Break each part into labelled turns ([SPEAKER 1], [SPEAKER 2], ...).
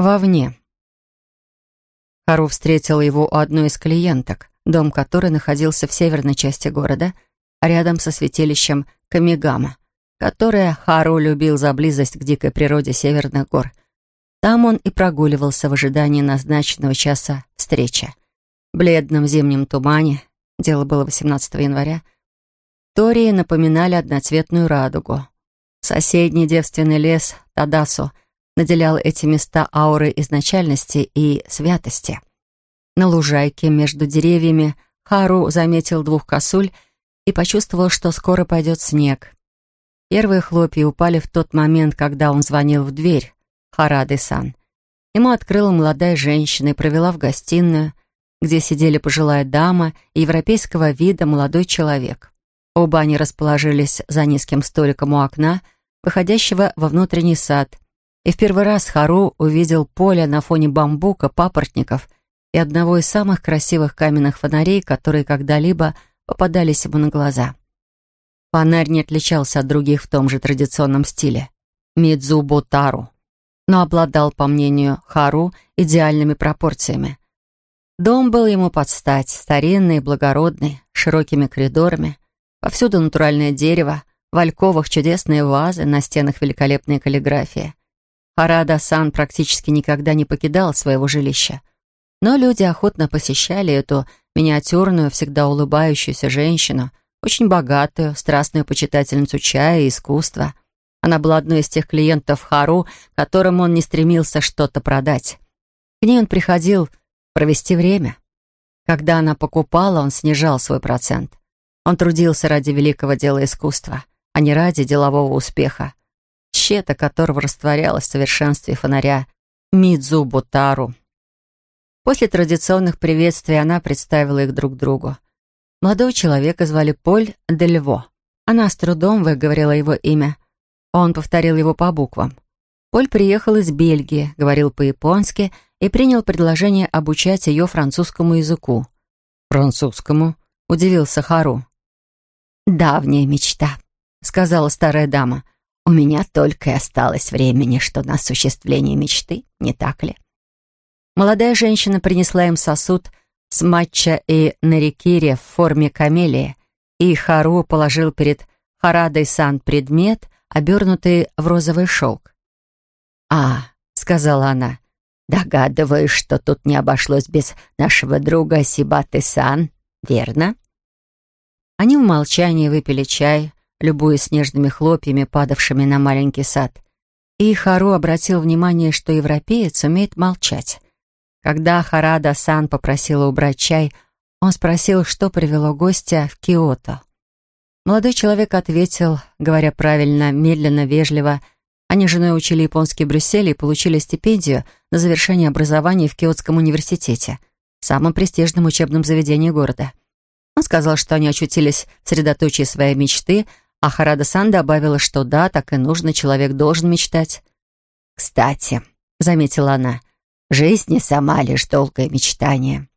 [SPEAKER 1] Вовне. Хару встретил его у одной из клиенток, дом которой находился в северной части города, рядом со святилищем Камигама, которое Хару любил за близость к дикой природе северных гор. Там он и прогуливался в ожидании назначенного часа встречи. В бледном зимнем тумане, дело было 18 января, Тории напоминали одноцветную радугу. Соседний девственный лес Тадасу наделял эти места аурой изначальности и святости. На лужайке между деревьями Хару заметил двух косуль и почувствовал, что скоро пойдет снег. Первые хлопья упали в тот момент, когда он звонил в дверь Харады-сан. Ему открыла молодая женщина и провела в гостиную, где сидели пожилая дама и европейского вида молодой человек. Оба они расположились за низким столиком у окна, выходящего во внутренний сад, и в первый раз Хару увидел поле на фоне бамбука, папоротников и одного из самых красивых каменных фонарей, которые когда-либо попадались ему на глаза. Фонарь не отличался от других в том же традиционном стиле — Мидзубутару, но обладал, по мнению Хару, идеальными пропорциями. Дом был ему под стать, старинный, благородный, широкими коридорами, повсюду натуральное дерево, в альковах чудесные вазы, на стенах великолепная каллиграфия. Харада-сан практически никогда не покидал своего жилища. Но люди охотно посещали эту миниатюрную, всегда улыбающуюся женщину, очень богатую, страстную почитательницу чая и искусства. Она была одной из тех клиентов Хару, которым он не стремился что-то продать. К ней он приходил провести время. Когда она покупала, он снижал свой процент. Он трудился ради великого дела искусства, а не ради делового успеха, тщета которого растворялась в совершенстве фонаря Мидзубутару. После традиционных приветствий она представила их друг другу. Молодого человека звали Поль Дельво. Она с трудом выговорила его имя. Он повторил его по буквам. Поль приехал из Бельгии, говорил по-японски и принял предложение обучать ее французскому языку. «Французскому?» — удивился Хару. «Давняя мечта», — сказала старая дама. «У меня только и осталось времени, что на осуществление мечты, не так ли?» Молодая женщина принесла им сосуд с матча и нарикири в форме камелии, и Хару положил перед Харадой сан предмет, обернутый в розовый шелк. «А», — сказала она, — «догадываюсь, что тут не обошлось без нашего друга Сибаты-сан, верно?» Они в молчании выпили чай, любуясь снежными хлопьями, падавшими на маленький сад. И Хару обратил внимание, что европеец умеет молчать. Когда Харада-сан попросила убрать чай, он спросил, что привело гостя в Киото. Молодой человек ответил, говоря правильно, медленно, вежливо. Они с женой учили японский в Брюсселе и получили стипендию на завершение образования в Киотском университете, самом престижном учебном заведении города. Он сказал, что они очутились в средоточии своей мечты, а Харада-сан добавила, что да, так и нужно, человек должен мечтать. «Кстати», — заметила она, — «жизнь не сама лишь долгое мечтание».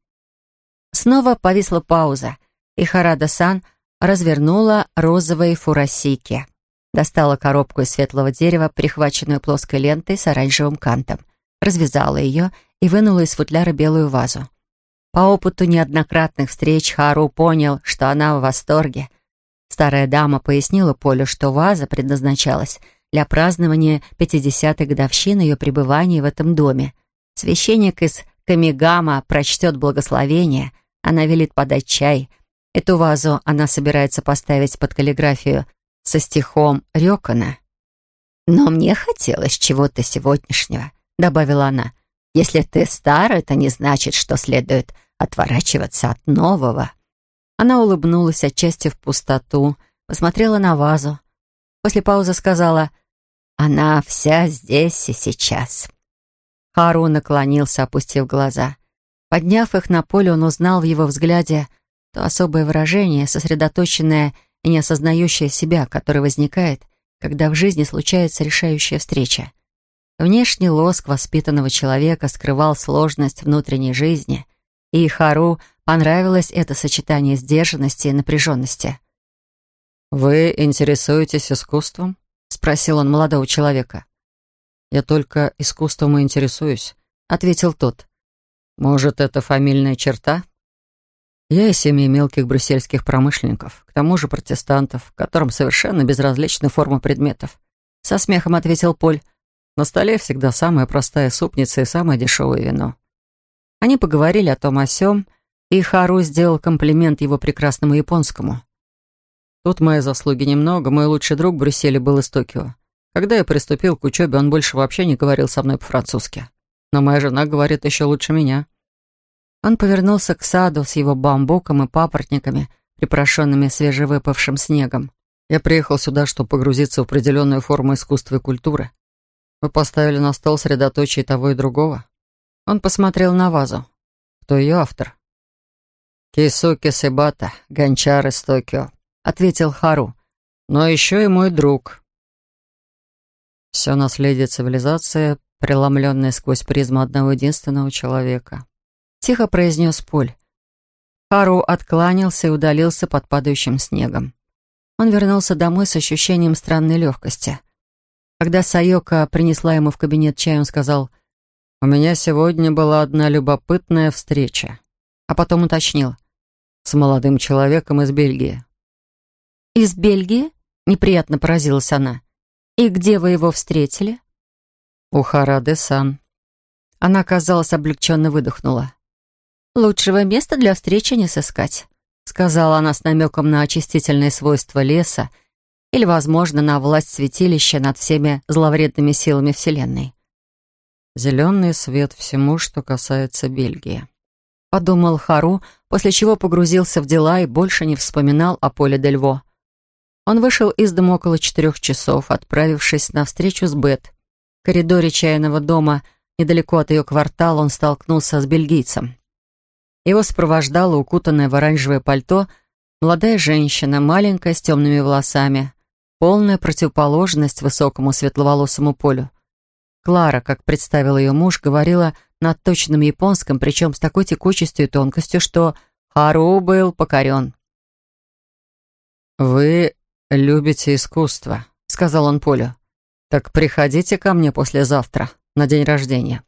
[SPEAKER 1] Снова повисла пауза, и Харада-сан развернула розовые фурасики. Достала коробку из светлого дерева, прихваченную плоской лентой с оранжевым кантом, развязала ее и вынула из футляра белую вазу. По опыту неоднократных встреч Хару понял, что она в восторге. Старая дама пояснила Полю, что ваза предназначалась для празднования 50-й годовщины ее пребывания в этом доме. Священник из Камигама прочтет благословение, она велит подать чай. Эту вазу она собирается поставить под каллиграфию со стихом Рёкона. «Но мне хотелось чего-то сегодняшнего», — добавила она. «Если ты стар, это не значит, что следует отворачиваться от нового. Она улыбнулась отчасти в пустоту, посмотрела на вазу. После паузы сказала «Она вся здесь и сейчас». Хару наклонился, опустив глаза. Подняв их на поле, он узнал в его взгляде то особое выражение, сосредоточенное и не осознающее себя, которое возникает, когда в жизни случается решающая встреча. Внешний лоск воспитанного человека скрывал сложность внутренней жизни, и Хару понравилось это сочетание сдержанности и напряженности.
[SPEAKER 2] «Вы интересуетесь искусством?» — спросил он молодого человека. «Я только искусством и интересуюсь», — ответил тот. «Может, это фамильная черта?» «Я из семьи мелких брюссельских промышленников, к тому же протестантов, которым совершенно безразличны формы предметов», — со смехом ответил Поль. «На столе всегда самая простая супница и самое дешевое вино». Они поговорили о том о сём, и Хару сделал комплимент его прекрасному японскому. Тут мои заслуги немного, мой лучший друг в Брюсселе был из Токио. Когда я приступил к учебе, он больше вообще не говорил со мной по-французски. Но моя жена говорит еще лучше меня. Он повернулся к саду с его бамбуком и папоротниками, припорошенными свежевыпавшим снегом. Я приехал сюда, чтобы погрузиться в определенную форму искусства и культуры. Вы поставили на стол средоточие того и другого. Он посмотрел на вазу. Кто ее автор? «Кисуки Сибата, гончар из Токио», — ответил Хару. «Но еще и мой друг, все наследие цивилизации, преломленное сквозь призму одного единственного человека. Тихо произнес Поль. Хару откланялся и удалился под падающим снегом. Он вернулся домой с ощущением странной легкости. Когда Сайока принесла ему в кабинет чай, он сказал, «У меня сегодня была одна любопытная встреча». А потом уточнил, «С молодым человеком из Бельгии».
[SPEAKER 1] «Из Бельгии?» — неприятно поразилась она. «И где вы его встретили?»
[SPEAKER 2] «У Харады-сан».
[SPEAKER 1] Она, казалось, облегченно выдохнула. «Лучшего места для встречи не сыскать», сказала она с намеком на очистительные свойства леса или, возможно, на власть святилища над всеми зловредными силами Вселенной.
[SPEAKER 2] «Зеленый свет всему, что касается Бельгии»,
[SPEAKER 1] подумал Хару, после чего погрузился в дела и больше не вспоминал о поле Дельво. Он вышел из дома около четырех часов, отправившись на встречу с Бет. В коридоре чайного дома, недалеко от ее квартала, он столкнулся с бельгийцем. Его сопровождала укутанная в оранжевое пальто молодая женщина, маленькая, с темными волосами, полная противоположность высокому светловолосому полю. Клара, как представил ее муж, говорила на точном японском, причем с такой текучестью и тонкостью, что Хару был покорен.
[SPEAKER 2] «Вы «Любите искусство», — сказал он Полю. «Так приходите ко мне послезавтра, на день рождения.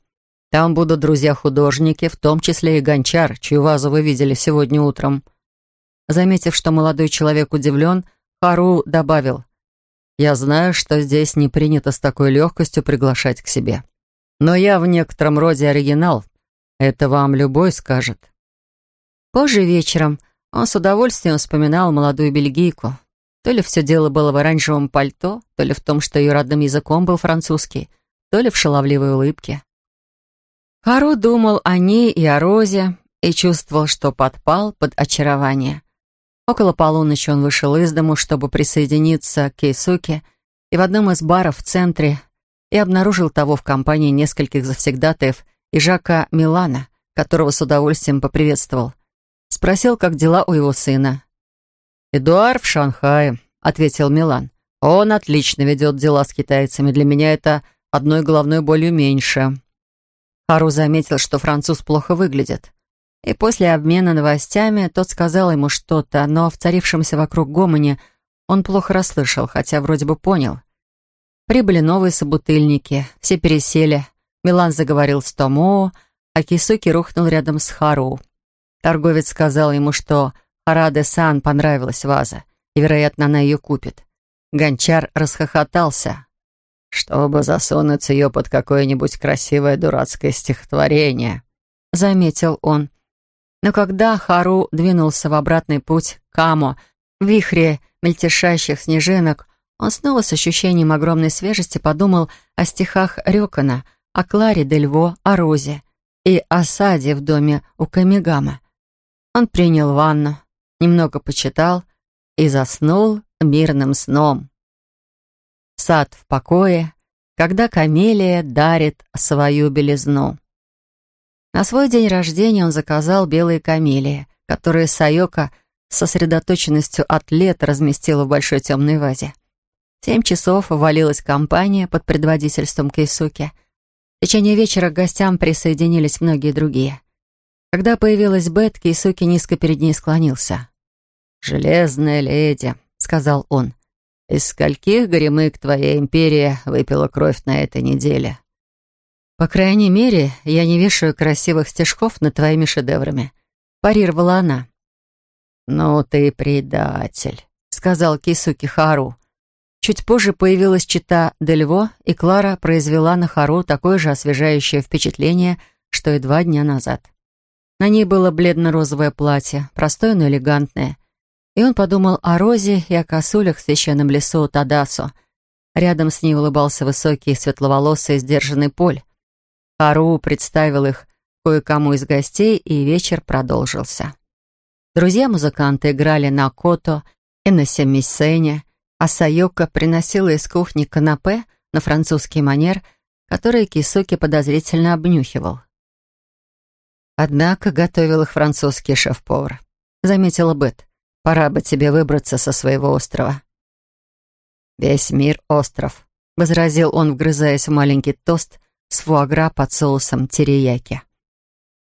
[SPEAKER 2] Там будут друзья-художники, в том числе и гончар, чью вазу вы видели сегодня утром».
[SPEAKER 1] Заметив, что молодой человек удивлен, Хару добавил, «Я знаю, что здесь не принято с такой легкостью приглашать к себе. Но я в некотором роде оригинал. Это вам любой скажет». Позже вечером он с удовольствием вспоминал молодую бельгийку, то ли все дело было в оранжевом пальто, то ли в том, что ее родным языком был французский, то ли в шаловливой улыбке. Харо думал о ней и о Розе и чувствовал, что подпал под очарование. Около полуночи он вышел из дому, чтобы присоединиться к Кейсуке, и в одном из баров в центре и обнаружил того в компании нескольких завсегдатаев и Жака Милана, которого с удовольствием поприветствовал. Спросил, как дела у его сына. «Эдуард в Шанхае», — ответил Милан. «Он отлично ведет дела с китайцами. Для меня это одной головной болью меньше». Хару заметил, что француз плохо выглядит. И после обмена новостями тот сказал ему что-то, но в царившемся вокруг гомоне он плохо расслышал, хотя вроде бы понял. Прибыли новые собутыльники, все пересели. Милан заговорил с Томо, а Кисуки рухнул рядом с Хару. Торговец сказал ему, что Хараде-сан понравилась ваза, и, вероятно, она ее купит. Гончар расхохотался. «Чтобы засунуть ее под какое-нибудь красивое дурацкое стихотворение», — заметил он. Но когда Хару двинулся в обратный путь к Камо, в вихре мельтешащих снежинок, он снова с ощущением огромной свежести подумал о стихах Рёкона, о Кларе Дельво, о Розе и о саде в доме у Камигама. Он принял ванну, немного почитал и заснул мирным сном. Сад в покое, когда камелия дарит свою белизну. На свой день рождения он заказал белые камелии, которые Сайока с сосредоточенностью атлета разместила в большой темной вазе. Семь часов валилась компания под предводительством Кейсуки. В течение вечера к гостям присоединились многие другие. Когда появилась Бет, Кейсуки низко перед ней склонился. «Железная леди», — сказал он.
[SPEAKER 2] из скольких горемык твоя империя выпила кровь на этой неделе?»
[SPEAKER 1] «По крайней мере, я не вешаю красивых стежков над твоими шедеврами», — парировала она.
[SPEAKER 2] «Ну ты предатель», — сказал Кисуки Хару.
[SPEAKER 1] Чуть позже появилась чита Дельво, и Клара произвела на Хару такое же освежающее впечатление, что и два дня назад. На ней было бледно-розовое платье, простое, но элегантное. И он подумал о Розе и о косулях в священном лесу Тадасо. Рядом с ней улыбался высокий, светловолосый, сдержанный Поль. Хару представил их кое-кому из гостей, и вечер продолжился. Друзья-музыканты играли на кото и на семисене, а Сайока приносила из кухни канапе на французский манер, который Кисуки подозрительно обнюхивал. Однако готовил их французский шеф-повар. Заметила Бет. Пора бы тебе выбраться со своего острова. «Весь мир — остров», — возразил он, вгрызаясь в маленький тост с фуагра под соусом терияки.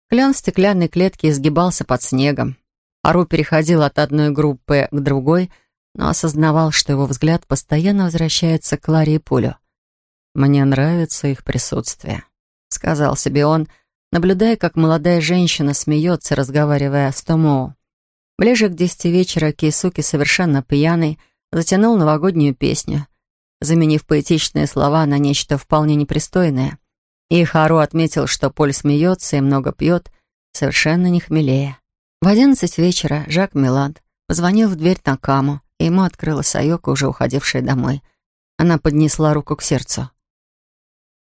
[SPEAKER 1] Клен в стеклянной клетке изгибался под снегом. Ару переходил от одной группы к другой, но осознавал, что его взгляд постоянно возвращается к Ларе и Пулю. «Мне нравится их присутствие», — сказал себе он, наблюдая, как молодая женщина смеется, разговаривая с Томоу. Ближе к десяти вечера Кейсуки, совершенно пьяный, затянул новогоднюю песню, заменив поэтичные слова на нечто вполне непристойное. И Хару отметил, что Поль смеется и много пьет, совершенно не хмелее. В одиннадцать вечера Жак Миланд позвонил в дверь Накаму, ему открыла Сайока, уже уходившая домой. Она поднесла руку к сердцу.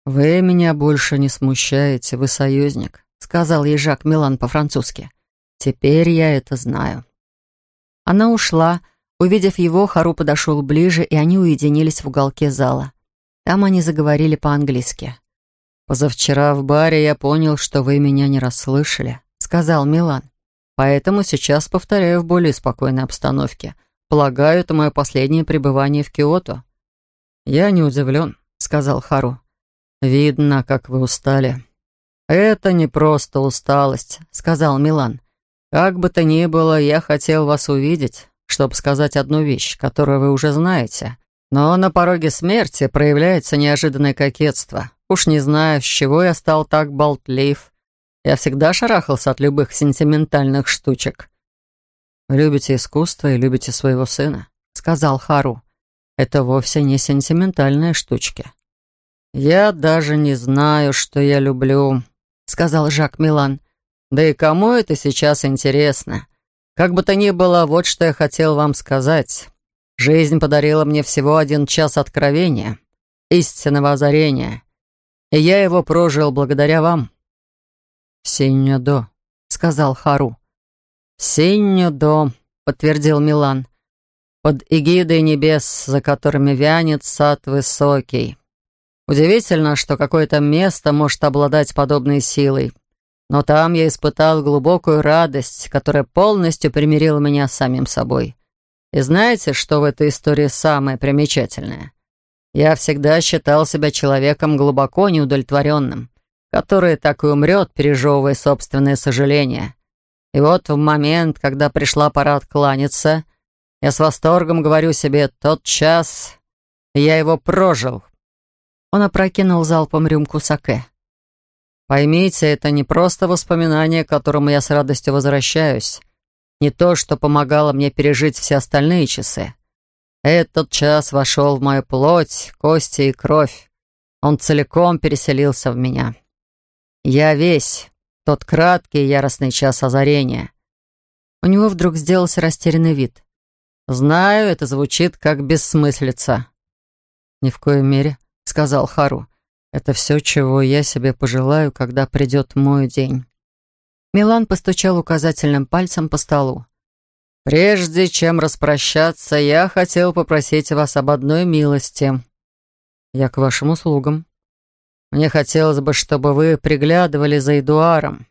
[SPEAKER 2] «Вы меня больше не смущаете, вы союзник», — сказал ей Жак Милан по-французски. «Теперь я это знаю».
[SPEAKER 1] Она ушла. Увидев его, Хару подошел ближе, и они уединились в уголке зала. Там они заговорили по-английски.
[SPEAKER 2] «Позавчера в баре я понял, что вы меня не расслышали», — сказал Милан. «Поэтому сейчас повторяю в более спокойной обстановке. Полагаю, это мое последнее пребывание в Киото». «Я не удивлен», — сказал Хару. «Видно, как вы устали». «Это не просто усталость», — сказал Милан. «Как бы то ни было, я хотел вас увидеть, чтобы сказать одну вещь, которую вы уже знаете. Но на пороге смерти проявляется неожиданное кокетство. Уж не знаю, с чего я стал так болтлив. Я всегда шарахался от любых сентиментальных штучек». «Любите искусство и любите своего сына», — сказал Хару. «Это вовсе не сентиментальные штучки». «Я даже не знаю, что я люблю», — сказал Жак Милан. «Да и кому это сейчас интересно? Как бы то ни было, вот что я хотел вам сказать. Жизнь подарила мне всего один час откровения, истинного озарения, и я его прожил благодаря вам».
[SPEAKER 1] «Синьо-до», — сказал Хару.
[SPEAKER 2] «Синьо-до», — подтвердил Милан. «Под эгидой небес, за которыми вянет сад высокий». Удивительно, что какое-то место может обладать подобной силой. Но там я испытал глубокую радость, которая полностью примирила меня с самим собой. И знаете, что в этой истории самое примечательное? Я всегда считал себя человеком глубоко неудовлетворенным, который так и умрет, пережевывая собственное сожаление. И вот в момент, когда пришла пора откланяться, я с восторгом говорю себе, тот час я его прожил,
[SPEAKER 1] он опрокинул залпом рюмку саке.
[SPEAKER 2] «Поймите, это не просто воспоминание, к которому я с радостью возвращаюсь. Не то, что помогало мне пережить все остальные часы. Этот час вошел в мою плоть, кости и кровь. Он целиком переселился в меня. Я весь, тот краткий яростный час озарения».
[SPEAKER 1] У него вдруг сделался растерянный вид.
[SPEAKER 2] «Знаю, это звучит как бессмыслица».
[SPEAKER 1] «Ни в коей мере», сказал Хару.
[SPEAKER 2] «Это все, чего я себе пожелаю, когда придет мой день».
[SPEAKER 1] Милан постучал указательным пальцем по столу.
[SPEAKER 2] «Прежде чем распрощаться, я хотел попросить вас об одной милости.
[SPEAKER 1] Я к вашим услугам.
[SPEAKER 2] Мне хотелось бы, чтобы вы приглядывали за Эдуаром.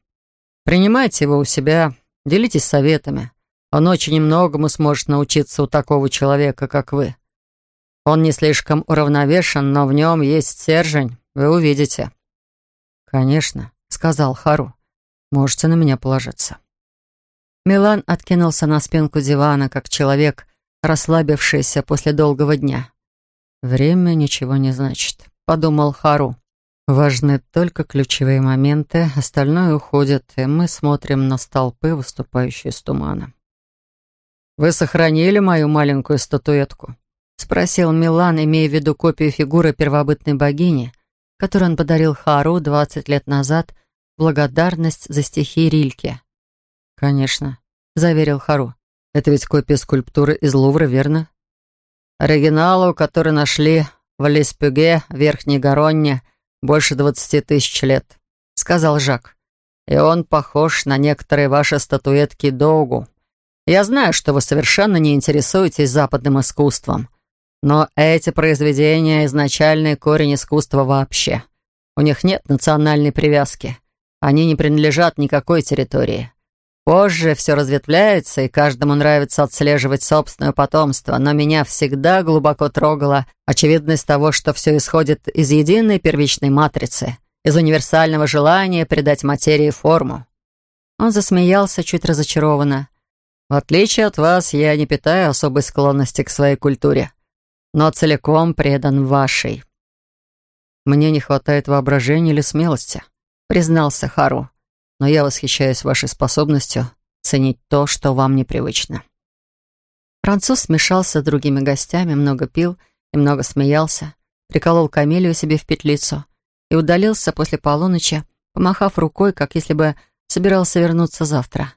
[SPEAKER 2] Принимайте его у себя, делитесь советами. Он очень немногому сможет научиться у такого человека, как вы. Он не слишком уравновешен, но в нем есть стержень, вы увидите».
[SPEAKER 1] «Конечно», — сказал Хару. «Можете на меня положиться». Милан откинулся на спинку дивана, как человек, расслабившийся после долгого дня.
[SPEAKER 2] «Время ничего не значит», — подумал Хару. «Важны только ключевые моменты, остальное уходит, и мы смотрим на столпы, выступающие из тумана». «Вы сохранили мою маленькую статуэтку?» — спросил Милан, имея в виду копию фигуры первобытной богини, которую он подарил Хару 20 лет назад в благодарность за стихи Рильке. «Конечно», — заверил Хару. «Это ведь копия скульптуры из Лувра, верно?» «Оригиналу, который нашли в Леспюге, Верхней Garonne, больше двадцати тысяч лет», — сказал Жак. «И он похож на некоторые ваши статуэтки Доугу. Я знаю, что вы совершенно не интересуетесь западным искусством, но эти произведения — изначальный корень искусства вообще. У них нет национальной привязки. Они не принадлежат никакой территории. Позже все разветвляется, и каждому нравится отслеживать собственное потомство, но меня всегда глубоко трогала очевидность того, что все исходит из единой первичной матрицы, из универсального желания придать материи форму. Он засмеялся чуть разочарованно. В отличие от вас, я не питаю особой склонности к своей культуре, но целиком предан вашей. Мне не хватает воображения или смелости, признался Хару, но я восхищаюсь вашей способностью ценить то, что вам непривычно. Француз смешался с другими гостями, много пил и много смеялся, приколол камелию себе в петлицу и удалился после полуночи, помахав рукой, как если бы собирался вернуться завтра.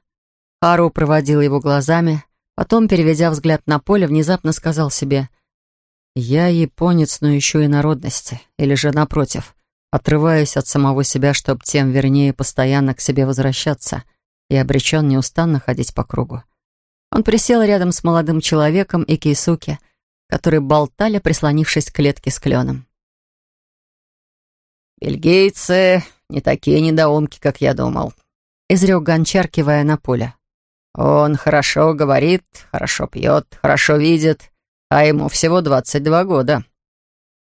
[SPEAKER 2] Хару проводил его глазами, потом, переведя взгляд на поле, внезапно сказал себе «Я японец, но еще и народности, или же напротив, отрываюсь от самого себя, чтобы тем вернее постоянно к себе возвращаться и обречен неустанно ходить по кругу». Он присел рядом с молодым человеком и Кейсуки, которые болтали, прислонившись к клетке с кленом. «Бельгийцы не такие недоумки, как я думал», — изрек гончар, кивая на поле. Он хорошо говорит, хорошо пьет, хорошо видит, а ему всего 22 года.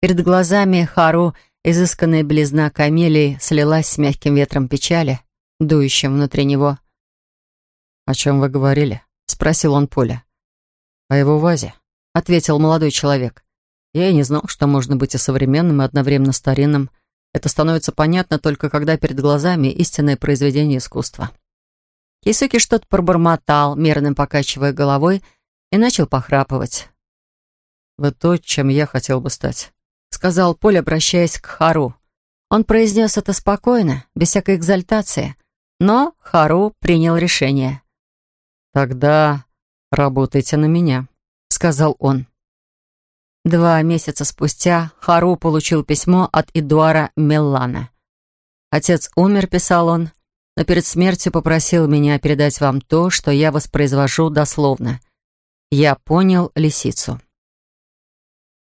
[SPEAKER 2] Перед глазами Хару изысканная белизна камелии слилась с мягким ветром печали, дующим внутри него. «О чем вы говорили?» — спросил он Поля. «О его вазе», — ответил молодой человек. «Я и не знал, что можно быть и современным, и одновременно старинным. Это становится понятно только когда перед глазами истинное произведение искусства». Кисуки что-то пробормотал, мерно покачивая головой, и начал похрапывать. «Вы то, чем я хотел бы стать», — сказал Поль, обращаясь к Хару. Он произнес это спокойно, без всякой экзальтации, но Хару принял решение. «Тогда работайте на меня», — сказал он. Два месяца спустя Хару получил письмо от Эдуара Меллана. «Отец умер», — писал он, — но перед смертью попросил меня передать вам то, что я воспроизвожу дословно. Я понял лисицу.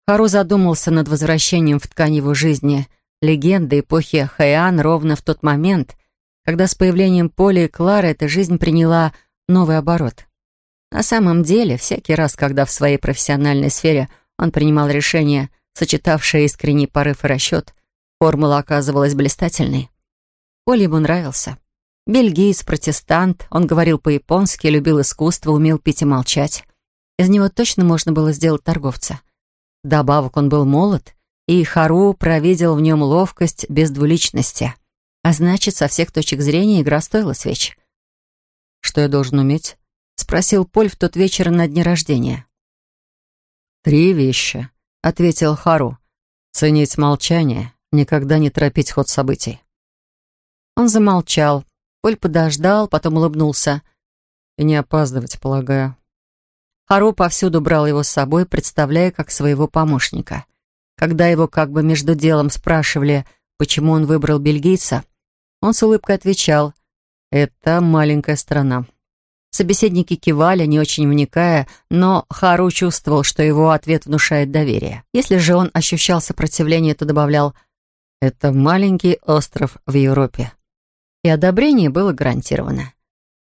[SPEAKER 2] Хару задумался над возвращением в ткань его жизни легенды эпохи Хэйан ровно в тот момент, когда с появлением Поли и Клары эта жизнь приняла новый оборот. На самом деле, всякий раз, когда в своей профессиональной сфере он принимал решение, сочетавшее искренний порыв и расчет, формула оказывалась блистательной. Поле ему нравился. Бельгиец, протестант, он говорил по-японски, любил искусство, умел пить и молчать. Из него точно можно было сделать торговца. Добавок он был молод, и Хару провидел в нем ловкость без двуличности. А значит, со всех точек зрения игра стоила свеч. «Что я должен уметь?» — спросил Поль в тот вечер на дне рождения. «Три вещи», — ответил Хару. «Ценить молчание, никогда не торопить ход событий». Он замолчал, Поль подождал, потом улыбнулся. «И не опаздывать, полагаю». Харо повсюду брал его с собой, представляя как своего помощника. Когда его как бы между делом спрашивали, почему он выбрал бельгийца, он с улыбкой отвечал «Это маленькая страна». Собеседники кивали, не очень вникая, но Хару чувствовал, что его ответ внушает доверие. Если же он ощущал сопротивление, то добавлял «Это маленький остров в Европе» и одобрение было гарантировано.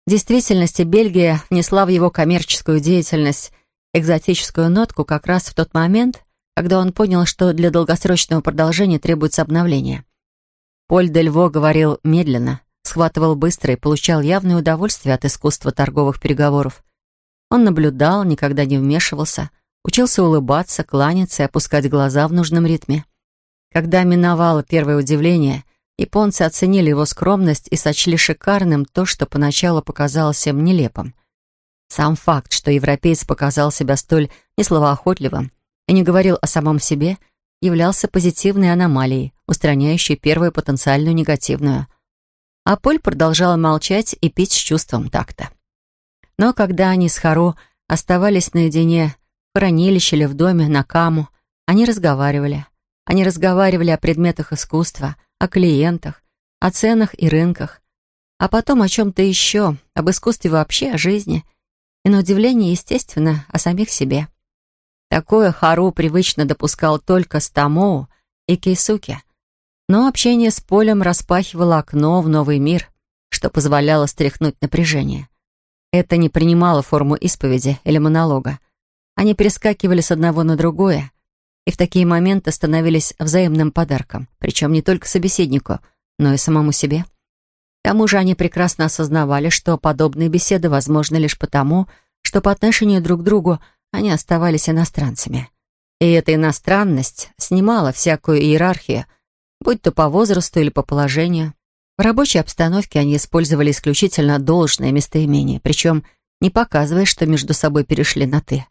[SPEAKER 2] В действительности Бельгия внесла в его коммерческую деятельность экзотическую нотку как раз в тот момент, когда он понял, что для долгосрочного продолжения требуется обновление. Поль Дельво говорил медленно, схватывал быстро и получал явное удовольствие от искусства торговых переговоров.
[SPEAKER 1] Он наблюдал, никогда не вмешивался, учился улыбаться, кланяться и опускать глаза в нужном ритме. Когда миновало первое удивление, японцы оценили его скромность и сочли шикарным то, что поначалу показалось им нелепым. Сам факт, что европеец показал себя столь несловоохотливым и не говорил о самом себе, являлся позитивной аномалией, устраняющей первую потенциальную негативную. А Поль продолжала молчать и пить с чувством такта. Но когда они с Хару оставались наедине в хранилище или в доме на Каму, они разговаривали. Они разговаривали о предметах искусства, о клиентах, о ценах и рынках, а потом о чем-то еще, об искусстве вообще, о жизни, и, на удивление, естественно, о самих себе. Такое Хару привычно допускал только с Тамоу и Кейсуки, но общение с Полем распахивало окно в новый мир, что позволяло стряхнуть напряжение. Это не принимало форму исповеди или монолога. Они перескакивали с одного на другое, и в такие моменты становились взаимным подарком, причем не только собеседнику, но и самому себе. К тому же они прекрасно осознавали, что подобные беседы возможны лишь потому, что по отношению друг к другу они оставались иностранцами. И эта иностранность снимала всякую иерархию, будь то по возрасту или по положению. В рабочей обстановке они использовали исключительно должное местоимение, причем не показывая, что между собой перешли на «ты».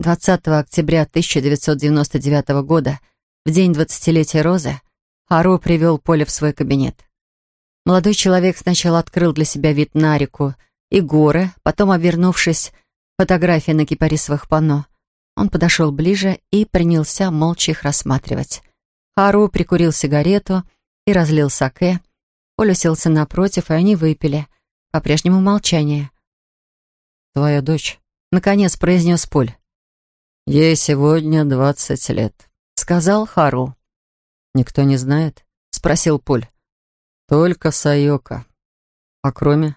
[SPEAKER 1] 20 октября 1999 года, в день двадцатилетия Розы, Хару привел Поле в свой кабинет. Молодой человек сначала открыл для себя вид на реку и горы, потом, обернувшись фотографии на кипарисовых панно, он подошел ближе и принялся молча их рассматривать. Хару прикурил сигарету и разлил саке, Поль уселся напротив, и они выпили. По-прежнему молчание.
[SPEAKER 2] «Твоя дочь», —
[SPEAKER 1] наконец произнес Поль.
[SPEAKER 2] «Ей сегодня двадцать лет», —
[SPEAKER 1] сказал Хару.
[SPEAKER 2] «Никто не знает?» — спросил Поль. «Только Сайока. А кроме?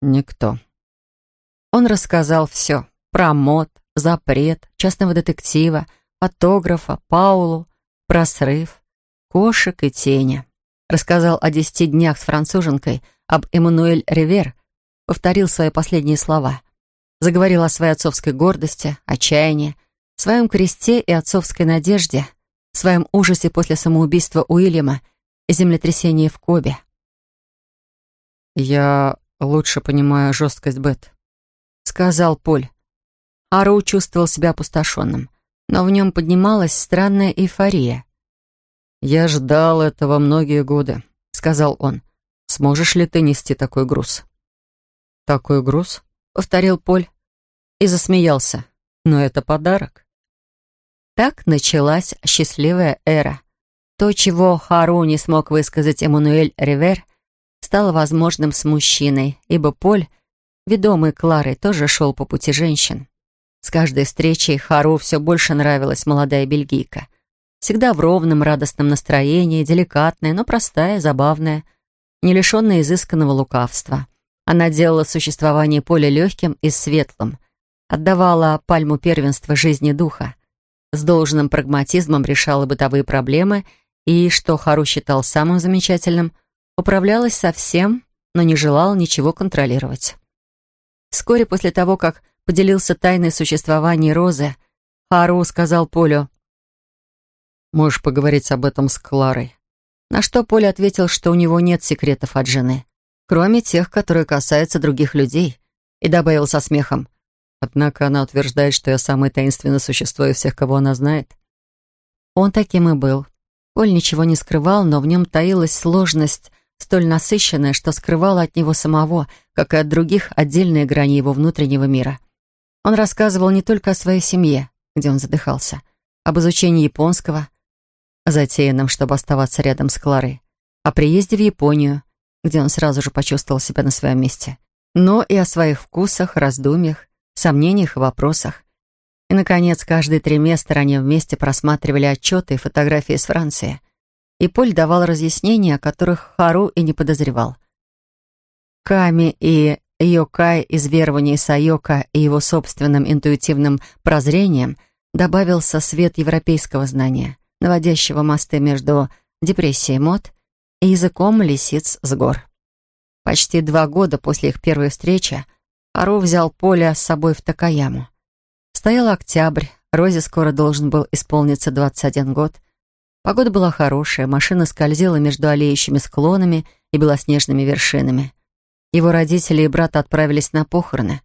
[SPEAKER 2] Никто».
[SPEAKER 1] Он рассказал все. Про мод, запрет, частного детектива, фотографа, Паулу, про срыв, кошек и тени рассказал о десяти днях с француженкой, об Эммануэль Ривер, повторил свои последние слова. Заговорил о своей отцовской гордости, отчаянии, своем кресте и отцовской надежде, своем ужасе после самоубийства Уильяма и землетрясения в Кобе.
[SPEAKER 2] «Я лучше понимаю жесткость Бет», — сказал Поль.
[SPEAKER 1] Ару чувствовал себя опустошенным, но в нем поднималась странная эйфория.
[SPEAKER 2] «Я ждал этого многие годы», — сказал он. «Сможешь ли ты нести такой груз?» «Такой груз?» — повторил Поль и засмеялся. «Но это подарок».
[SPEAKER 1] Так началась счастливая эра. То, чего Хару не смог высказать Эммануэль Ривер, стало возможным с мужчиной, ибо Поль, ведомый Кларой, тоже шел по пути женщин. С каждой встречей Хару все больше нравилась молодая бельгийка всегда в ровном, радостном настроении, деликатная, но простая, забавная, не лишенная изысканного лукавства. Она делала существование поля легким и светлым, отдавала пальму первенства жизни духа, с должным прагматизмом решала бытовые проблемы и, что Хару считал самым замечательным, управлялась со всем, но не желала ничего контролировать. Вскоре после того, как поделился тайной существования Розы, Хару сказал Полю,
[SPEAKER 2] Можешь поговорить об этом с Кларой».
[SPEAKER 1] На что Поль ответил, что у него нет секретов от жены, кроме тех, которые касаются других людей, и добавил со смехом.
[SPEAKER 2] «Однако она утверждает, что я самое таинственное существо из всех, кого она знает».
[SPEAKER 1] Он таким и был. Поль ничего не скрывал, но в нем таилась сложность, столь насыщенная, что скрывала от него самого, как и от других, отдельные грани его внутреннего мира. Он рассказывал не только о своей семье, где он задыхался, об изучении японского, затеянном, чтобы оставаться рядом с Кларой, о приезде в Японию, где он сразу же почувствовал себя на своем месте, но и о своих вкусах, раздумьях, сомнениях и вопросах. И, наконец, каждые триместр они вместе просматривали отчеты и фотографии из Франции. И Поль давал разъяснения, о которых Хару и не подозревал. Ками и Йокай из верования Сайока и его собственным интуитивным прозрением добавился свет европейского знания наводящего мосты между депрессией мод и языком лисиц с гор. Почти два года после их первой встречи Ару взял Поля с собой в Такаяму. Стоял октябрь, Розе скоро должен был исполниться 21 год. Погода была хорошая, машина скользила между аллеющими склонами и белоснежными вершинами. Его родители и брат отправились на похороны.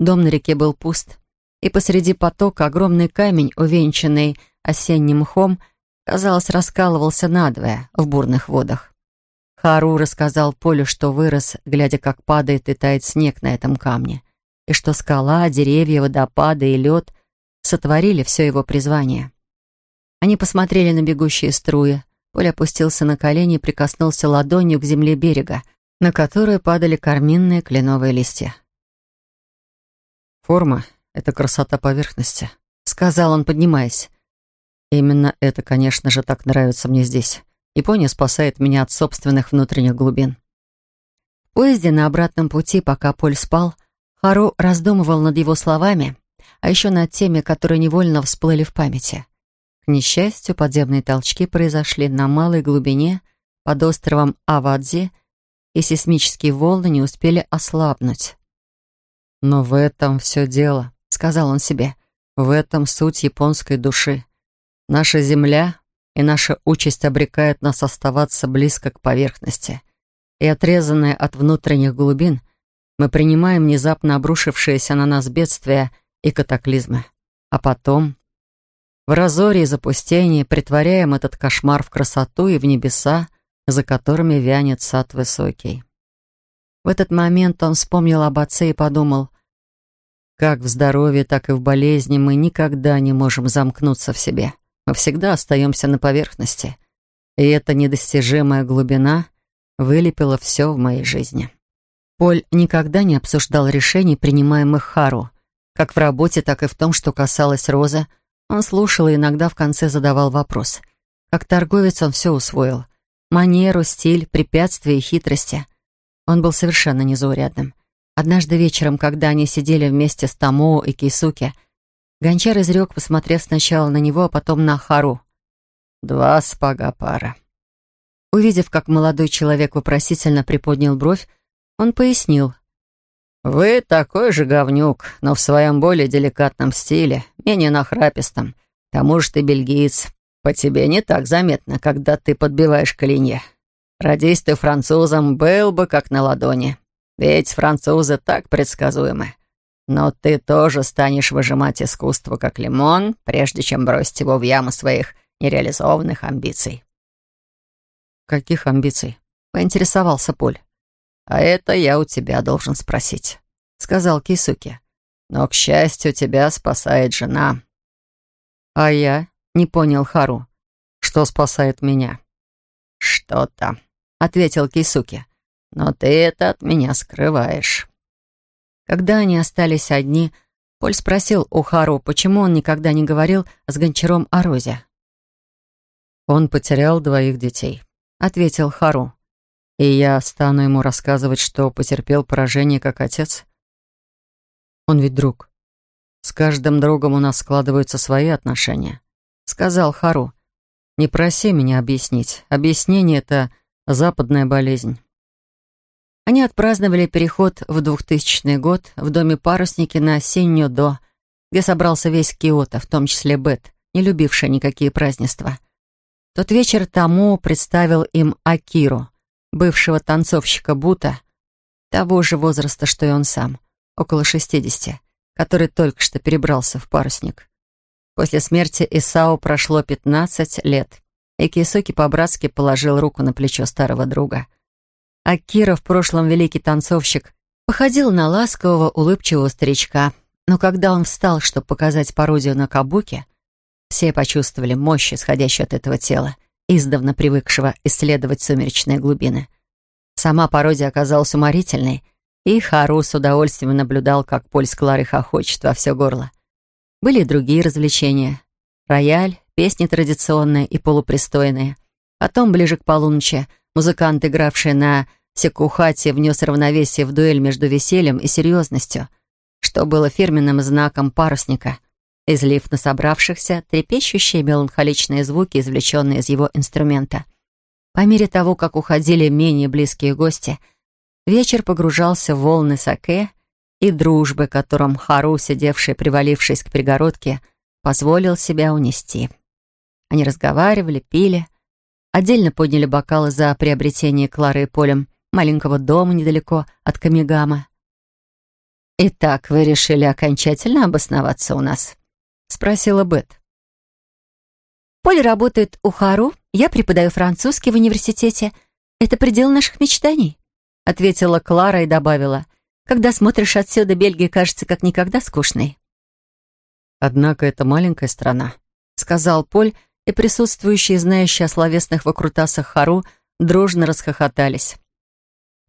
[SPEAKER 1] Дом на реке был пуст, и посреди потока огромный камень, увенчанный осенним мхом, казалось, раскалывался надвое в бурных водах. Хару рассказал Полю, что вырос, глядя, как падает и тает снег на этом камне, и что скала, деревья, водопады и лед сотворили все его призвание. Они посмотрели на бегущие струи. Поль опустился на колени и прикоснулся ладонью к земле берега, на которую падали карминные кленовые листья.
[SPEAKER 2] «Форма — это красота поверхности», — сказал он, поднимаясь. «Именно это, конечно же, так нравится мне здесь. Япония спасает меня от собственных внутренних глубин».
[SPEAKER 1] В поезде на обратном пути, пока Поль спал, Хару раздумывал над его словами, а еще над теми, которые невольно всплыли в памяти. К несчастью, подземные толчки произошли на малой глубине под островом Авадзи, и сейсмические волны не успели ослабнуть.
[SPEAKER 2] «Но в этом все дело», — сказал он себе. «В этом суть японской души. Наша земля и наша участь обрекает нас оставаться близко к поверхности. И отрезанные от внутренних глубин, мы принимаем внезапно обрушившиеся на нас бедствия и катаклизмы. А потом, в разоре и запустении, притворяем этот кошмар в красоту и в небеса, за которыми вянет сад высокий.
[SPEAKER 1] В этот момент он вспомнил об отце и подумал,
[SPEAKER 2] как в здоровье, так и в болезни мы никогда не можем замкнуться в себе. Мы всегда остаемся на поверхности. И эта недостижимая глубина вылепила все в моей жизни.
[SPEAKER 1] Поль никогда не обсуждал решений, принимаемых Хару. Как в работе, так и в том, что касалось Розы. Он слушал и иногда в конце задавал вопрос. Как торговец он все усвоил. Манеру, стиль, препятствия и хитрости. Он был совершенно незаурядным. Однажды вечером, когда они сидели вместе с Тамо и Кейсуки, Гончар изрек, посмотрев сначала на него, а потом на Хару.
[SPEAKER 2] «Два спага пара».
[SPEAKER 1] Увидев, как молодой человек вопросительно приподнял бровь, он пояснил.
[SPEAKER 2] «Вы такой же говнюк, но в своем более деликатном стиле, менее нахрапистом. К тому же ты бельгиец. По тебе не так заметно, когда ты подбиваешь клинья. Родись ты французом, был бы как на ладони. Ведь французы так предсказуемы. Но ты тоже станешь выжимать искусство как лимон, прежде чем бросить его в яму своих нереализованных амбиций.
[SPEAKER 1] «Каких амбиций?» — поинтересовался Поль.
[SPEAKER 2] «А это я у тебя должен спросить», — сказал Кисуки. «Но, к счастью, тебя спасает жена».
[SPEAKER 1] «А я?» — не понял Хару.
[SPEAKER 2] «Что спасает меня?»
[SPEAKER 1] «Что-то», — ответил Кисуки. «Но ты это от меня скрываешь». Когда они остались одни, Поль спросил у Хару, почему он никогда не говорил с Гончаром о Розе.
[SPEAKER 2] «Он потерял двоих детей», — ответил Хару. «И я стану ему рассказывать, что потерпел поражение как отец?» «Он ведь друг. С каждым другом у нас складываются свои отношения», — сказал Хару. «Не проси меня объяснить. Объяснение — это западная болезнь».
[SPEAKER 1] Они отпраздновали переход в 2000 год в доме парусники на Синьо-До, где собрался весь Киото, в том числе Бет, не любившая никакие празднества. Тот вечер Тамо представил им Акиру, бывшего танцовщика Бута, того же возраста, что и он сам, около 60, который только что перебрался в парусник. После смерти Исао прошло 15 лет, и Кисуки по-братски положил руку на плечо старого друга — а Кира, в прошлом великий танцовщик, походил на ласкового, улыбчивого старичка. Но когда он встал, чтобы показать пародию на кабуке, все почувствовали мощь, исходящую от этого тела, издавна привыкшего исследовать сумеречные глубины. Сама пародия оказалась уморительной, и Хару с удовольствием наблюдал, как Поль с Кларой хохочет во все горло. Были и другие развлечения. Рояль, песни традиционные и полупристойные. Потом, ближе к полуночи, музыкант, игравший на Секухати внес равновесие в дуэль между весельем и серьезностью, что было фирменным знаком парусника, излив на собравшихся трепещущие меланхоличные звуки, извлеченные из его инструмента. По мере того, как уходили менее близкие гости, вечер погружался в волны саке, и дружбы, которым Хару, сидевший, привалившись к перегородке, позволил себя унести. Они разговаривали, пили, отдельно подняли бокалы за приобретение Клары и Полем маленького дома недалеко от Камигама. «Итак, вы решили окончательно обосноваться у нас?» — спросила Бет.
[SPEAKER 3] «Поль работает у Хару, я преподаю французский в университете. Это предел наших мечтаний», — ответила Клара и добавила. «Когда смотришь отсюда, Бельгия кажется как никогда скучной».
[SPEAKER 2] «Однако это маленькая страна», — сказал Поль, и присутствующие, знающие о словесных выкрутасах Хару, дружно расхохотались.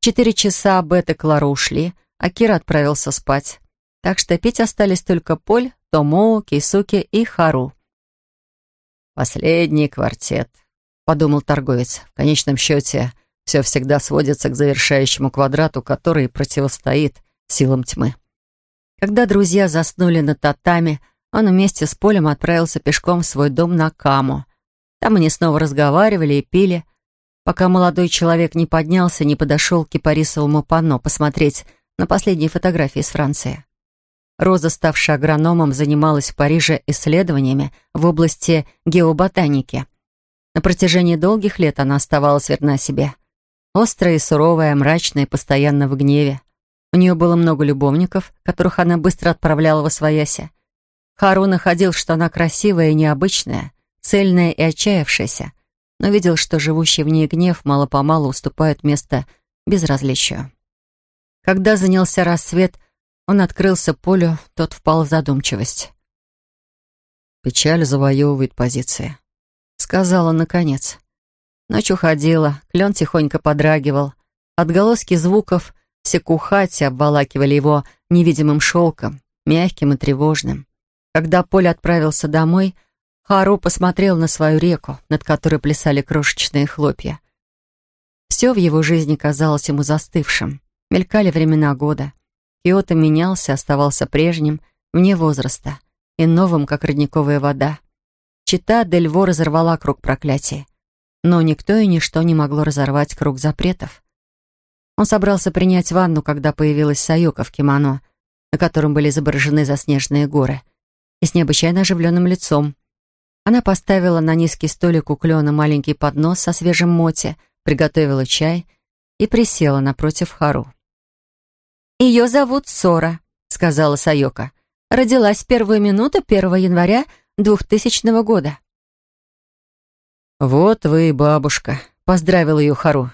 [SPEAKER 2] Четыре часа Бет и Клара ушли, а Кира отправился спать. Так что пить остались только Поль, Томоу, Кейсуки и Хару. «Последний квартет», — подумал торговец. «В конечном счете, все всегда сводится к завершающему квадрату, который противостоит силам тьмы». Когда друзья заснули на татами, он вместе с Полем отправился пешком в свой дом на Каму. Там они снова разговаривали и пили, пока молодой человек не поднялся, не подошел к кипарисовому панно посмотреть на последние фотографии из Франции. Роза, ставшая агрономом, занималась в Париже исследованиями в области геоботаники. На протяжении долгих лет она оставалась верна себе. Острая и суровая, мрачная и постоянно в гневе. У нее было много любовников, которых она быстро отправляла в освояси. Хару находил, что она красивая и необычная, цельная и отчаявшаяся, но видел, что живущий в ней гнев мало-помалу уступает место безразличию. Когда занялся рассвет, он открылся полю, тот впал в задумчивость. «Печаль завоевывает позиции», — сказал он наконец. Ночь уходила, клен тихонько подрагивал. Отголоски звуков секухати обволакивали его невидимым шелком, мягким и тревожным. Когда Поль отправился домой — Хару посмотрел на свою реку, над которой плясали крошечные хлопья. Все в его жизни казалось ему застывшим. Мелькали времена года. Киото менялся, оставался прежним, вне возраста, и новым, как родниковая вода. Чита Дельво разорвала круг проклятий. Но никто и ничто не могло разорвать круг запретов. Он собрался принять ванну, когда появилась Саюка в кимоно, на котором были изображены заснеженные горы, и с необычайно оживленным лицом. Она поставила на низкий столик у клена маленький поднос со свежим моти, приготовила чай и присела напротив Хару. «Ее зовут Сора», — сказала Сайока. «Родилась в первую минуту 1 января 2000 года». «Вот вы и бабушка», — поздравил ее Хару.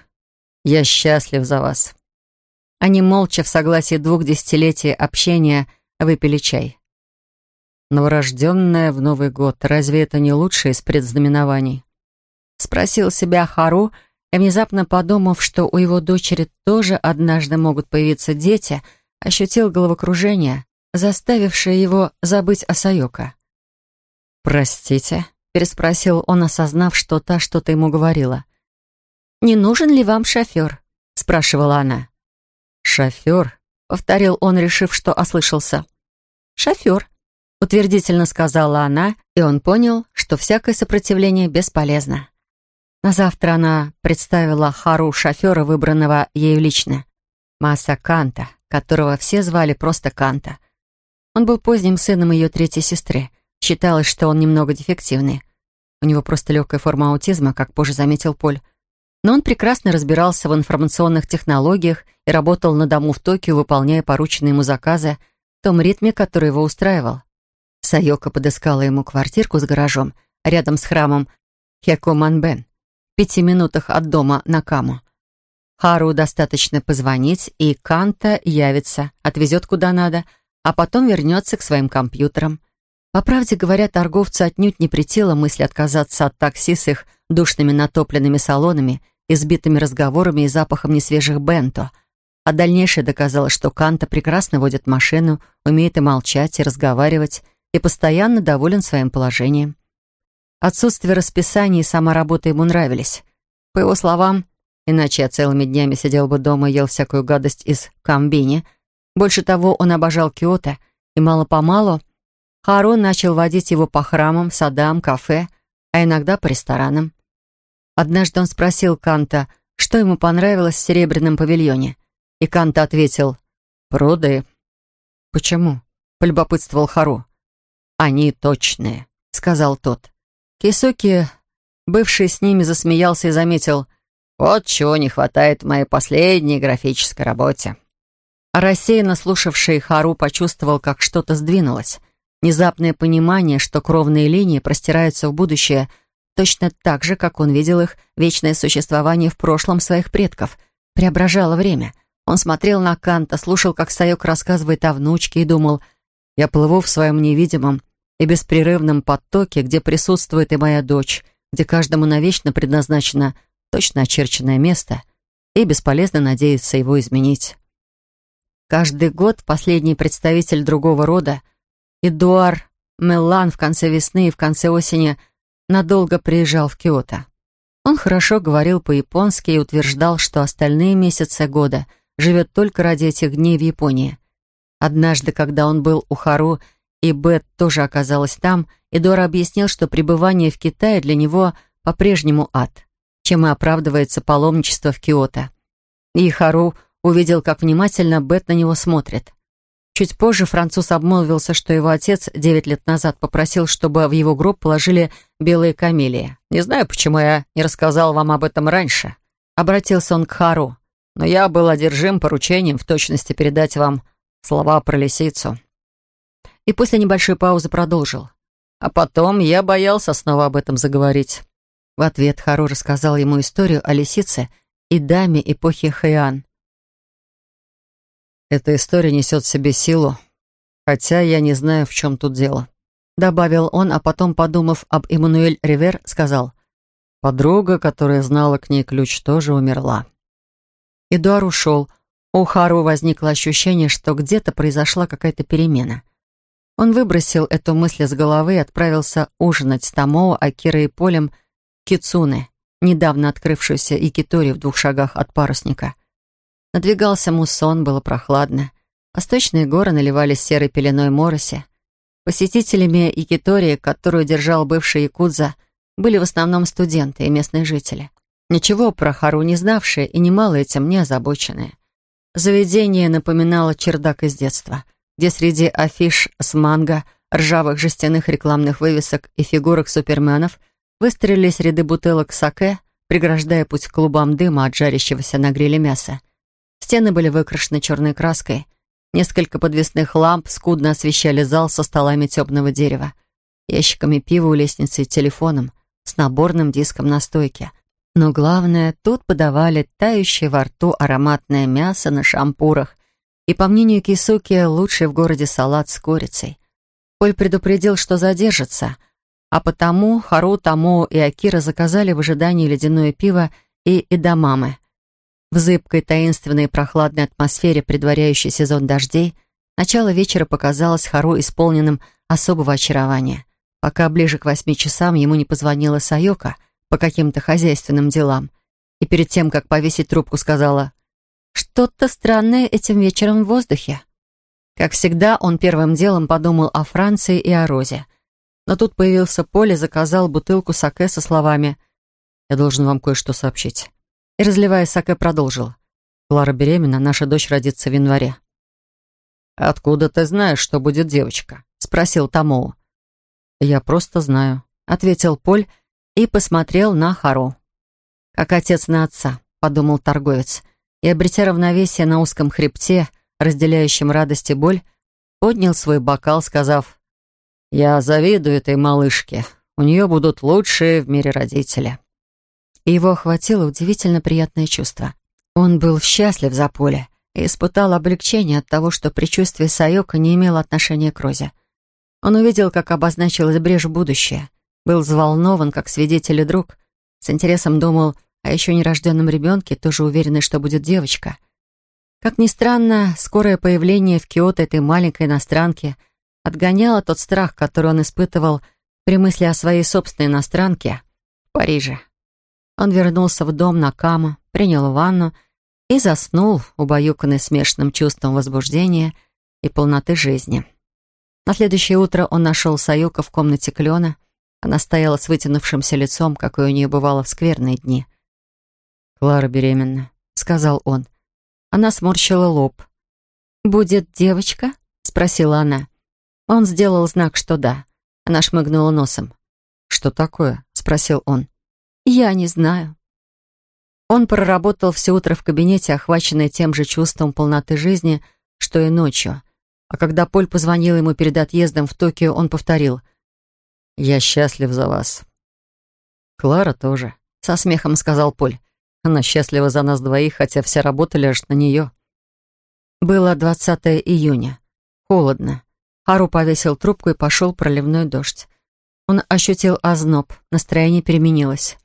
[SPEAKER 2] «Я счастлив за вас». Они молча в согласии двух десятилетий общения выпили чай. Новорожденная в Новый год, разве это не лучшее из предзнаменований? Спросил себя Хару, и внезапно подумав, что у его дочери тоже однажды могут появиться дети, ощутил головокружение, заставившее его забыть о Сайока. «Простите?» — переспросил он, осознав, что та что-то ему говорила.
[SPEAKER 3] «Не нужен ли вам шофер?» — спрашивала она.
[SPEAKER 2] «Шофер?» — повторил он, решив, что ослышался.
[SPEAKER 3] «Шофер», утвердительно сказала она, и он понял, что всякое сопротивление бесполезно. На завтра она представила Хару шофера, выбранного ею лично. Маса Канта, которого все звали просто Канта. Он был поздним сыном ее третьей сестры. Считалось, что он немного дефективный. У него просто легкая форма аутизма, как позже заметил Поль. Но он прекрасно разбирался в информационных технологиях и работал на дому в Токио, выполняя порученные ему заказы в том ритме, который его устраивал. Сайока подыскала ему квартирку с гаражом рядом с храмом Хекоманбен, в пяти минутах от дома на Каму. Хару достаточно позвонить, и Канта явится, отвезет куда надо, а потом вернется к своим компьютерам. По правде говоря, торговцу отнюдь не претела мысль отказаться от такси с их душными натопленными салонами, избитыми разговорами и запахом несвежих бенто. А дальнейшее доказало, что Канта прекрасно водит машину, умеет и молчать, и разговаривать, и постоянно доволен своим положением. Отсутствие расписания и сама работа ему нравились. По его словам, иначе я целыми днями сидел бы дома и ел всякую гадость из комбини. Больше того, он обожал Киото, и мало-помалу Харон начал водить его по храмам, садам, кафе, а иногда по ресторанам. Однажды он спросил Канта, что ему понравилось в серебряном павильоне, и Канта ответил «Пруды».
[SPEAKER 1] «Почему?» — полюбопытствовал Хару.
[SPEAKER 3] «Они точные», — сказал тот.
[SPEAKER 1] Кисоки, бывший с ними, засмеялся и заметил.
[SPEAKER 3] «Вот чего не хватает в моей последней графической работе».
[SPEAKER 1] Рассеянно слушавший Хару почувствовал, как что-то сдвинулось. Внезапное понимание, что кровные линии простираются в будущее точно так же, как он видел их вечное существование в прошлом своих предков, преображало время. Он смотрел на Канта, слушал, как Сайок рассказывает о внучке и думал, «Я плыву в своем невидимом и беспрерывном потоке, где присутствует и моя дочь, где каждому навечно предназначено точно очерченное место, и бесполезно надеяться его изменить». Каждый год последний представитель другого рода — Эдуар Меллан в конце весны и в конце осени надолго приезжал в Киото. Он хорошо говорил по-японски и утверждал, что остальные месяцы года живет только ради этих дней в Японии. Однажды, когда он был у Хару, и Бет тоже оказалась там, Эдуар объяснил, что пребывание в Китае для него по-прежнему ад, чем и оправдывается паломничество в Киото. И Хару увидел, как внимательно Бет на него смотрит. Чуть позже француз обмолвился, что его отец девять лет назад попросил, чтобы в его гроб положили белые камелии. «Не знаю, почему я не рассказал вам об этом раньше», — обратился он к Хару. «Но я был одержим поручением в точности передать вам слова про лисицу». И после небольшой паузы продолжил. А потом я боялся снова об этом заговорить. В ответ Хару рассказал ему историю о лисице и даме эпохи Хэйан. Эта история несет в себе силу, хотя я не знаю, в чем тут дело. Добавил он, а потом, подумав об Эммануэль Ривер, сказал, подруга, которая знала к ней ключ, тоже умерла. Эдуар ушел. У Хару возникло ощущение, что где-то произошла какая-то перемена. Он выбросил эту мысль с головы и отправился ужинать с Тамоо, Акирой и Полем Кицуне, недавно открывшуюся Икитори в двух шагах от парусника — Надвигался муссон, было прохладно. Восточные горы наливались серой пеленой мороси. Посетителями Якитории, которую держал бывший Якудза, были в основном студенты и местные жители. Ничего про Хару не знавшие и немало этим не озабоченные. Заведение напоминало чердак из детства, где среди афиш с манго, ржавых жестяных рекламных вывесок и фигурок суперменов выстроились ряды бутылок саке, преграждая путь к клубам дыма от жарящегося на гриле мяса. Стены были выкрашены черной краской. Несколько подвесных ламп скудно освещали зал со столами темного дерева, ящиками пива у лестницы и телефоном, с наборным диском на стойке. Но главное, тут подавали тающее во рту ароматное мясо на шампурах. И, по мнению Кисуки, лучший в городе салат с курицей. Поль предупредил, что задержится, а потому Хару, Тамо и Акира заказали в ожидании ледяное пиво и эдамамы — в зыбкой, таинственной и прохладной атмосфере, предваряющей сезон дождей, начало вечера показалось Хару исполненным особого очарования, пока ближе к восьми часам ему не позвонила Сайока по каким-то хозяйственным делам, и перед тем, как повесить трубку, сказала «Что-то странное этим вечером в воздухе». Как всегда, он первым делом подумал о Франции и о Розе. Но тут появился Поле, заказал бутылку саке со словами «Я должен вам кое-что сообщить» и, разливая саке, продолжил. «Клара беременна, наша дочь родится в январе». «Откуда ты знаешь, что будет девочка?» — спросил Тамоу. «Я просто знаю», — ответил Поль и посмотрел на Хару. «Как отец на отца», — подумал торговец, и, обретя равновесие на узком хребте, разделяющем радость и боль, поднял свой бокал, сказав, «Я завидую этой малышке. У нее будут лучшие в мире родители» и его охватило удивительно приятное чувство. Он был счастлив за поле и испытал облегчение от того, что предчувствие Сайока не имело отношения к Розе. Он увидел, как обозначилась брешь будущее, был взволнован, как свидетель и друг, с интересом думал о еще нерожденном ребенке, тоже уверенный, что будет девочка. Как ни странно, скорое появление в Киото этой маленькой иностранки отгоняло тот страх, который он испытывал при мысли о своей собственной иностранке в Париже. Он вернулся в дом на Кама, принял ванну и заснул, убаюканный смешанным чувством возбуждения и полноты жизни. На следующее утро он нашел Саюка в комнате Клена. Она стояла с вытянувшимся лицом, как и у нее бывало в скверные дни. «Клара беременна», — сказал он. Она сморщила лоб. «Будет девочка?»
[SPEAKER 3] — спросила она. Он сделал знак, что да. Она шмыгнула носом.
[SPEAKER 2] «Что такое?» — спросил он.
[SPEAKER 3] «Я не знаю». Он проработал все утро в кабинете, охваченный тем же чувством полноты жизни, что и ночью. А когда Поль позвонил ему перед отъездом в Токио, он повторил «Я счастлив за вас».
[SPEAKER 2] «Клара тоже», — со смехом сказал Поль. «Она счастлива за нас двоих, хотя вся работа лежит на нее».
[SPEAKER 3] Было 20 июня. Холодно. Хару повесил трубку и пошел проливной дождь. Он ощутил озноб, настроение переменилось.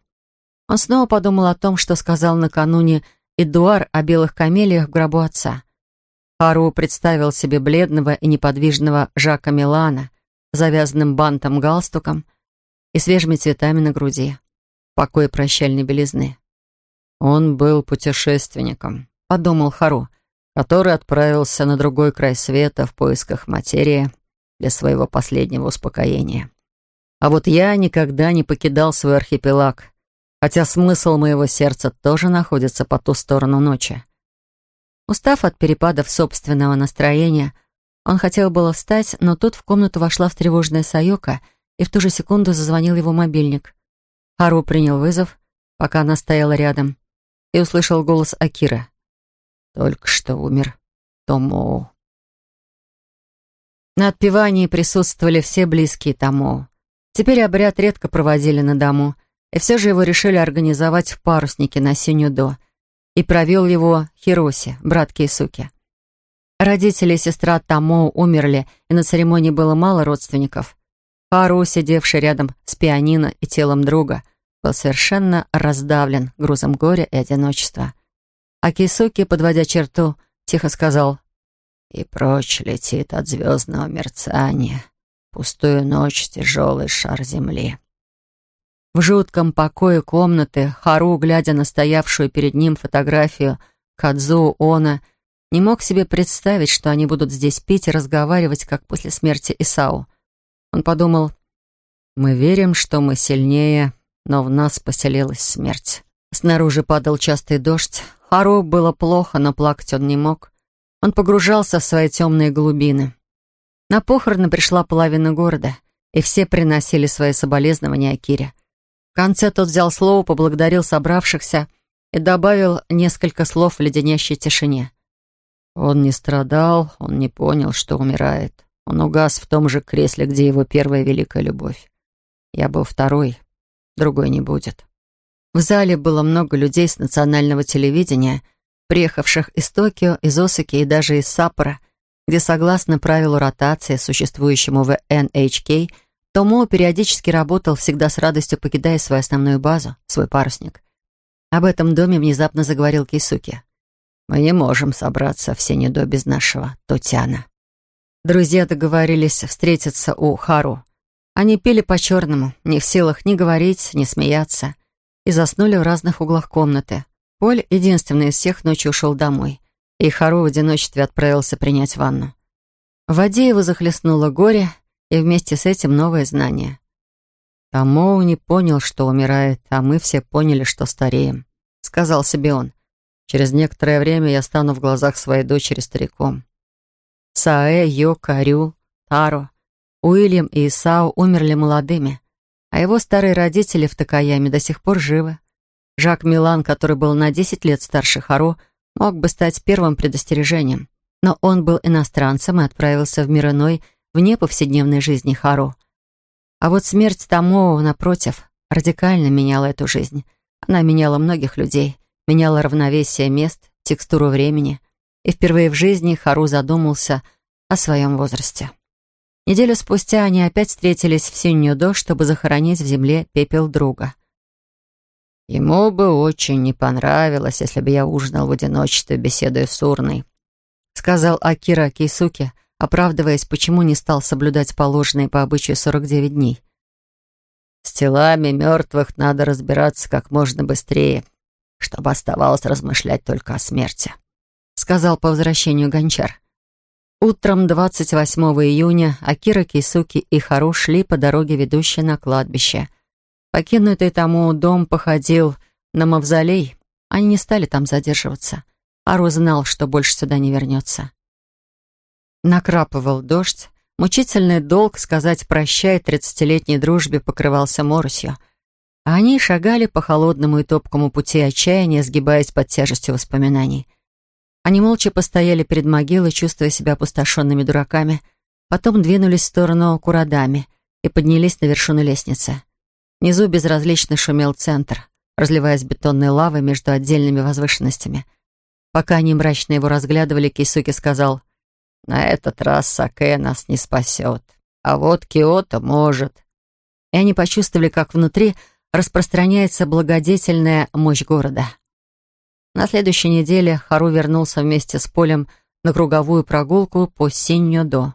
[SPEAKER 3] Он снова подумал о том, что сказал накануне Эдуар о белых камелиях в гробу отца. Хару представил себе бледного и неподвижного Жака Милана, завязанным бантом галстуком и свежими цветами на груди, покой прощальной белизны.
[SPEAKER 2] «Он был путешественником», — подумал Хару, который отправился на другой край света в поисках материи для своего последнего успокоения. А вот я никогда не покидал свой архипелаг, хотя смысл моего сердца тоже находится по ту сторону ночи.
[SPEAKER 3] Устав от перепадов собственного настроения, он хотел было встать, но тут в комнату вошла встревоженная Сайока, и в ту же секунду зазвонил его мобильник. Хару принял вызов, пока она стояла рядом, и услышал голос Акира.
[SPEAKER 2] «Только что умер Томоу».
[SPEAKER 3] На отпевании присутствовали все близкие Томоу. Теперь обряд редко проводили на дому, и все же его решили организовать в паруснике на Синюдо, и провел его Хироси, брат Кейсуки. Родители и сестра Тамо умерли, и на церемонии было мало родственников. Хару, сидевший рядом с пианино и телом друга, был совершенно раздавлен грузом горя и одиночества. А Кейсуки, подводя черту, тихо сказал «И прочь летит от звездного мерцания» пустую ночь, тяжелый шар земли. В жутком покое комнаты Хару, глядя на стоявшую перед ним фотографию Кадзу Она, не мог себе представить, что они будут здесь пить и разговаривать, как после смерти Исау. Он подумал, «Мы верим, что мы сильнее, но в нас поселилась смерть». Снаружи падал частый дождь. Хару было плохо, но плакать он не мог. Он погружался в свои темные глубины. На похороны пришла половина города, и все приносили свои соболезнования Акире. В конце тот взял слово, поблагодарил собравшихся и добавил несколько слов в леденящей тишине. Он не страдал, он не понял, что умирает. Он угас в том же кресле, где его первая великая любовь. Я был второй, другой не будет. В зале было много людей с национального телевидения, приехавших из Токио, из Осаки и даже из Саппора — где, согласно правилу ротации, существующему в NHK, Томо периодически работал, всегда с радостью покидая свою основную базу, свой парусник. Об этом доме внезапно заговорил Кисуки. «Мы не можем собраться все недо без нашего Тотяна». Друзья договорились встретиться у Хару. Они пили по-черному, не в силах ни говорить, ни смеяться, и заснули в разных углах комнаты. Поль, единственный из всех, ночью ушел домой и Хару в одиночестве отправился принять ванну. В воде его захлестнуло горе, и вместе с этим новое знание. «Тамоу не понял, что умирает, а мы все поняли, что стареем», — сказал себе он. «Через некоторое время я стану в глазах своей дочери стариком». Саэ, Йока, Рю, Таро, Уильям и Исао умерли молодыми, а его старые родители в Такаяме до сих пор живы. Жак Милан, который был на 10 лет старше Харо, — мог бы стать первым предостережением, но он был иностранцем и отправился в мир иной, вне повседневной жизни Хару. А вот смерть Томова, напротив, радикально меняла эту жизнь. Она меняла многих людей, меняла равновесие мест, текстуру времени. И впервые в жизни Хару задумался о своем возрасте. Неделю спустя они опять встретились в Синьюдо, чтобы захоронить в земле пепел друга. Ему бы очень не понравилось, если бы я ужинал в одиночестве, беседуя с урной, сказал Акира Кейсуке, оправдываясь, почему не стал соблюдать положенные по обычаю 49 дней. С телами мертвых надо разбираться как можно быстрее, чтобы оставалось размышлять только о смерти, сказал по возвращению гончар. Утром 28 июня Акира Кейсуки и Хару шли по дороге, ведущей на кладбище — Покинутый тому дом походил на мавзолей. Они не стали там задерживаться. Ару знал, что больше сюда не вернется.
[SPEAKER 1] Накрапывал дождь. Мучительный долг сказать «прощай» тридцатилетней дружбе покрывался моросью. Они шагали по холодному и топкому пути отчаяния, сгибаясь под тяжестью воспоминаний. Они молча постояли перед могилой, чувствуя себя опустошенными дураками, потом двинулись в сторону Курадами и поднялись на вершину лестницы. Внизу безразлично шумел центр, разливаясь бетонной лавой между отдельными возвышенностями. Пока они мрачно его разглядывали, Кисуки сказал, «На этот раз Саке нас не спасет, а вот Киото может». И они почувствовали, как внутри распространяется благодетельная мощь города. На следующей неделе Хару вернулся вместе с Полем на круговую прогулку по Синьо-до.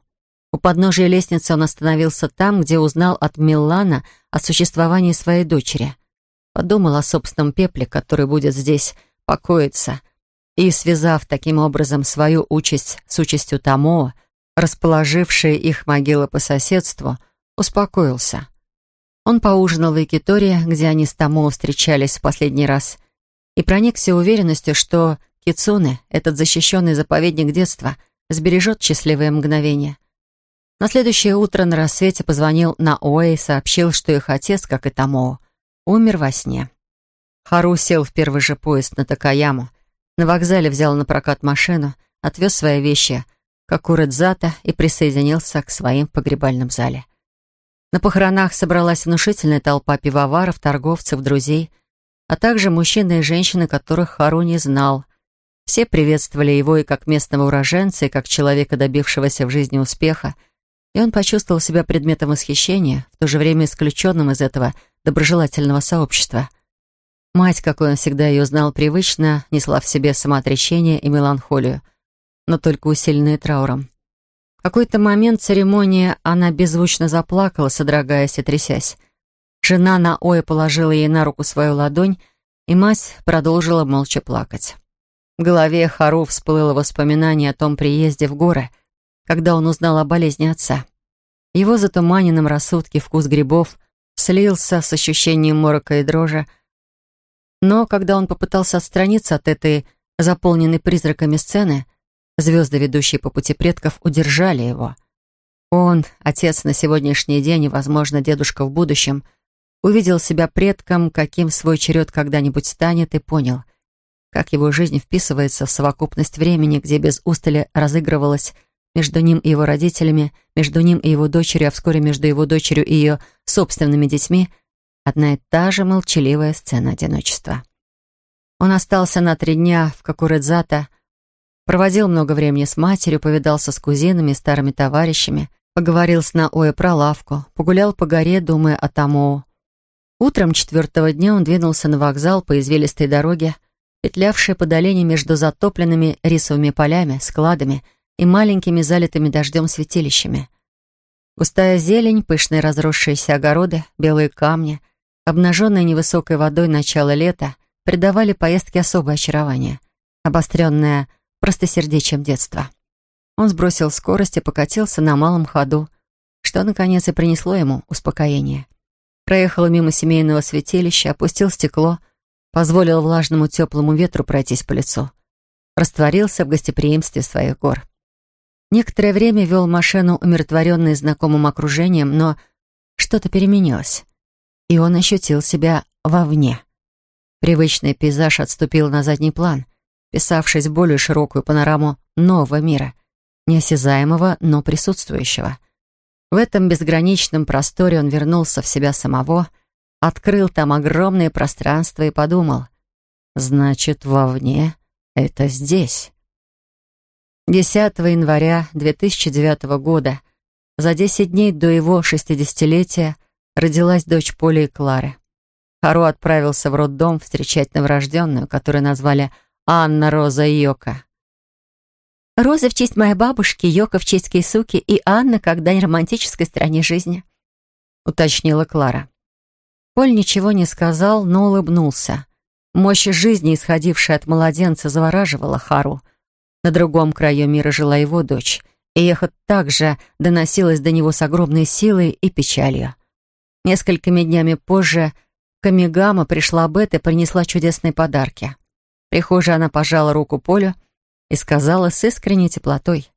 [SPEAKER 1] У подножия лестницы он остановился там, где узнал от Милана о существовании своей дочери. Подумал о собственном пепле, который будет здесь покоиться, и, связав таким образом свою участь с участью Тамо, расположившей их могилы по соседству, успокоился. Он поужинал в Якитории, где они с Тамо встречались в последний раз, и проникся уверенностью, что Кицуне, этот защищенный заповедник детства, сбережет счастливые мгновения. На следующее утро на рассвете позвонил на Оэ и сообщил, что их отец, как и Тамо, умер во сне. Хару сел в первый же поезд на Такаяму. На вокзале взял на прокат машину, отвез свои вещи к Акурэдзата и присоединился к своим в погребальном зале. На похоронах собралась внушительная толпа пивоваров, торговцев, друзей, а также мужчины и женщины, которых Хару не знал. Все приветствовали его и как местного уроженца, и как человека, добившегося в жизни успеха, и он почувствовал себя предметом восхищения, в то же время исключенным из этого доброжелательного сообщества. Мать, какой он всегда ее знал привычно, несла в себе самоотречение и меланхолию, но только усиленные трауром. Какой-то момент церемонии она беззвучно заплакала, содрогаясь и трясясь. Жена на Ое положила ей на руку свою ладонь, и мать продолжила молча плакать. В голове Хару всплыло воспоминание о том приезде в горы — когда он узнал о болезни отца. Его затуманенном рассудке вкус грибов слился с ощущением морока и дрожи, но когда он попытался отстраниться от этой заполненной призраками сцены, звезды, ведущие по пути предков, удержали его. Он, отец на сегодняшний день и, возможно, дедушка в будущем, увидел себя предком, каким свой черед когда-нибудь станет, и понял, как его жизнь вписывается в совокупность времени, где без устали разыгрывалась между ним и его родителями, между ним и его дочерью, а вскоре между его дочерью и ее собственными детьми, одна и та же молчаливая сцена одиночества. Он остался на три дня в Кокуредзата, проводил много времени с матерью, повидался с кузинами, старыми товарищами, поговорил с Наоэ про лавку, погулял по горе, думая о Тамоу. Утром четвертого дня он двинулся на вокзал по извилистой дороге, петлявшей по долине между затопленными рисовыми полями, складами — и маленькими залитыми дождем святилищами. Густая зелень, пышные разросшиеся огороды, белые камни, обнаженные невысокой водой начала лета придавали поездке особое очарование, обостренное простосердечием детства. Он сбросил скорость и покатился на малом ходу, что, наконец, и принесло ему успокоение. Проехал мимо семейного святилища, опустил стекло, позволил влажному теплому ветру пройтись по лицу. Растворился в гостеприимстве своих гор. Некоторое время вел машину, умиротворенный знакомым окружением, но что-то переменилось, и он ощутил себя вовне. Привычный пейзаж отступил на задний план, писавшись в более широкую панораму нового мира, неосязаемого, но присутствующего. В этом безграничном просторе он вернулся в себя самого, открыл там огромное пространство и подумал, «Значит, вовне — это здесь». 10 января 2009 года, за 10 дней до его 60-летия, родилась дочь Поли и Клары. Хару отправился в роддом встречать новорожденную, которую назвали Анна Роза Йока.
[SPEAKER 3] «Роза в честь моей бабушки, Йока в честь Кейсуки и Анна как дань романтической стороне жизни», —
[SPEAKER 1] уточнила Клара. Поль ничего не сказал, но улыбнулся. Мощь жизни, исходившая от младенца, завораживала Хару — на другом краю мира жила его дочь, и эхо также доносилось до него с огромной силой и печалью. Несколькими днями позже Камигама пришла Бет и принесла чудесные подарки. Прихожей она пожала руку Полю и сказала с искренней теплотой.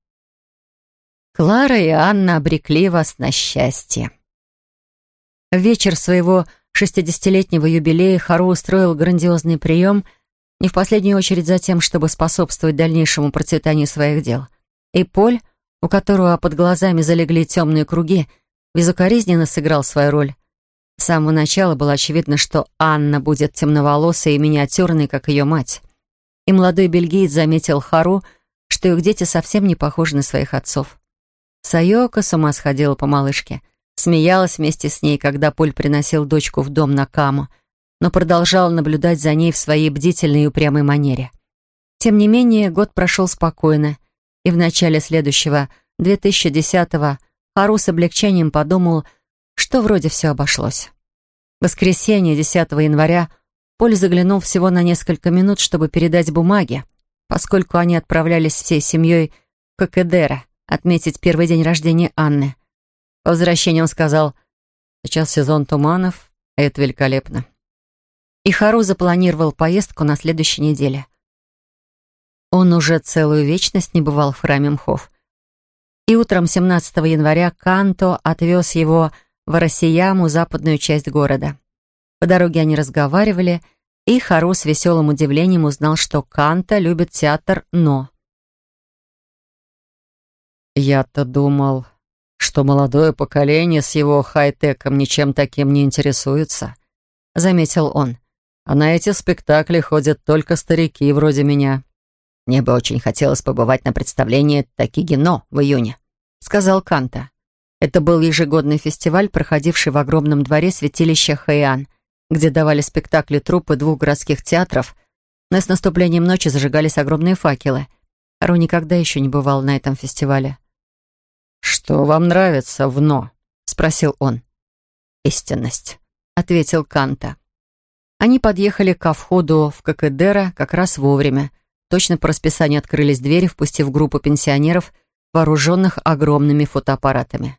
[SPEAKER 1] Клара и Анна обрекли вас на счастье. В вечер своего шестидесятилетнего юбилея Хару устроил грандиозный прием, не в последнюю очередь за тем, чтобы способствовать дальнейшему процветанию своих дел. И Поль, у которого под глазами залегли темные круги, безукоризненно сыграл свою роль. С самого начала было очевидно, что Анна будет темноволосой и миниатюрной, как ее мать. И молодой бельгиец заметил Хару, что их дети совсем не похожи на своих отцов. Сайока с ума сходила по малышке, смеялась вместе с ней, когда Поль приносил дочку в дом на Каму, но продолжала наблюдать за ней в своей бдительной и упрямой манере. Тем не менее, год прошел спокойно, и в начале следующего, 2010-го, Хару с облегчением подумал, что вроде все обошлось. В воскресенье, 10 января, Поль заглянул всего на несколько минут, чтобы передать бумаги, поскольку они отправлялись всей семьей в Кокедера отметить первый день рождения Анны. По возвращению он сказал, «Сейчас сезон туманов, и это великолепно». И Хару запланировал поездку на следующей неделе. Он уже целую вечность не бывал в храме Мхов. И утром 17 января Канто отвез его в Арасияму, западную часть города. По дороге они разговаривали, и Хару с веселым удивлением узнал, что Канто любит театр «Но».
[SPEAKER 2] «Я-то думал, что молодое поколение с его хай-теком ничем таким не интересуется», — заметил он. «А на эти спектакли ходят только старики вроде меня».
[SPEAKER 1] «Мне бы очень хотелось побывать на представлении Такигино в июне», — сказал Канта. Это был ежегодный фестиваль, проходивший в огромном дворе святилища Хэйан, где давали спектакли труппы двух городских театров, но с наступлением ночи зажигались огромные факелы. Ру никогда еще не бывал на этом фестивале.
[SPEAKER 2] «Что вам нравится в «но»?» — спросил он.
[SPEAKER 1] «Истинность», — ответил Канта. Они подъехали ко входу в Кокедера как раз вовремя. Точно по расписанию открылись двери, впустив группу пенсионеров, вооруженных огромными фотоаппаратами.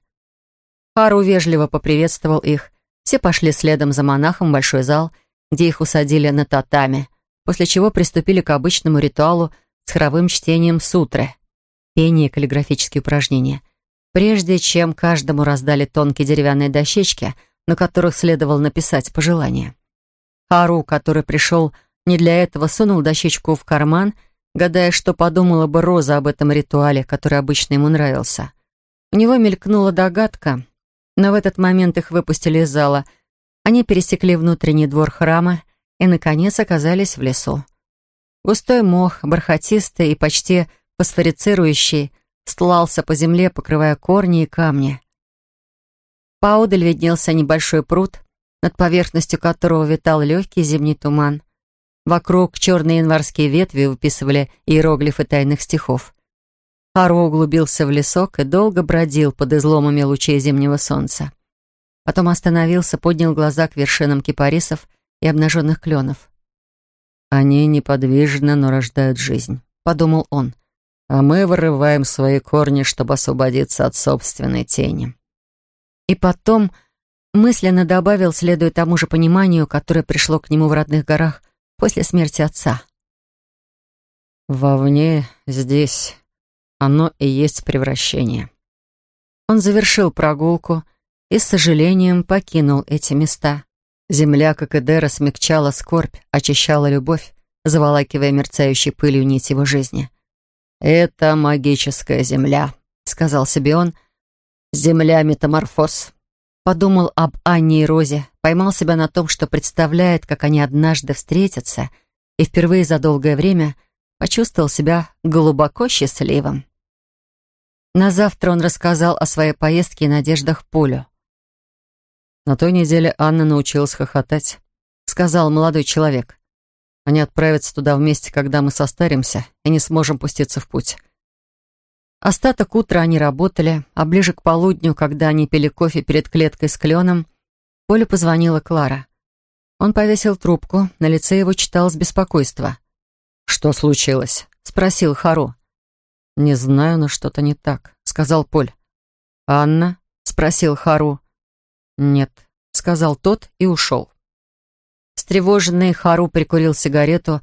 [SPEAKER 1] Хару вежливо поприветствовал их. Все пошли следом за монахом в большой зал, где их усадили на татами, после чего приступили к обычному ритуалу с хоровым чтением сутры, пение и каллиграфические упражнения — прежде чем каждому раздали тонкие деревянные дощечки, на которых следовало написать пожелание. Хару, который пришел не для этого, сунул дощечку в карман, гадая, что подумала бы Роза об этом ритуале, который обычно ему нравился. У него мелькнула догадка, но в этот момент их выпустили из зала. Они пересекли внутренний двор храма и, наконец, оказались в лесу. Густой мох, бархатистый и почти фосфорицирующий, стлался по земле, покрывая корни и камни. Поодаль виднелся небольшой пруд, над поверхностью которого витал легкий зимний туман. Вокруг черные январские ветви выписывали иероглифы тайных стихов. Хару углубился в лесок и долго бродил под изломами лучей зимнего солнца. Потом остановился, поднял глаза к вершинам кипарисов и обнаженных кленов.
[SPEAKER 2] «Они неподвижны, но рождают жизнь», — подумал он а мы вырываем свои корни, чтобы освободиться от собственной тени.
[SPEAKER 1] И потом мысленно добавил, следуя тому же пониманию, которое пришло к нему в родных горах после смерти отца.
[SPEAKER 2] «Вовне, здесь, оно и есть превращение».
[SPEAKER 1] Он завершил прогулку и с сожалением покинул эти места. Земля, как и Дера, смягчала скорбь, очищала любовь, заволакивая мерцающей пылью нить его жизни —
[SPEAKER 2] «Это магическая земля», — сказал себе он. «Земля-метаморфоз».
[SPEAKER 1] Подумал об Анне и Розе, поймал себя на том, что представляет, как они однажды встретятся, и впервые за долгое время почувствовал себя глубоко счастливым. На завтра он рассказал о своей поездке и надеждах Полю.
[SPEAKER 2] «На той неделе Анна научилась хохотать», — сказал молодой человек. Они отправятся туда вместе, когда мы состаримся и не сможем пуститься в путь.
[SPEAKER 1] Остаток утра они работали, а ближе к полудню, когда они пили кофе перед клеткой с кленом, Поле позвонила Клара. Он повесил трубку, на лице его читалось беспокойство.
[SPEAKER 2] «Что случилось?»
[SPEAKER 1] — спросил Хару.
[SPEAKER 2] «Не знаю, но что-то не так», — сказал Поль.
[SPEAKER 1] «Анна?» — спросил Хару.
[SPEAKER 2] «Нет», — сказал тот и ушел.
[SPEAKER 1] Встревоженный Хару прикурил сигарету,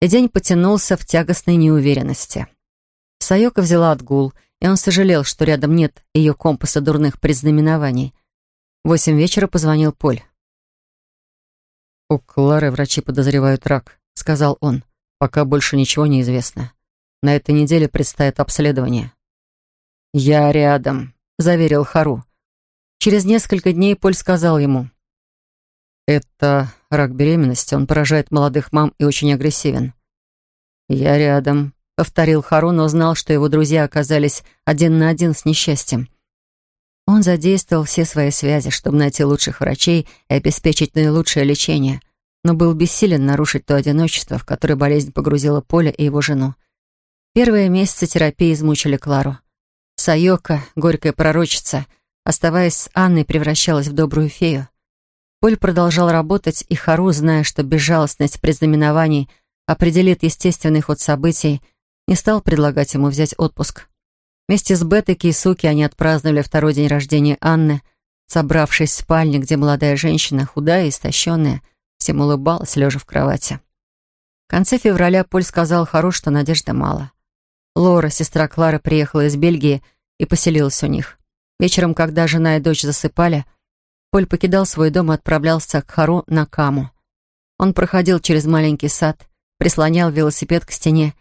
[SPEAKER 1] и день потянулся в тягостной неуверенности. Сайока взяла отгул, и он сожалел, что рядом нет ее компаса дурных предзнаменований. В восемь вечера позвонил Поль.
[SPEAKER 2] «У Клары врачи подозревают рак», — сказал он. «Пока больше ничего не известно. На этой неделе предстоит обследование».
[SPEAKER 1] «Я рядом», — заверил Хару. Через несколько дней Поль сказал ему.
[SPEAKER 2] «Это рак беременности. Он поражает молодых мам и очень агрессивен».
[SPEAKER 1] «Я рядом», — повторил Хару, но знал, что его друзья оказались один на один с несчастьем. Он задействовал все свои связи, чтобы найти лучших врачей и обеспечить наилучшее лечение, но был бессилен нарушить то одиночество, в которое болезнь погрузила Поля и его жену. Первые месяцы терапии измучили Клару. Сайока, горькая пророчица — оставаясь с Анной, превращалась в добрую фею. Поль продолжал работать, и Хару, зная, что безжалостность предзнаменований определит естественный ход событий, не стал предлагать ему взять отпуск. Вместе с Бетой Кейсуки они отпраздновали второй день рождения Анны, собравшись в спальне, где молодая женщина, худая и истощенная, всем улыбалась, лежа в кровати. В конце февраля Поль сказал Хару, что надежды мало. Лора, сестра Клары, приехала из Бельгии и поселилась у них. Вечером, когда жена и дочь засыпали, Поль покидал свой дом и отправлялся к Хару на Каму. Он проходил через маленький сад, прислонял велосипед к стене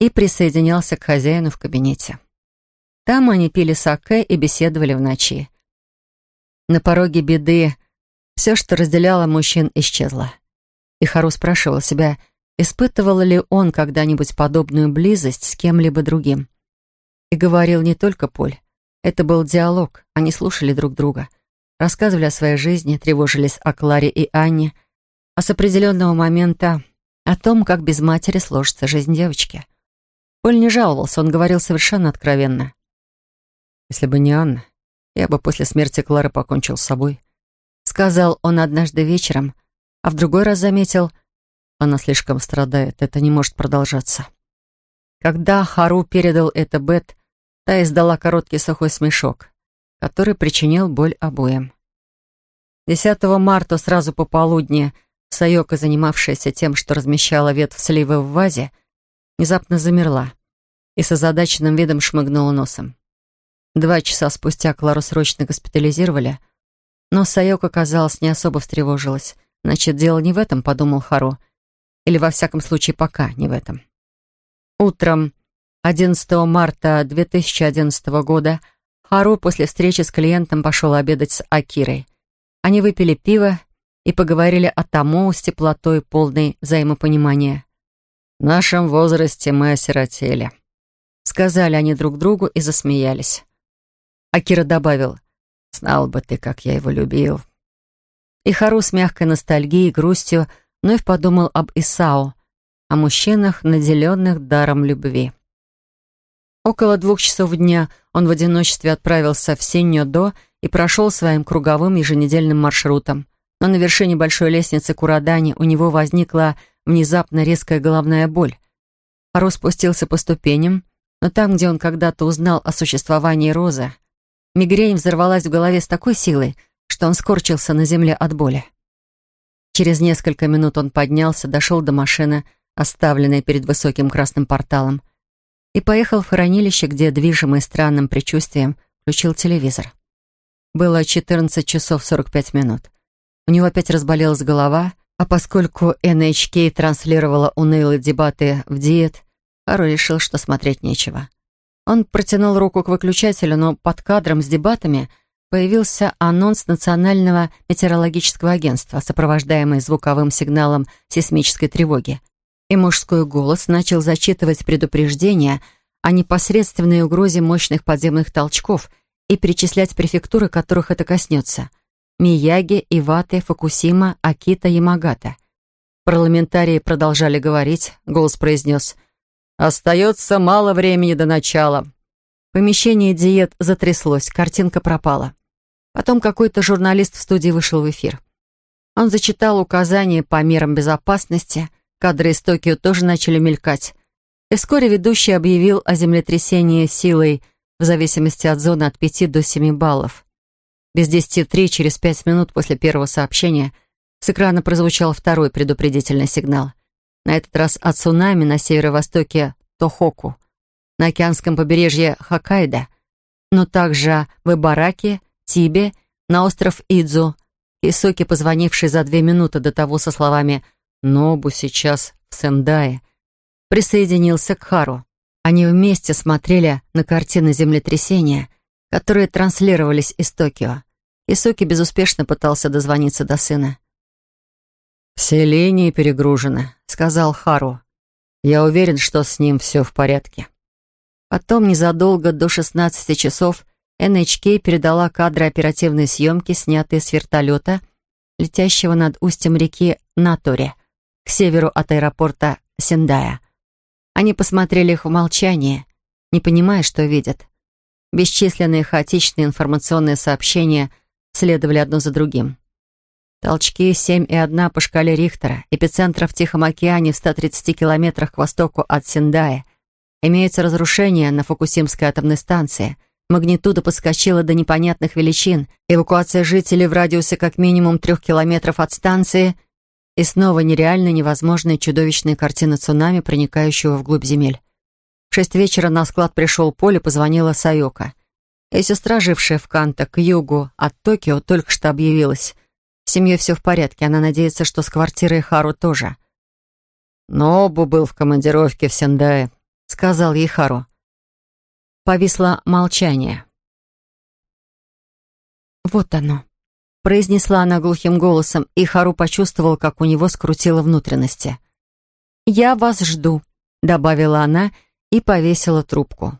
[SPEAKER 1] и присоединялся к хозяину в кабинете. Там они пили саке и беседовали в ночи. На пороге беды все, что разделяло мужчин, исчезло. И Хару спрашивал себя, испытывал ли он когда-нибудь подобную близость с кем-либо другим. И говорил не только Поль. Это был диалог, они слушали друг друга, рассказывали о своей жизни, тревожились о Кларе и Анне, а с определенного момента о том, как без матери сложится жизнь девочки. Поль не жаловался, он говорил совершенно откровенно.
[SPEAKER 2] «Если бы не Анна, я бы после смерти Клары покончил с собой»,
[SPEAKER 1] сказал он однажды вечером, а в другой раз заметил,
[SPEAKER 2] она слишком страдает, это не может продолжаться.
[SPEAKER 1] Когда Хару передал это Бет, Та издала короткий сухой смешок, который причинил боль обоим. 10 марта сразу по полудни Сайока, занимавшаяся тем, что размещала ветвь сливы в вазе, внезапно замерла и с озадаченным видом шмыгнула носом. Два часа спустя Клару срочно госпитализировали, но Сайока, казалось, не особо встревожилась. Значит, дело не в этом, подумал Хару. Или, во всяком случае, пока не в этом. Утром 11 марта 2011 года Хару после встречи с клиентом пошел обедать с Акирой. Они выпили пиво и поговорили о тому с теплотой, полной взаимопонимания.
[SPEAKER 2] «В нашем возрасте мы осиротели», —
[SPEAKER 1] сказали они друг другу и засмеялись. Акира добавил, «Знал бы ты, как я его любил». И Хару с мягкой ностальгией и грустью вновь подумал об Исао, о мужчинах, наделенных даром любви. Около двух часов дня он в одиночестве отправился в Синьо-До и прошел своим круговым еженедельным маршрутом. Но на вершине большой лестницы Курадани у него возникла внезапно резкая головная боль. Харо спустился по ступеням, но там, где он когда-то узнал о существовании Розы, мигрень взорвалась в голове с такой силой, что он скорчился на земле от боли. Через несколько минут он поднялся, дошел до машины, оставленной перед высоким красным порталом, и поехал в хранилище, где, движимый странным предчувствием, включил телевизор. Было 14 часов 45 минут. У него опять разболелась голова, а поскольку NHK транслировала унылые дебаты в диет, Хару решил, что смотреть нечего. Он протянул руку к выключателю, но под кадром с дебатами появился анонс Национального метеорологического агентства, сопровождаемый звуковым сигналом сейсмической тревоги и мужской голос начал зачитывать предупреждения о непосредственной угрозе мощных подземных толчков и перечислять префектуры, которых это коснется. Мияги, Иваты, Фукусима, Акита, Ямагата. Парламентарии продолжали говорить, голос произнес «Остается мало времени до начала». Помещение диет затряслось, картинка пропала. Потом какой-то журналист в студии вышел в эфир. Он зачитал указания по мерам безопасности — Кадры из Токио тоже начали мелькать. И вскоре ведущий объявил о землетрясении силой в зависимости от зоны от 5 до 7 баллов. Без 10.3, через 5 минут после первого сообщения, с экрана прозвучал второй предупредительный сигнал. На этот раз от цунами на северо-востоке Тохоку. На
[SPEAKER 3] океанском побережье Хоккайдо, но также в Ибараке, Тибе, на остров Идзу. Исоки, позвонивший за две минуты до того со словами «Нобу сейчас в Сендае», присоединился к Хару. Они вместе смотрели на картины землетрясения, которые транслировались из Токио. Исоки безуспешно пытался дозвониться до сына.
[SPEAKER 2] «Все линии перегружены», — сказал Хару. «Я уверен, что с ним все в порядке».
[SPEAKER 3] Потом, незадолго до 16 часов, NHK передала кадры оперативной съемки, снятые с вертолета, летящего над устьем реки Натори, к северу от аэропорта Сендая. Они посмотрели их в молчании, не понимая, что видят. Бесчисленные хаотичные информационные сообщения следовали одно за другим. Толчки 7,1 по шкале Рихтера, эпицентра в Тихом океане в 130 километрах к востоку от Синдая. Имеются разрушения на Фукусимской атомной станции. Магнитуда подскочила до непонятных величин. Эвакуация жителей в радиусе как минимум трех километров от станции. И снова нереально невозможная чудовищная картина цунами, проникающего вглубь земель. В шесть вечера на склад пришел Поле, позвонила Сайока. Ее сестра, жившая в Канто, к югу от Токио, только что объявилась. С семьей все в порядке, она надеется, что с квартирой Хару тоже.
[SPEAKER 2] Нобу был в командировке в Сендае, сказал ей Хару.
[SPEAKER 3] Повисло молчание. «Вот оно», — произнесла она глухим голосом, и Хару почувствовал, как у него скрутило внутренности. «Я вас жду», — добавила она и повесила трубку.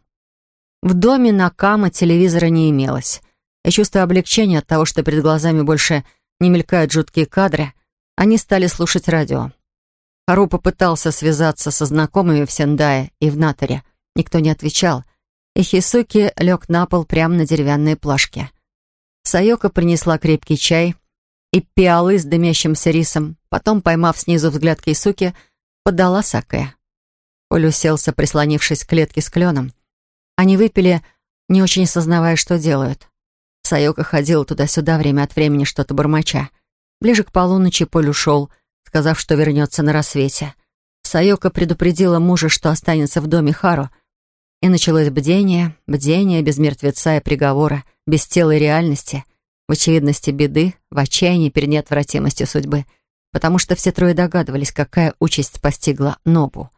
[SPEAKER 3] В доме Накама телевизора не имелось. И чувство облегчения от того, что перед глазами больше не мелькают жуткие кадры, они стали слушать радио. Хару попытался связаться со знакомыми в Сендае и в Наторе. Никто не отвечал, и Хисуки лег на пол прямо на деревянные плашки. Сайока принесла крепкий чай и пиалы с дымящимся рисом, потом, поймав снизу взгляд Хисуки, подала сакэ. Поль уселся, прислонившись к клетке с кленом. Они выпили, не очень сознавая, что делают. Сайока ходила туда-сюда время от времени что-то бормоча. Ближе к полуночи Поль ушел, сказав, что вернется на рассвете. Сайока предупредила мужа, что останется в доме Хару, и началось бдение, бдение без мертвеца и приговора, без тела и реальности, в очевидности беды, в отчаянии перед неотвратимостью судьбы, потому что все трое догадывались, какая участь постигла Нобу.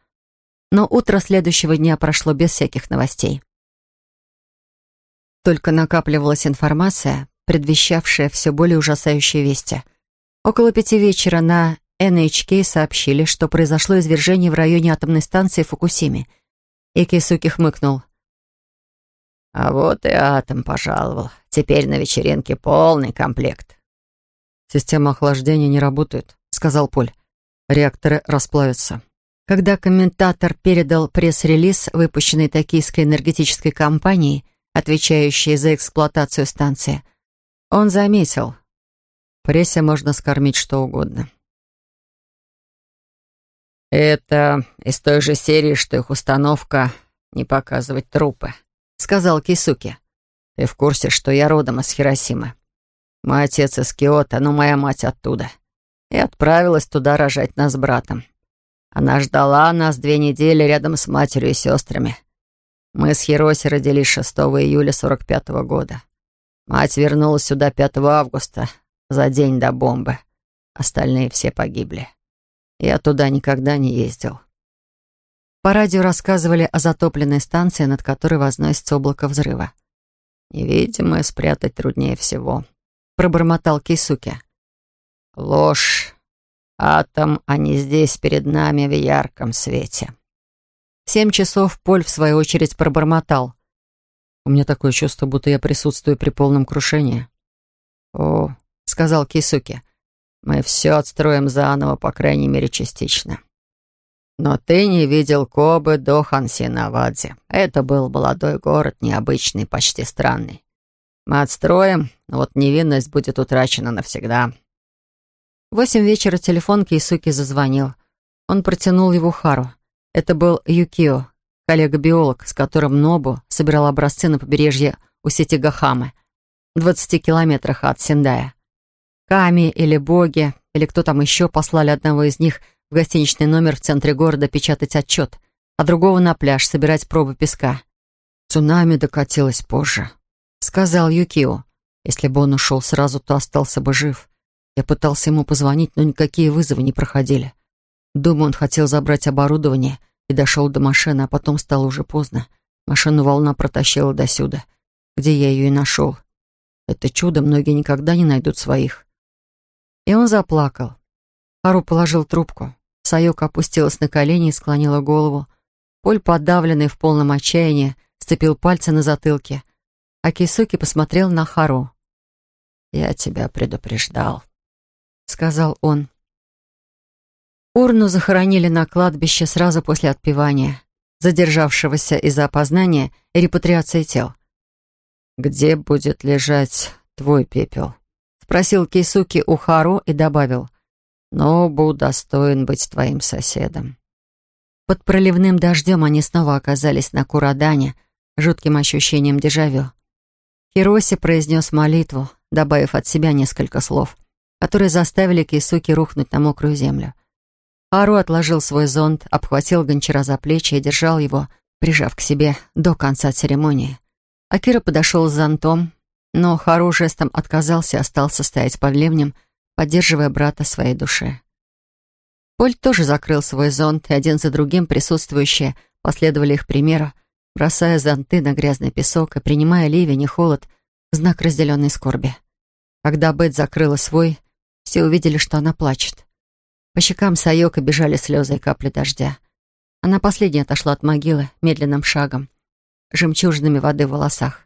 [SPEAKER 3] Но утро следующего дня прошло без всяких новостей. Только накапливалась информация, предвещавшая все более ужасающие вести. Около пяти вечера на NHK сообщили, что произошло извержение в районе атомной станции в Фукусиме. И Кейсуки хмыкнул.
[SPEAKER 4] «А вот и атом пожаловал. Теперь на вечеринке полный комплект».
[SPEAKER 2] «Система охлаждения не работает», — сказал Поль. «Реакторы расплавятся».
[SPEAKER 3] Когда комментатор передал пресс-релиз, выпущенный токийской энергетической компанией, отвечающей за эксплуатацию станции, он заметил.
[SPEAKER 2] Прессе можно скормить что угодно.
[SPEAKER 4] «Это из той же серии, что их установка не показывать трупы», — сказал Кисуки. «Ты в курсе, что я родом из Хиросимы? Мой отец из Киото, но моя мать оттуда. И отправилась туда рожать нас с братом. Она ждала нас две недели рядом с матерью и сестрами. Мы с Хироси родились 6 июля 45 -го года. Мать вернулась сюда 5 августа, за день до бомбы. Остальные все погибли. Я туда никогда не ездил.
[SPEAKER 3] По радио рассказывали о затопленной станции, над которой возносится облако взрыва.
[SPEAKER 4] «Невидимое спрятать труднее всего», —
[SPEAKER 3] пробормотал Кейсуки.
[SPEAKER 4] «Ложь. Атом, не здесь перед нами в ярком свете».
[SPEAKER 3] В семь часов Поль, в свою очередь, пробормотал.
[SPEAKER 2] «У меня такое чувство, будто я присутствую при полном крушении».
[SPEAKER 4] «О», — сказал Кисуки, — «мы все отстроим заново, по крайней мере, частично». «Но ты не видел Кобы до Хансинавадзе. Это был молодой город, необычный, почти странный. Мы отстроим, но вот невинность будет утрачена навсегда».
[SPEAKER 3] В восемь вечера телефон Кейсуки зазвонил. Он протянул его Хару. Это был Юкио, коллега-биолог, с которым Нобу собирал образцы на побережье у сети Гахамы, в 20 километрах от Синдая. Ками или боги, или кто там еще послали одного из них в гостиничный номер в центре города печатать отчет.
[SPEAKER 1] а другого на пляж собирать пробы песка.
[SPEAKER 2] «Цунами докатилось позже», — сказал Юкио. «Если бы он ушел сразу, то остался бы жив. Я пытался ему позвонить, но никакие вызовы не проходили. Думаю, он хотел забрать оборудование и дошел до машины, а потом стало уже поздно. Машину волна протащила до сюда, где я ее и нашел. Это чудо многие никогда не найдут своих.
[SPEAKER 1] И он заплакал. Хару положил трубку. Саюка опустилась на колени и склонила голову. Поль, подавленный в полном отчаянии, сцепил пальцы на затылке. А Кисуки посмотрел на Хару.
[SPEAKER 2] «Я тебя предупреждал», — сказал он.
[SPEAKER 1] Урну захоронили на кладбище сразу после отпевания, задержавшегося из-за опознания и репатриации тел.
[SPEAKER 2] «Где будет лежать твой пепел?»
[SPEAKER 1] — спросил Кейсуки у Хару и добавил.
[SPEAKER 2] «Нобу достоин быть твоим соседом».
[SPEAKER 1] Под проливным дождем они снова оказались на Курадане, жутким ощущением дежавю. Хироси произнес молитву, добавив от себя несколько слов, которые заставили Кейсуки рухнуть на мокрую землю. Хару отложил свой зонт, обхватил гончара за плечи и держал его, прижав к себе до конца церемонии. Акира подошел с зонтом, но Хару жестом отказался и остался стоять под ливнем, поддерживая брата своей душе. Поль тоже закрыл свой зонт, и один за другим присутствующие последовали их примеру, бросая зонты на грязный песок и принимая ливень и холод в знак разделенной скорби. Когда Бет закрыла свой, все увидели, что она плачет. По щекам Сайока бежали слезы и капли дождя. Она последняя отошла от могилы медленным шагом, жемчужинами воды в волосах.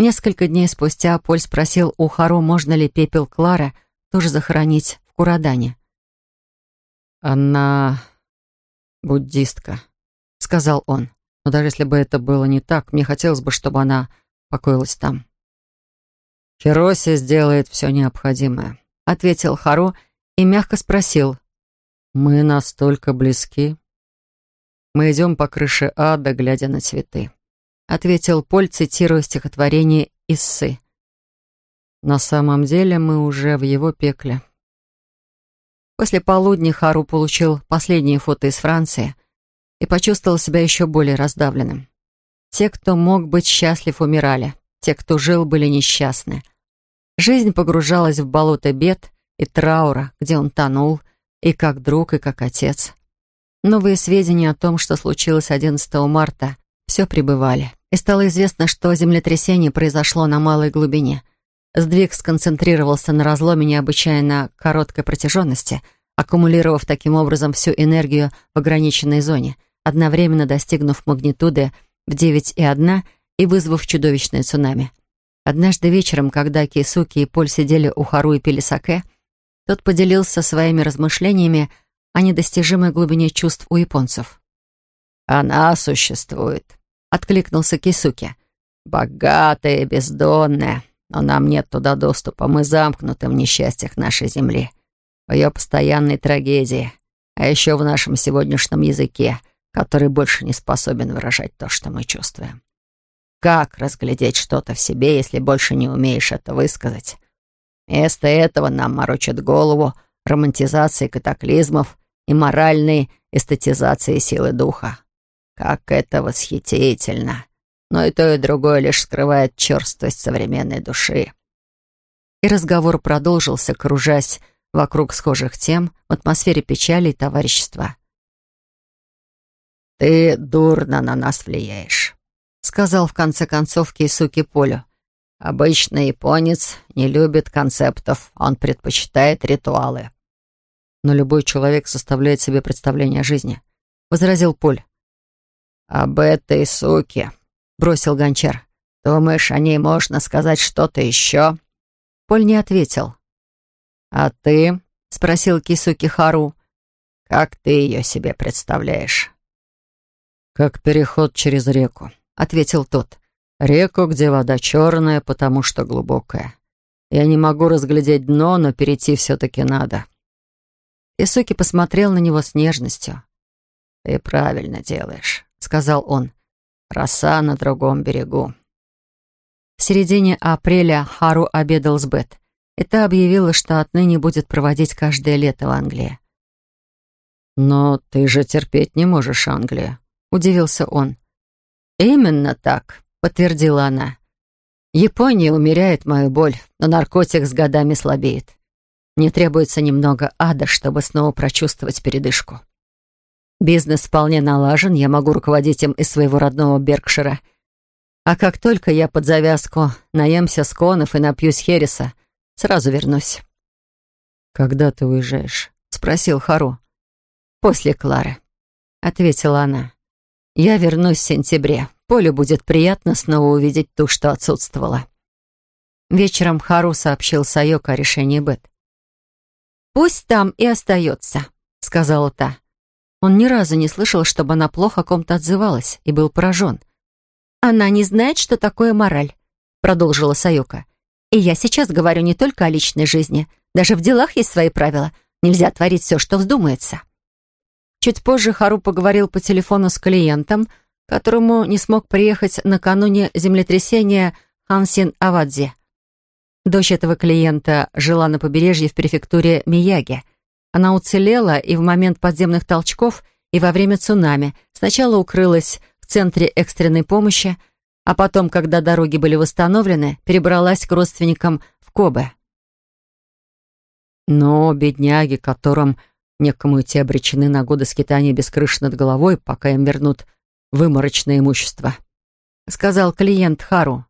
[SPEAKER 1] Несколько дней спустя Поль спросил у Харо, можно ли пепел Клара тоже захоронить в Курадане.
[SPEAKER 2] «Она буддистка», — сказал он. «Но даже если бы это было не так, мне хотелось бы, чтобы она покоилась там». «Хироси сделает все необходимое», — ответил Харо и мягко спросил. «Мы настолько близки?» «Мы идем по крыше ада, глядя на цветы» ответил Поль, цитируя стихотворение Иссы. На самом деле мы уже в его пекле. После полудня Хару получил последние фото из Франции и почувствовал себя еще более раздавленным. Те, кто мог быть счастлив, умирали. Те, кто жил, были несчастны. Жизнь погружалась в болото бед и траура, где он тонул, и как друг, и как отец. Новые сведения о том, что случилось 11 марта, все прибывали и стало известно, что землетрясение произошло на малой глубине. Сдвиг сконцентрировался на разломе необычайно короткой протяженности, аккумулировав таким образом всю энергию в ограниченной зоне, одновременно достигнув магнитуды в 9,1 и вызвав чудовищное цунами. Однажды вечером, когда Кисуки и Поль сидели у Хару и пили саке, тот поделился своими размышлениями о недостижимой глубине чувств у японцев.
[SPEAKER 4] «Она существует», —
[SPEAKER 1] откликнулся Кисуки.
[SPEAKER 4] «Богатая, бездонная, но нам нет туда доступа. Мы замкнуты в несчастьях нашей земли, в ее постоянной трагедии, а еще в нашем сегодняшнем языке, который больше не способен выражать то, что мы чувствуем. Как разглядеть что-то в себе, если больше не умеешь это высказать? Вместо этого нам морочат голову романтизацией катаклизмов и моральной эстетизацией силы духа. Как это восхитительно! Но и то, и другое лишь скрывает черствость современной души.
[SPEAKER 1] И разговор продолжился, кружась вокруг схожих тем в атмосфере печали и товарищества.
[SPEAKER 4] «Ты дурно на нас влияешь», — сказал в конце концов Кейсуки Полю. «Обычный японец не любит концептов, он предпочитает ритуалы».
[SPEAKER 2] «Но любой человек составляет себе представление о жизни», — возразил Поль.
[SPEAKER 4] «Об этой суке», — бросил гончар. «Думаешь, о ней можно сказать что-то еще?»
[SPEAKER 1] Поль не ответил.
[SPEAKER 4] «А ты?»
[SPEAKER 1] — спросил Кисуки Хару.
[SPEAKER 4] «Как ты ее себе представляешь?»
[SPEAKER 2] «Как переход через реку», — ответил тот. «Реку, где вода черная, потому что глубокая. Я не могу разглядеть дно, но перейти все-таки надо».
[SPEAKER 1] Кисуки посмотрел на него с нежностью.
[SPEAKER 4] «Ты правильно делаешь. — сказал он. «Роса на другом берегу».
[SPEAKER 1] В середине апреля Хару обедал с Бет, и та объявила, что отныне будет проводить каждое лето в Англии.
[SPEAKER 2] «Но ты же терпеть не можешь Англию», —
[SPEAKER 1] удивился он. «Именно так», — подтвердила она. «Япония умеряет мою боль, но наркотик с годами слабеет. Мне требуется немного ада, чтобы снова прочувствовать передышку. Бизнес вполне налажен, я могу руководить им из своего родного Беркшира. А как только я под завязку наемся сконов и напьюсь хереса, сразу вернусь».
[SPEAKER 2] «Когда ты уезжаешь?»
[SPEAKER 1] — спросил Хару. «После Клары», — ответила она. «Я вернусь в сентябре. Полю будет приятно снова увидеть ту, что отсутствовала». Вечером Хару сообщил Сайока о решении Бет. «Пусть там и остается», — сказала та. Он ни разу не слышал, чтобы она плохо о ком-то отзывалась, и был поражен. «Она не знает, что такое мораль», — продолжила Сайока. «И я сейчас говорю не только о личной жизни. Даже в делах есть свои правила. Нельзя творить все, что вздумается». Чуть позже Хару поговорил по телефону с клиентом, которому не смог приехать накануне землетрясения Хансин Авадзи. Дочь этого клиента жила на побережье в префектуре Мияги. Она уцелела и в момент подземных толчков, и во время цунами сначала укрылась в центре экстренной помощи, а потом, когда дороги были восстановлены, перебралась к родственникам в Кобе.
[SPEAKER 2] Но бедняги, которым некому идти обречены на годы скитания без крыши над головой, пока им вернут выморочное имущество», — сказал клиент Хару.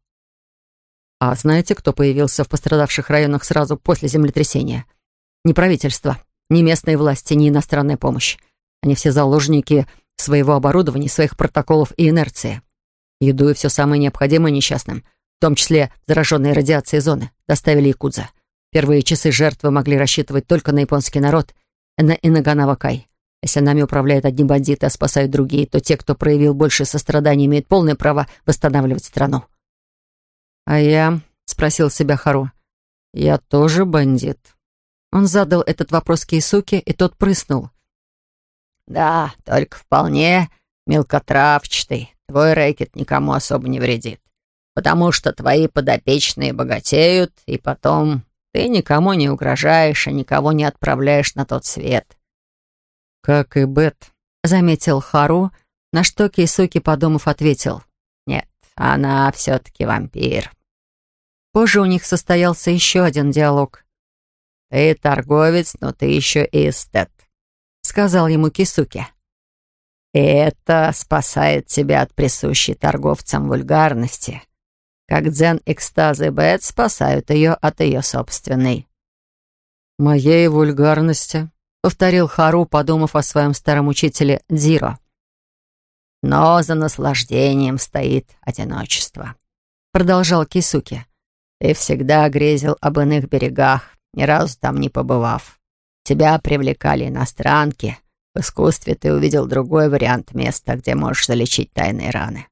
[SPEAKER 2] «А знаете, кто появился в пострадавших районах сразу после землетрясения? Ни правительство, ни местные власти, ни иностранная помощь. Они все заложники своего оборудования, своих протоколов и инерции. Еду и все самое необходимое несчастным, в том числе зараженные радиацией зоны, доставили Якудза. Первые часы жертвы могли рассчитывать только на японский народ на Инаганавакай. Если нами управляют одни бандиты, а спасают другие, то те, кто проявил больше сострадания, имеют полное право восстанавливать страну.
[SPEAKER 1] «А я?» — спросил себя Хару.
[SPEAKER 2] «Я тоже бандит».
[SPEAKER 1] Он задал этот вопрос Кейсуке, и тот прыснул.
[SPEAKER 4] «Да, только вполне мелкотравчатый. Твой рэкет никому особо не вредит, потому что твои подопечные богатеют, и потом ты никому не угрожаешь и никого не отправляешь на тот свет».
[SPEAKER 2] «Как и Бет», —
[SPEAKER 1] заметил Хару, на что Кейсуки, подумав, ответил.
[SPEAKER 4] «Нет, она все-таки вампир».
[SPEAKER 1] Позже у них состоялся еще один диалог.
[SPEAKER 4] «Ты торговец, но ты еще и эстет», — сказал ему Кисуки. «И это спасает тебя от присущей торговцам вульгарности как дзен-экстазы Бет спасают ее от ее собственной.
[SPEAKER 2] «Моей вульгарности», —
[SPEAKER 1] повторил Хару, подумав о своем старом учителе Дзиро.
[SPEAKER 4] «Но за наслаждением стоит одиночество», — продолжал Кисуки. «Ты всегда грезил об иных берегах, ни разу там не побывав. Тебя привлекали иностранки. В искусстве ты увидел другой вариант места, где можешь залечить тайные раны.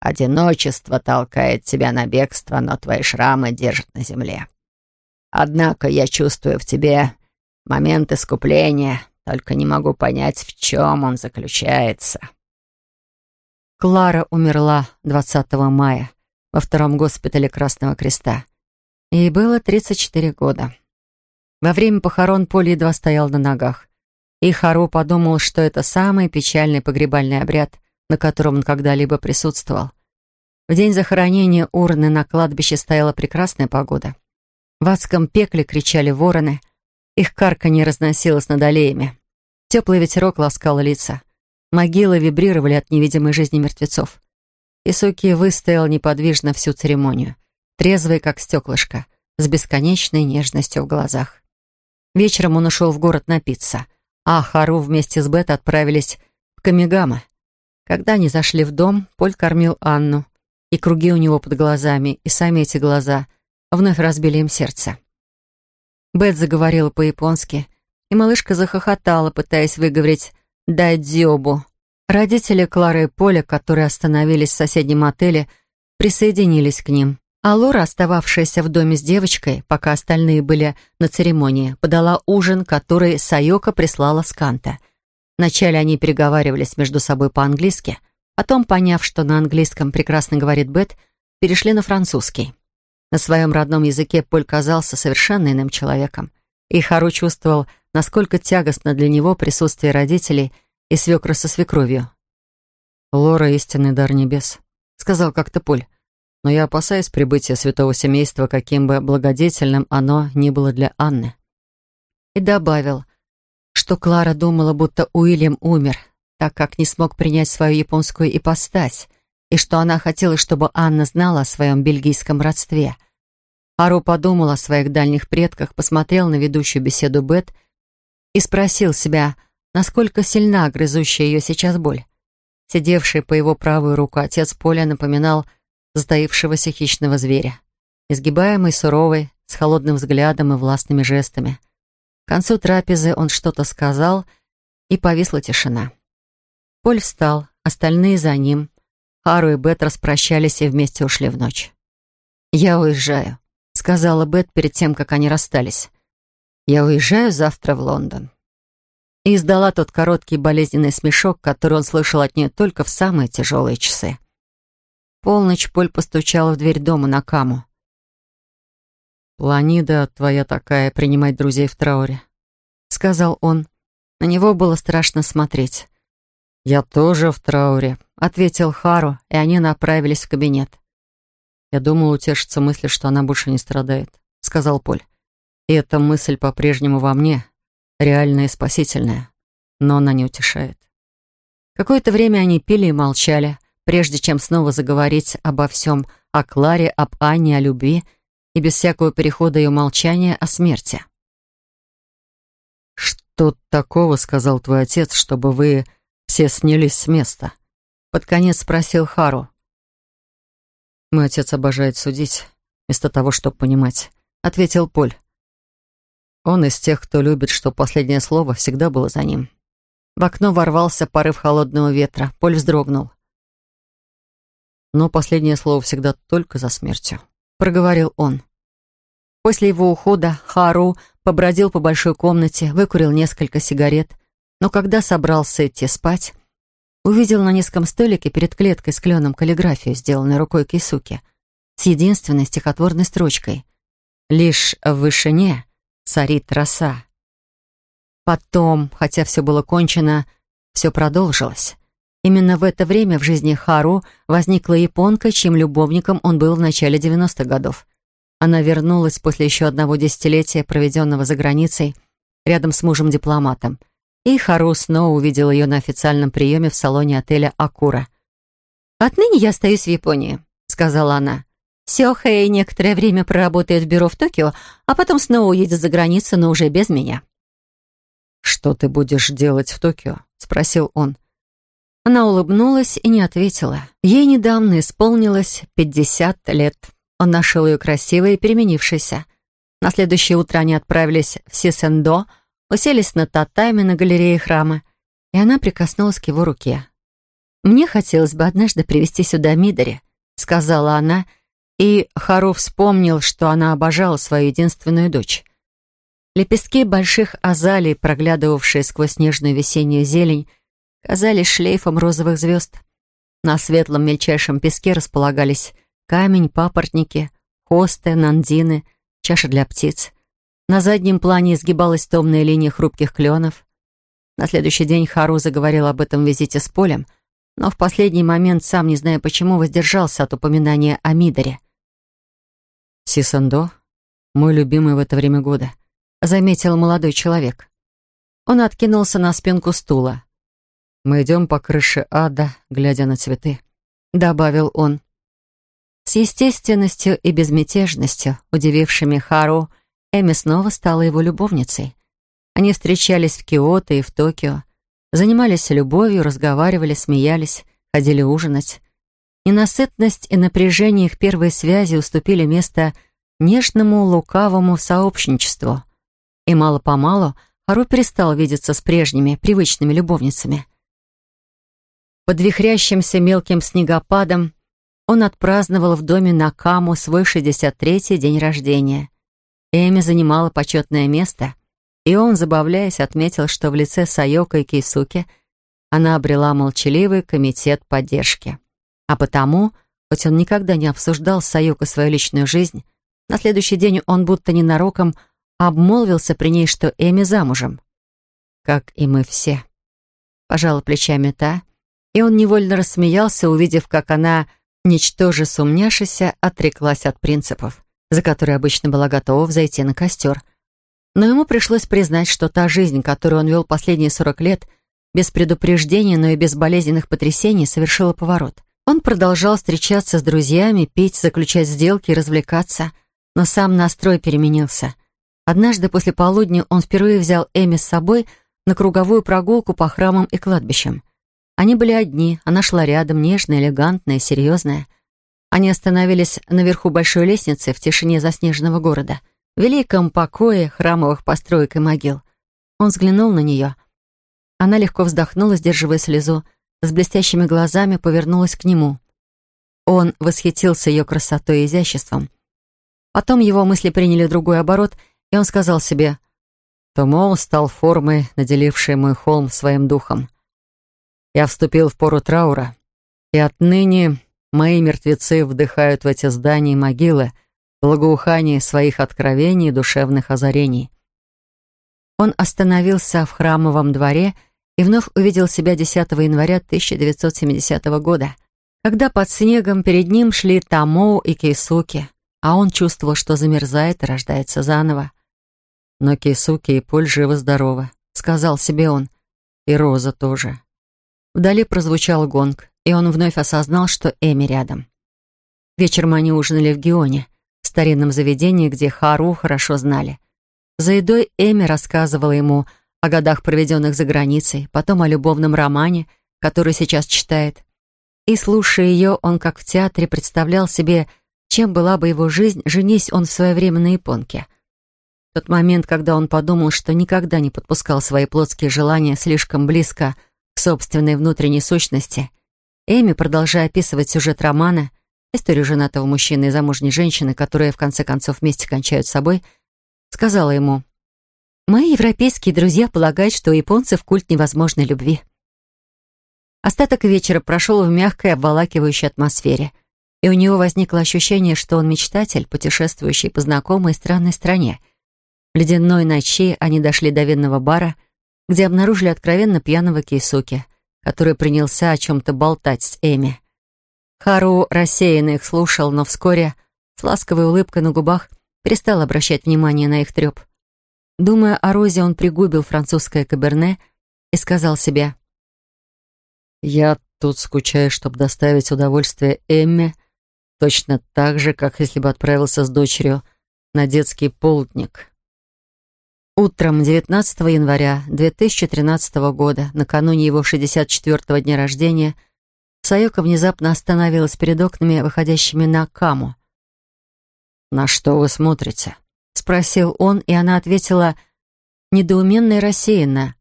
[SPEAKER 4] Одиночество толкает тебя на бегство, но твои шрамы держат на земле. Однако я чувствую в тебе момент искупления, только не могу понять, в чем он заключается.
[SPEAKER 1] Клара умерла 20 мая во втором госпитале Красного Креста. Ей было 34 года. Во время похорон Поль едва стоял на ногах. И Хару подумал, что это самый печальный погребальный обряд, на котором он когда-либо присутствовал. В день захоронения урны на кладбище стояла прекрасная погода. В адском пекле кричали вороны, их карканье разносилось над аллеями. Теплый ветерок ласкал лица. Могилы вибрировали от невидимой жизни мертвецов. Исуки выстоял неподвижно всю церемонию, трезвый, как стеклышко, с бесконечной нежностью в глазах. Вечером он ушел в город напиться, а Хару вместе с Бет отправились в Камигама. Когда они зашли в дом, Поль кормил Анну, и круги у него под глазами, и сами эти глаза вновь разбили им сердце. Бет заговорила по-японски, и малышка захохотала, пытаясь выговорить «дайдзёбу». Родители Клары и Поля, которые остановились в соседнем отеле, присоединились к ним. А Лора, остававшаяся в доме с девочкой, пока остальные были на церемонии, подала ужин, который Сайока прислала с Канта. Вначале они переговаривались между собой по-английски, потом, поняв, что на английском прекрасно говорит Бет, перешли на французский. На своем родном языке Поль казался совершенно иным человеком, и Хару чувствовал, насколько тягостно для него присутствие родителей и свекра со свекровью.
[SPEAKER 2] Лора — истинный дар небес», — сказал как-то Поль. «Но я опасаюсь прибытия святого семейства, каким бы благодетельным оно ни было для Анны».
[SPEAKER 3] И добавил, что Клара думала, будто Уильям умер, так как не смог принять свою японскую ипостась, и что она хотела, чтобы Анна знала о своем бельгийском родстве. Ару подумал о своих дальних предках, посмотрел на ведущую беседу Бет и спросил себя, насколько сильна грызущая ее сейчас боль. Сидевший по его правую руку отец Поля напоминал затаившегося хищного зверя. Изгибаемый, суровый, с холодным взглядом и властными жестами. К концу трапезы он что-то сказал, и повисла тишина. Поль встал, остальные за ним. Хару и Бет распрощались и вместе ушли в ночь. «Я уезжаю», — сказала Бет перед тем, как они расстались. «Я уезжаю завтра в Лондон» и издала тот короткий болезненный смешок, который он слышал от нее только в самые тяжелые часы. Полночь Поль постучала в дверь дома на каму.
[SPEAKER 2] «Планида твоя такая, принимать друзей в трауре», —
[SPEAKER 3] сказал он. На него было страшно смотреть.
[SPEAKER 2] «Я тоже в трауре», —
[SPEAKER 3] ответил Хару, и они направились в кабинет.
[SPEAKER 2] «Я думал утешиться мыслью, что она больше не страдает», — сказал Поль. «И эта мысль по-прежнему во мне, реальная и спасительная, но она не утешает.
[SPEAKER 3] Какое-то время они пили и молчали, прежде чем снова заговорить обо всем, о Кларе, об Анне, о любви и без всякого перехода ее молчания о смерти.
[SPEAKER 2] «Что такого, — сказал твой отец, — чтобы вы все снялись с места?»
[SPEAKER 3] Под конец спросил Хару.
[SPEAKER 2] «Мой отец обожает судить, вместо того, чтобы понимать», — ответил Поль. Он из тех, кто любит, что последнее слово всегда было за ним.
[SPEAKER 3] В окно ворвался порыв холодного ветра. Поль вздрогнул.
[SPEAKER 2] «Но последнее слово всегда только за смертью», —
[SPEAKER 3] проговорил он. После его ухода Хару побродил по большой комнате, выкурил несколько сигарет, но когда собрался идти спать, увидел на низком столике перед клеткой с кленом каллиграфию, сделанной рукой Кисуки, с единственной стихотворной строчкой. «Лишь в вышине царит роса. Потом, хотя все было кончено, все продолжилось. Именно в это время в жизни Хару возникла японка, чьим любовником он был в начале 90-х годов. Она вернулась после еще одного десятилетия, проведенного за границей, рядом с мужем-дипломатом. И Хару снова увидел ее на официальном приеме в салоне отеля «Акура». «Отныне я остаюсь в Японии», — сказала она. Сёхэй некоторое время проработает в бюро в Токио, а потом снова уедет за границу, но уже без меня.
[SPEAKER 2] «Что ты будешь делать в Токио?» — спросил он.
[SPEAKER 3] Она улыбнулась и не ответила. Ей недавно исполнилось 50 лет. Он нашел ее красивой и переменившейся. На следующее утро они отправились в Сисендо, уселись на татами на галерее храма, и она прикоснулась к его руке. «Мне хотелось бы однажды привезти сюда Мидори», — сказала она, — и Хару вспомнил, что она обожала свою единственную дочь. Лепестки больших азалий, проглядывавшие сквозь снежную весеннюю зелень, казались шлейфом розовых звезд. На светлом мельчайшем песке располагались камень, папоротники, хосты, нандины, чаша для птиц. На заднем плане изгибалась томная линия хрупких кленов. На следующий день Хару заговорил об этом визите с полем, но в последний момент, сам не зная почему, воздержался от упоминания о Мидоре.
[SPEAKER 2] «Сисандо — мой любимый в это время года», — заметил молодой человек.
[SPEAKER 3] Он откинулся на спинку стула.
[SPEAKER 2] «Мы идем по крыше ада, глядя на цветы», — добавил он.
[SPEAKER 3] С естественностью и безмятежностью, удивившими Хару, Эми снова стала его любовницей. Они встречались в Киото и в Токио, занимались любовью, разговаривали, смеялись, ходили ужинать. Ненасытность и напряжение их первой связи уступили место нежному, лукавому сообщничеству. И мало-помалу Хару перестал видеться с прежними, привычными любовницами. Под вихрящимся мелким снегопадом он отпраздновал в доме Накаму свой 63-й день рождения. Эми занимала почетное место, и он, забавляясь, отметил, что в лице Сайока и Кейсуки она обрела молчаливый комитет поддержки. А потому, хоть он никогда не обсуждал с Саюко свою личную жизнь, на следующий день он будто ненароком обмолвился при ней, что Эми замужем. Как и мы все. Пожала плечами та И он невольно рассмеялся, увидев, как она, ничтоже сумняшися, отреклась от принципов, за которые обычно была готова взойти на костер. Но ему пришлось признать, что та жизнь, которую он вел последние сорок лет, без предупреждения, но и без болезненных потрясений, совершила поворот. Он продолжал встречаться с друзьями, пить, заключать сделки и развлекаться, но сам настрой переменился. Однажды после полудня он впервые взял Эми с собой на круговую прогулку по храмам и кладбищам. Они были одни, она шла рядом, нежная, элегантная, серьезная. Они остановились наверху большой лестницы в тишине заснеженного города, в великом покое храмовых построек и могил. Он взглянул на нее. Она легко вздохнула, сдерживая слезу, с блестящими глазами повернулась к нему. Он восхитился ее красотой и изяществом. Потом его мысли приняли другой оборот — и он сказал себе, «Тумол стал формой, наделившей мой холм своим духом. Я вступил в пору траура, и отныне мои мертвецы вдыхают в эти здания и могилы благоухание своих откровений и душевных озарений». Он остановился в храмовом дворе и вновь увидел себя 10 января 1970 года, когда под снегом перед ним шли Тамоу и Кейсуки, а он чувствовал, что замерзает и рождается заново. Но Кейсуки и Поль живы-здоровы, сказал себе он. И Роза тоже. Вдали прозвучал гонг, и он вновь осознал, что Эми рядом. Вечером они ужинали в Гионе, в старинном заведении, где Хару хорошо знали. За едой Эми рассказывала ему о годах, проведенных за границей, потом о любовном романе, который сейчас читает. И, слушая ее, он, как в театре, представлял себе, чем была бы его жизнь, женись он в свое время на японке. Тот момент, когда он подумал, что никогда не подпускал свои плотские желания слишком близко собственной внутренней сущности, Эми, продолжая описывать сюжет романа, историю женатого мужчины и замужней женщины, которые в конце концов вместе кончают собой, сказала ему, «Мои европейские друзья полагают, что у японцев культ невозможной любви». Остаток вечера прошел в мягкой, обволакивающей атмосфере, и у него возникло ощущение, что он мечтатель, путешествующий по знакомой странной стране — в ледяной ночи они дошли до винного бара, где обнаружили откровенно пьяного Кейсуки, который принялся о чем-то болтать с Эми. Хару рассеянно их слушал, но вскоре, с ласковой улыбкой на губах, перестал обращать внимание на их треп. Думая о Розе, он пригубил французское каберне и сказал себе, «Я тут скучаю, чтобы доставить удовольствие Эмме, точно так же, как если бы отправился с дочерью на детский полдник». Утром 19 января 2013 года, накануне его 64-го дня рождения, Саюка внезапно остановилась перед окнами, выходящими на Каму. «На что вы смотрите?» — спросил он, и она ответила недоуменно и рассеянно.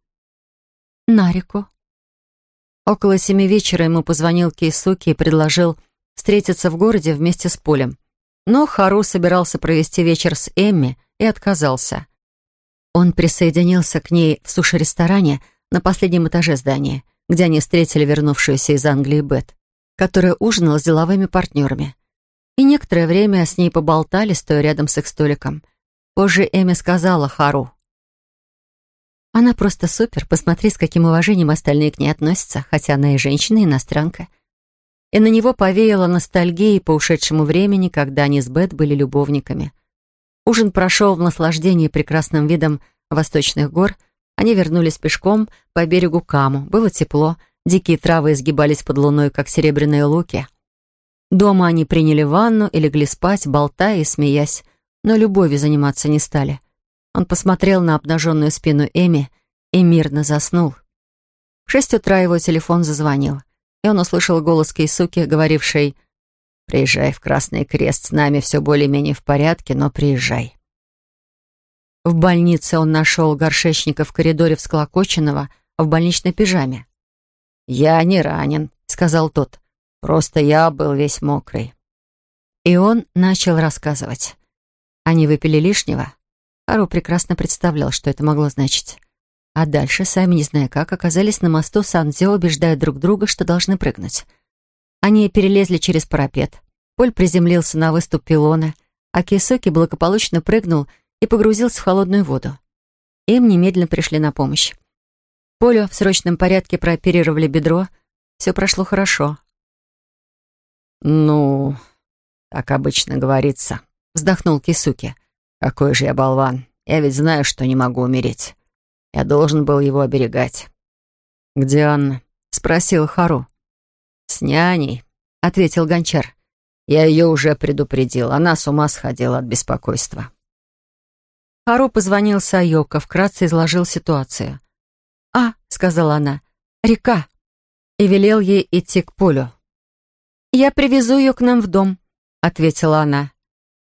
[SPEAKER 3] «На реку». Около семи вечера ему позвонил Кейсуки и предложил встретиться в городе вместе с Полем. Но Хару собирался провести вечер с Эмми и отказался. Он присоединился к ней в суши-ресторане на последнем этаже здания, где они встретили вернувшуюся из Англии Бет, которая ужинала с деловыми партнерами. И некоторое время с ней поболтали, стоя рядом с их столиком. Позже Эми сказала Хару. «Она просто супер, посмотри, с каким уважением остальные к ней относятся, хотя она и женщина, и иностранка». И на него повеяло ностальгией по ушедшему времени, когда они с Бет были любовниками. Ужин прошел в наслаждении прекрасным видом восточных гор. Они вернулись пешком по берегу Каму. Было тепло, дикие травы изгибались под луной, как серебряные луки. Дома они приняли ванну и легли спать, болтая и смеясь, но любовью заниматься не стали. Он посмотрел на обнаженную спину Эми и мирно заснул. В шесть утра его телефон зазвонил, и он услышал голос Кейсуки, говоривший Приезжай в Красный Крест, с нами все более-менее в порядке, но приезжай. В больнице он нашел горшечника в коридоре всклокоченного в больничной пижаме. «Я не ранен», — сказал тот. «Просто я был весь мокрый». И он начал рассказывать. Они выпили лишнего. Хару прекрасно представлял, что это могло значить. А дальше, сами не зная как, оказались на мосту Сан-Дзё, убеждая друг друга, что должны прыгнуть. Они перелезли через парапет. Поль приземлился на выступ пилона, а Кисоки благополучно прыгнул и погрузился в холодную воду. Им немедленно пришли на помощь. Полю в срочном порядке прооперировали бедро. все прошло хорошо.
[SPEAKER 4] «Ну, так обычно говорится», — вздохнул Кисуки. «Какой же я болван. Я ведь знаю, что не могу умереть. Я должен был его оберегать».
[SPEAKER 3] «Где Анна?» — спросил Хару.
[SPEAKER 4] «С няней», — ответил гончар. «Я ее уже предупредил. Она с ума сходила от беспокойства».
[SPEAKER 3] Хару позвонил Сайоко, вкратце изложил ситуацию. «А», — сказала она, — «река», и велел ей идти к полю. «Я привезу ее к нам в дом», — ответила она.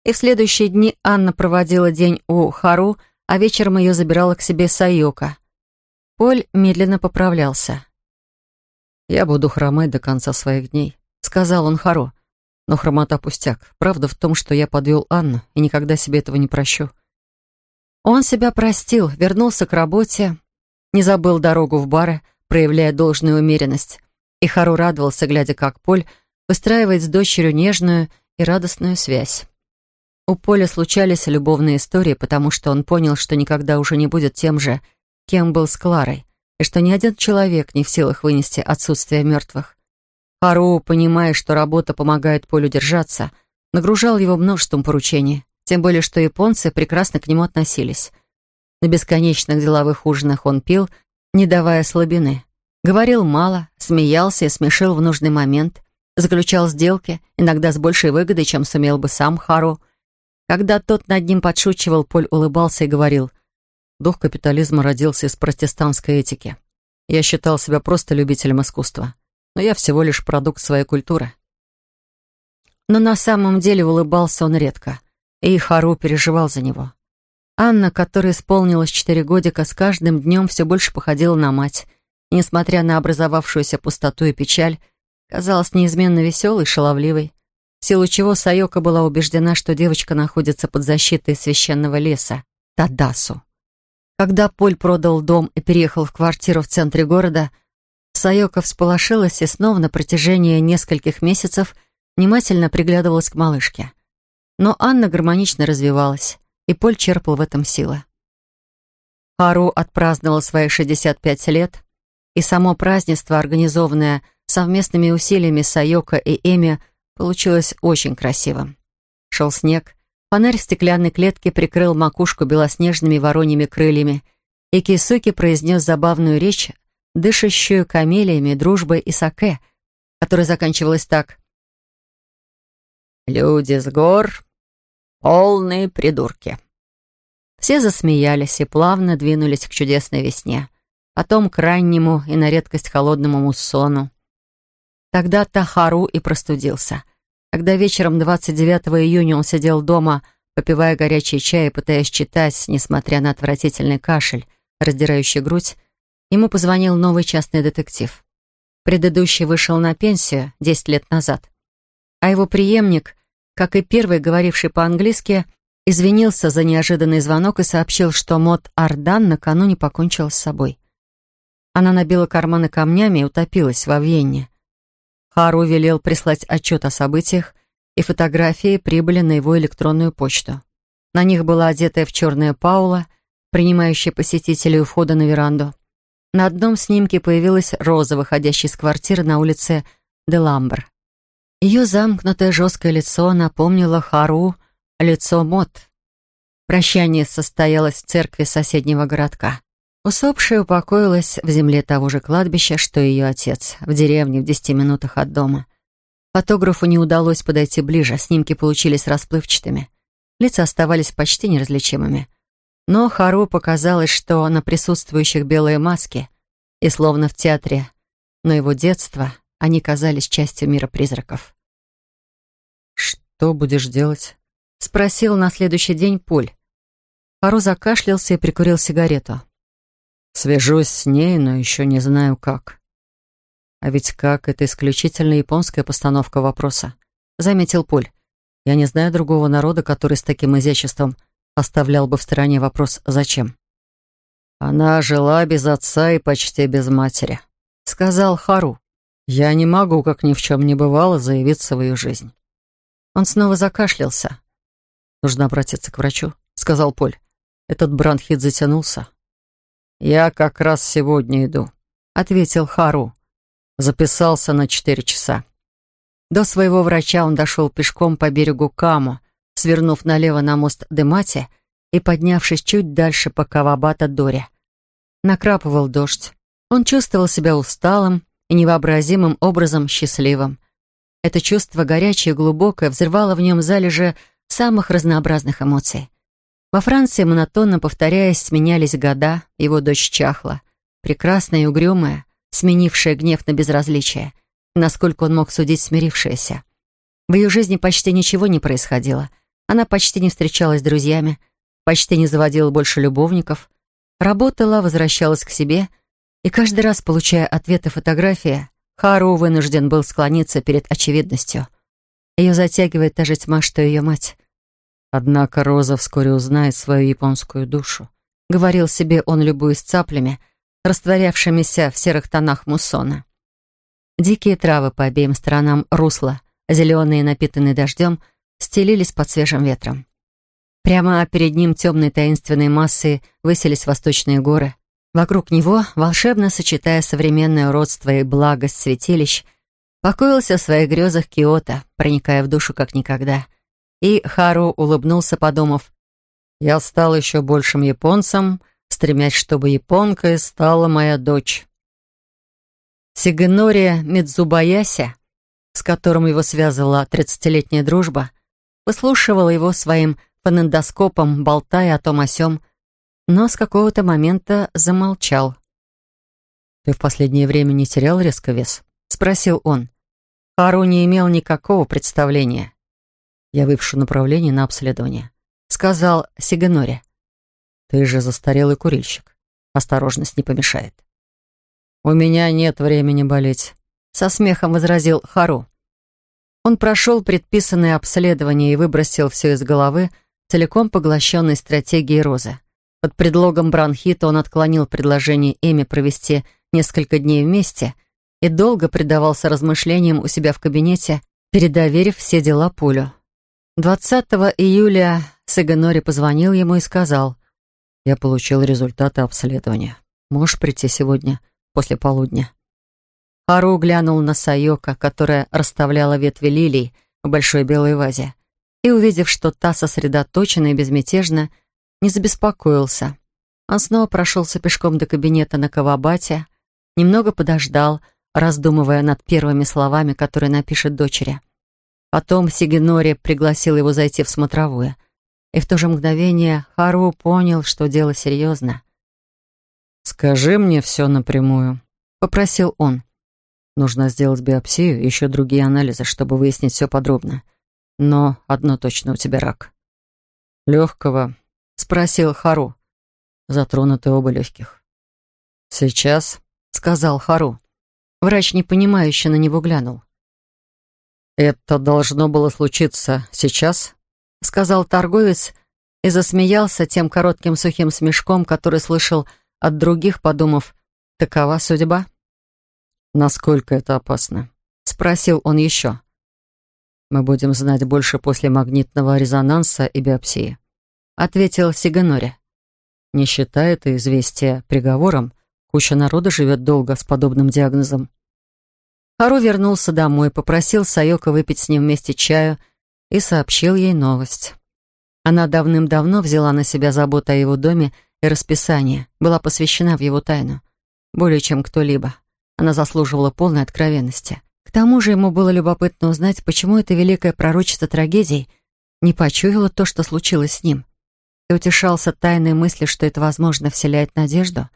[SPEAKER 3] И в следующие дни Анна проводила день у Хару, а вечером ее забирала к себе Сайока. Поль медленно поправлялся.
[SPEAKER 2] «Я буду хромать до конца своих дней», — сказал он Хару. «Но хромота пустяк. Правда в том, что я подвел Анну и никогда себе этого не прощу».
[SPEAKER 3] Он себя простил, вернулся к работе, не забыл дорогу в бары, проявляя должную умеренность. И Хару радовался, глядя, как Поль выстраивает с дочерью нежную и радостную связь. У Поля случались любовные истории, потому что он понял, что никогда уже не будет тем же, кем был с Кларой, и что ни один человек не в силах вынести отсутствие мертвых. Хару, понимая, что работа помогает Полю держаться, нагружал его множеством поручений, тем более что японцы прекрасно к нему относились. На бесконечных деловых ужинах он пил, не давая слабины. Говорил мало, смеялся и смешил в нужный момент, заключал сделки, иногда с большей выгодой, чем сумел бы сам Хару — когда тот над ним подшучивал, Поль улыбался и говорил, «Дух капитализма родился из протестантской этики. Я считал себя просто любителем искусства, но я всего лишь продукт своей культуры». Но на самом деле улыбался он редко, и Хару переживал за него. Анна, которой исполнилось четыре годика, с каждым днем все больше походила на мать. И, несмотря на образовавшуюся пустоту и печаль, казалась неизменно веселой и шаловливой в силу чего Сайока была убеждена, что девочка находится под защитой священного леса — Тадасу. Когда Поль продал дом и переехал в квартиру в центре города, Сайока всполошилась и снова на протяжении нескольких месяцев внимательно приглядывалась к малышке. Но Анна гармонично развивалась, и Поль черпал в этом силы. Хару отпраздновал свои 65 лет, и само празднество, организованное совместными усилиями Сайока и Эми, Получилось очень красиво. Шел снег, фонарь в стеклянной клетке прикрыл макушку белоснежными вороньими крыльями, и Кисуки произнес забавную речь, дышащую камелиями, дружбой и саке, которая заканчивалась так.
[SPEAKER 4] «Люди с гор — полные придурки».
[SPEAKER 3] Все засмеялись и плавно двинулись к чудесной весне, потом к раннему и на редкость холодному муссону. Тогда Тахару и простудился. Когда вечером 29 июня он сидел дома, попивая горячий чай и пытаясь читать, несмотря на отвратительный кашель, раздирающий грудь, ему позвонил новый частный детектив. Предыдущий вышел на пенсию 10 лет назад. А его преемник, как и первый, говоривший по-английски, извинился за неожиданный звонок и сообщил, что Мот Ардан накануне покончила с собой. Она набила карманы камнями и утопилась во Вьенне. Хару велел прислать отчет о событиях, и фотографии прибыли на его электронную почту. На них была одетая в черное Паула, принимающая посетителей у входа на веранду. На одном снимке появилась Роза, выходящая из квартиры на улице Деламбер. Ее замкнутое жесткое лицо напомнило Хару лицо Мот. Прощание состоялось в церкви соседнего городка. Усопшая упокоилась в земле того же кладбища, что и ее отец, в деревне в десяти минутах от дома. Фотографу не удалось подойти ближе, снимки получились расплывчатыми. Лица оставались почти неразличимыми. Но Хару показалось, что на присутствующих белые маски, и словно в театре, но его детство, они казались частью мира призраков.
[SPEAKER 2] «Что будешь делать?»
[SPEAKER 3] — спросил на следующий день Поль. Хару закашлялся и прикурил сигарету.
[SPEAKER 2] Свяжусь с ней, но еще не знаю как. А ведь как — это исключительно японская постановка вопроса, заметил Поль. Я не знаю другого народа, который с таким изяществом оставлял бы в стороне вопрос «зачем?». «Она жила без отца и почти без матери», — сказал Хару. «Я не могу, как ни в чем не бывало, заявиться в ее жизнь».
[SPEAKER 3] Он снова закашлялся.
[SPEAKER 2] «Нужно обратиться к врачу», — сказал Поль. «Этот бронхит затянулся.
[SPEAKER 4] «Я как раз сегодня иду», — ответил Хару.
[SPEAKER 2] Записался на четыре часа.
[SPEAKER 3] До своего врача он дошел пешком по берегу Каму, свернув налево на мост Демати и поднявшись чуть дальше по Кавабата-Доре. Накрапывал дождь. Он чувствовал себя усталым и невообразимым образом счастливым. Это чувство горячее и глубокое взрывало в нем залежи самых разнообразных эмоций. Во Франции, монотонно повторяясь, сменялись года, его дочь чахла, прекрасная и угрюмая, сменившая гнев на безразличие, насколько он мог судить смирившаяся. В ее жизни почти ничего не происходило. Она почти не встречалась с друзьями, почти не заводила больше любовников, работала, возвращалась к себе, и каждый раз, получая ответы фотографии, Хару вынужден был склониться перед очевидностью. Ее затягивает та же тьма, что ее мать.
[SPEAKER 2] Однако Роза вскоре узнает свою японскую душу.
[SPEAKER 3] Говорил себе он, любуясь цаплями, растворявшимися в серых тонах муссона. Дикие травы по обеим сторонам русла, зеленые, напитанные дождем, стелились под свежим ветром. Прямо перед ним темной таинственной массой высились восточные горы. Вокруг него, волшебно сочетая современное уродство и благость святилищ, покоился в своих грезах Киото, проникая в душу как никогда. И Хару улыбнулся, подумав, «Я стал еще большим японцем, стремясь, чтобы японкой стала моя дочь». Сигенори Мидзубаяси, с которым его связывала тридцатилетняя дружба, выслушивала его своим фонендоскопом, болтая о том о сём, но с какого-то момента замолчал.
[SPEAKER 2] «Ты в последнее время не терял резко вес?»
[SPEAKER 3] — спросил он. Хару не имел никакого представления.
[SPEAKER 2] «Я выпишу направление на обследование», —
[SPEAKER 3] сказал Сиганори.
[SPEAKER 2] «Ты же застарелый курильщик. Осторожность не помешает». «У меня нет времени болеть», — со смехом возразил Хару. Он прошел предписанное обследование и выбросил все из головы, целиком поглощенной стратегией Розы. Под предлогом бронхита он отклонил предложение Эми провести несколько дней вместе и долго предавался размышлениям у себя в кабинете, передоверив все дела Пулю. 20 июля Саганори позвонил ему и сказал, «Я получил результаты обследования. Можешь прийти сегодня?» после полудня. Хару глянул на Сайока, которая расставляла ветви лилий в большой белой вазе, и, увидев, что та сосредоточена и безмятежна, не забеспокоился. Он снова прошелся пешком до кабинета на Кавабате, немного подождал, раздумывая над первыми словами, которые напишет дочери. Потом Сигинори пригласил его зайти в смотровую, и в то же мгновение Хару понял, что дело серьезно. «Скажи мне все напрямую», — попросил он. «Нужно сделать биопсию и еще другие анализы, чтобы выяснить все подробно. Но одно точно у тебя рак».
[SPEAKER 3] «Легкого?» — спросил Хару.
[SPEAKER 2] «Затронуты оба легких».
[SPEAKER 3] «Сейчас», — сказал Хару. Врач непонимающе на него глянул.
[SPEAKER 2] «Это должно было случиться сейчас?»
[SPEAKER 3] — сказал торговец и засмеялся тем коротким сухим смешком, который слышал от других, подумав, такова судьба.
[SPEAKER 2] «Насколько это опасно?»
[SPEAKER 3] — спросил он еще.
[SPEAKER 2] «Мы будем знать больше после магнитного резонанса и биопсии», — ответил Сиганори. «Не считая это известие приговором, куча народа живет долго с подобным диагнозом».
[SPEAKER 3] Хару вернулся домой, попросил Сайока выпить с ним вместе чаю и сообщил ей новость. Она давным-давно взяла на себя заботу о его доме и расписание, была посвящена в его тайну. Более чем кто-либо. Она заслуживала полной откровенности. К тому же ему было любопытно узнать, почему эта великая пророчица трагедий не почуяла то, что случилось с ним. И утешался тайной мыслью, что это, возможно, вселяет надежду.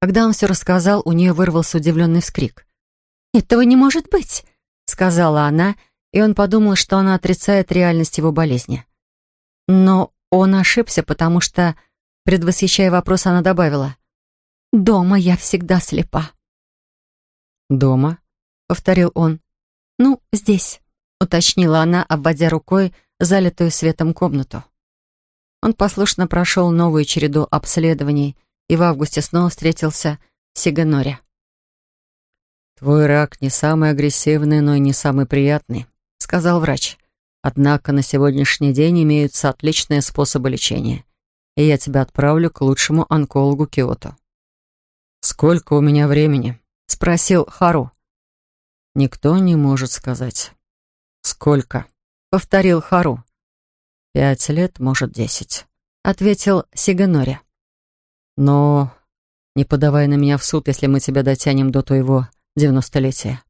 [SPEAKER 3] Когда он все рассказал, у нее вырвался удивленный вскрик. «Этого не может быть!» — сказала она, и он подумал, что она отрицает реальность его болезни. Но он ошибся, потому что Предвосхищая вопрос, она добавила. «Дома я всегда слепа».
[SPEAKER 2] «Дома?» — повторил он.
[SPEAKER 3] «Ну, здесь», — уточнила она, обводя рукой залитую светом комнату. Он послушно прошел новую череду обследований и в августе снова встретился с Сиганоре.
[SPEAKER 2] «Твой рак не самый агрессивный, но и не самый приятный», — сказал врач. «Однако на сегодняшний день имеются отличные способы лечения и я тебя отправлю к лучшему онкологу Киото». «Сколько у меня времени?» — спросил Хару. Никто не может сказать. «Сколько?»
[SPEAKER 3] — повторил Хару.
[SPEAKER 2] «Пять лет, может, десять», —
[SPEAKER 3] ответил Сиганори.
[SPEAKER 2] «Но не подавай на меня в суд, если мы тебя дотянем до твоего девяностолетия».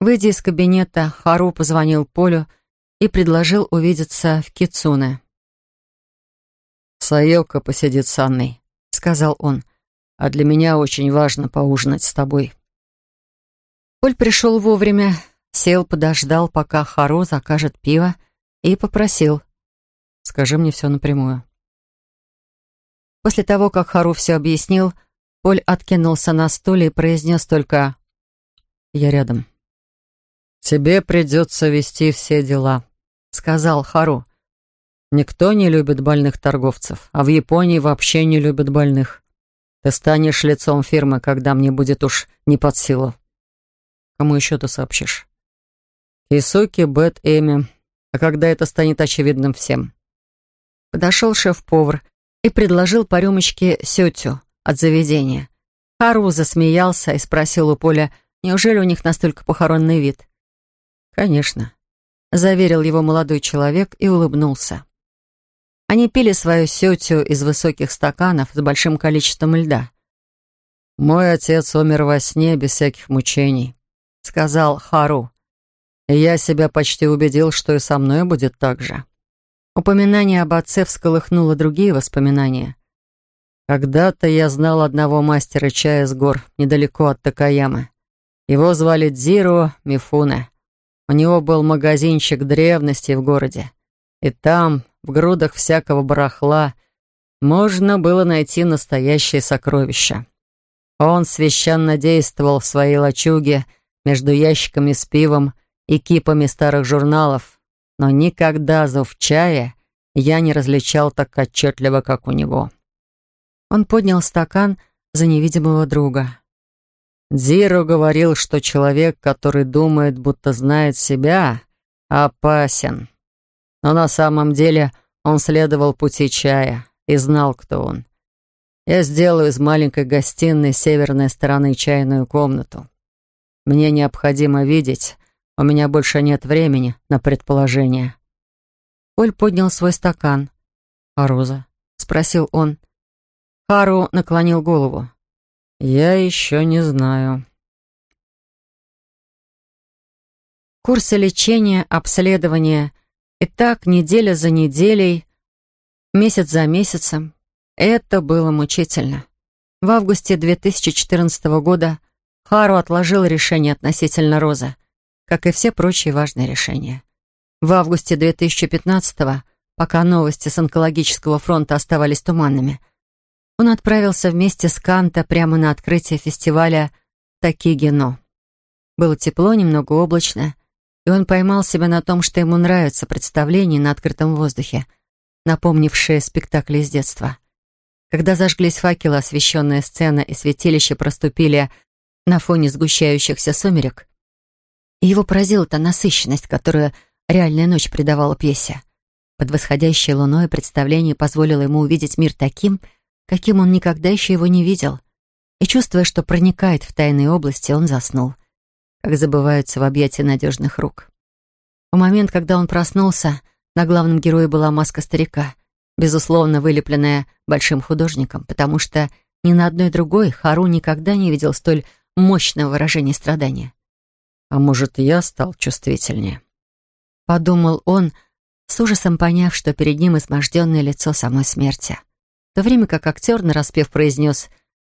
[SPEAKER 3] Выйдя из кабинета, Хару позвонил Полю и предложил увидеться в Кицуне.
[SPEAKER 2] «Саелка посидит с Анной», — сказал он. «А для меня очень важно поужинать с тобой».
[SPEAKER 3] Поль пришел вовремя, сел, подождал, пока Хару закажет пиво, и попросил.
[SPEAKER 2] «Скажи мне все напрямую».
[SPEAKER 3] После того, как Хару все объяснил, Поль откинулся на стуле и произнес только
[SPEAKER 2] «Я рядом». «Тебе придется вести все дела», — сказал Хару. «Никто не любит больных торговцев, а в Японии вообще не любят больных. Ты станешь лицом фирмы, когда мне будет уж не под силу. Кому еще ты сообщишь?» «Исуки, Бет, Эми. А когда это станет очевидным всем?»
[SPEAKER 3] Подошел шеф-повар и предложил по рюмочке сетю от заведения. Хару засмеялся и спросил у Поля, неужели у них настолько похоронный вид?
[SPEAKER 2] «Конечно», —
[SPEAKER 3] заверил его молодой человек и улыбнулся. Они пили свою сетю из высоких стаканов с большим количеством льда.
[SPEAKER 2] «Мой отец умер во сне без всяких мучений», — сказал Хару. «И я себя почти убедил, что и со мной будет так же».
[SPEAKER 3] Упоминание об отце всколыхнуло другие воспоминания.
[SPEAKER 2] Когда-то я знал одного мастера чая с гор, недалеко от Такаямы. Его звали Дзиро Мифуне. У него был магазинчик древности в городе. И там, в грудах всякого барахла, можно было найти настоящее сокровище. Он священно действовал в своей лачуге между ящиками с пивом и кипами старых журналов, но никогда зов чая я не различал так отчетливо, как у него.
[SPEAKER 3] Он поднял стакан за невидимого друга.
[SPEAKER 2] Дзиро говорил, что человек, который думает, будто знает себя, опасен. Но на самом деле он следовал пути чая и знал, кто он. Я сделаю из маленькой гостиной северной стороны чайную комнату. Мне необходимо видеть, у меня больше нет времени на предположение».
[SPEAKER 3] Поль поднял свой стакан.
[SPEAKER 2] «А Роза?»
[SPEAKER 3] — спросил он. Хару наклонил голову.
[SPEAKER 2] «Я еще не знаю».
[SPEAKER 3] Курсы лечения, обследования. И так, неделя за неделей, месяц за месяцем. Это было мучительно. В августе 2014 года Хару отложил решение относительно Розы как и все прочие важные решения. В августе 2015-го, пока новости с онкологического фронта оставались туманными, он отправился вместе с Канта прямо на открытие фестиваля Такигино. Было тепло, немного облачно, и он поймал себя на том, что ему нравятся представления на открытом воздухе, напомнившие спектакли из детства. Когда зажглись факелы, освещенная сцена и святилище проступили на фоне сгущающихся сумерек, и его поразила та насыщенность, которую реальная ночь придавала пьесе. Под восходящей луной представление позволило ему увидеть мир таким, каким он никогда еще его не видел. И чувствуя, что проникает в тайные области, он заснул, как забываются в объятии надежных рук. В момент, когда он проснулся, на главном герое была маска старика, безусловно вылепленная большим художником, потому что ни на одной другой Хару никогда не видел столь мощного выражения страдания.
[SPEAKER 2] А может, я стал чувствительнее?
[SPEAKER 3] Подумал он, с ужасом поняв, что перед ним изможденное лицо самой смерти. В то время как актер, нараспев, произнес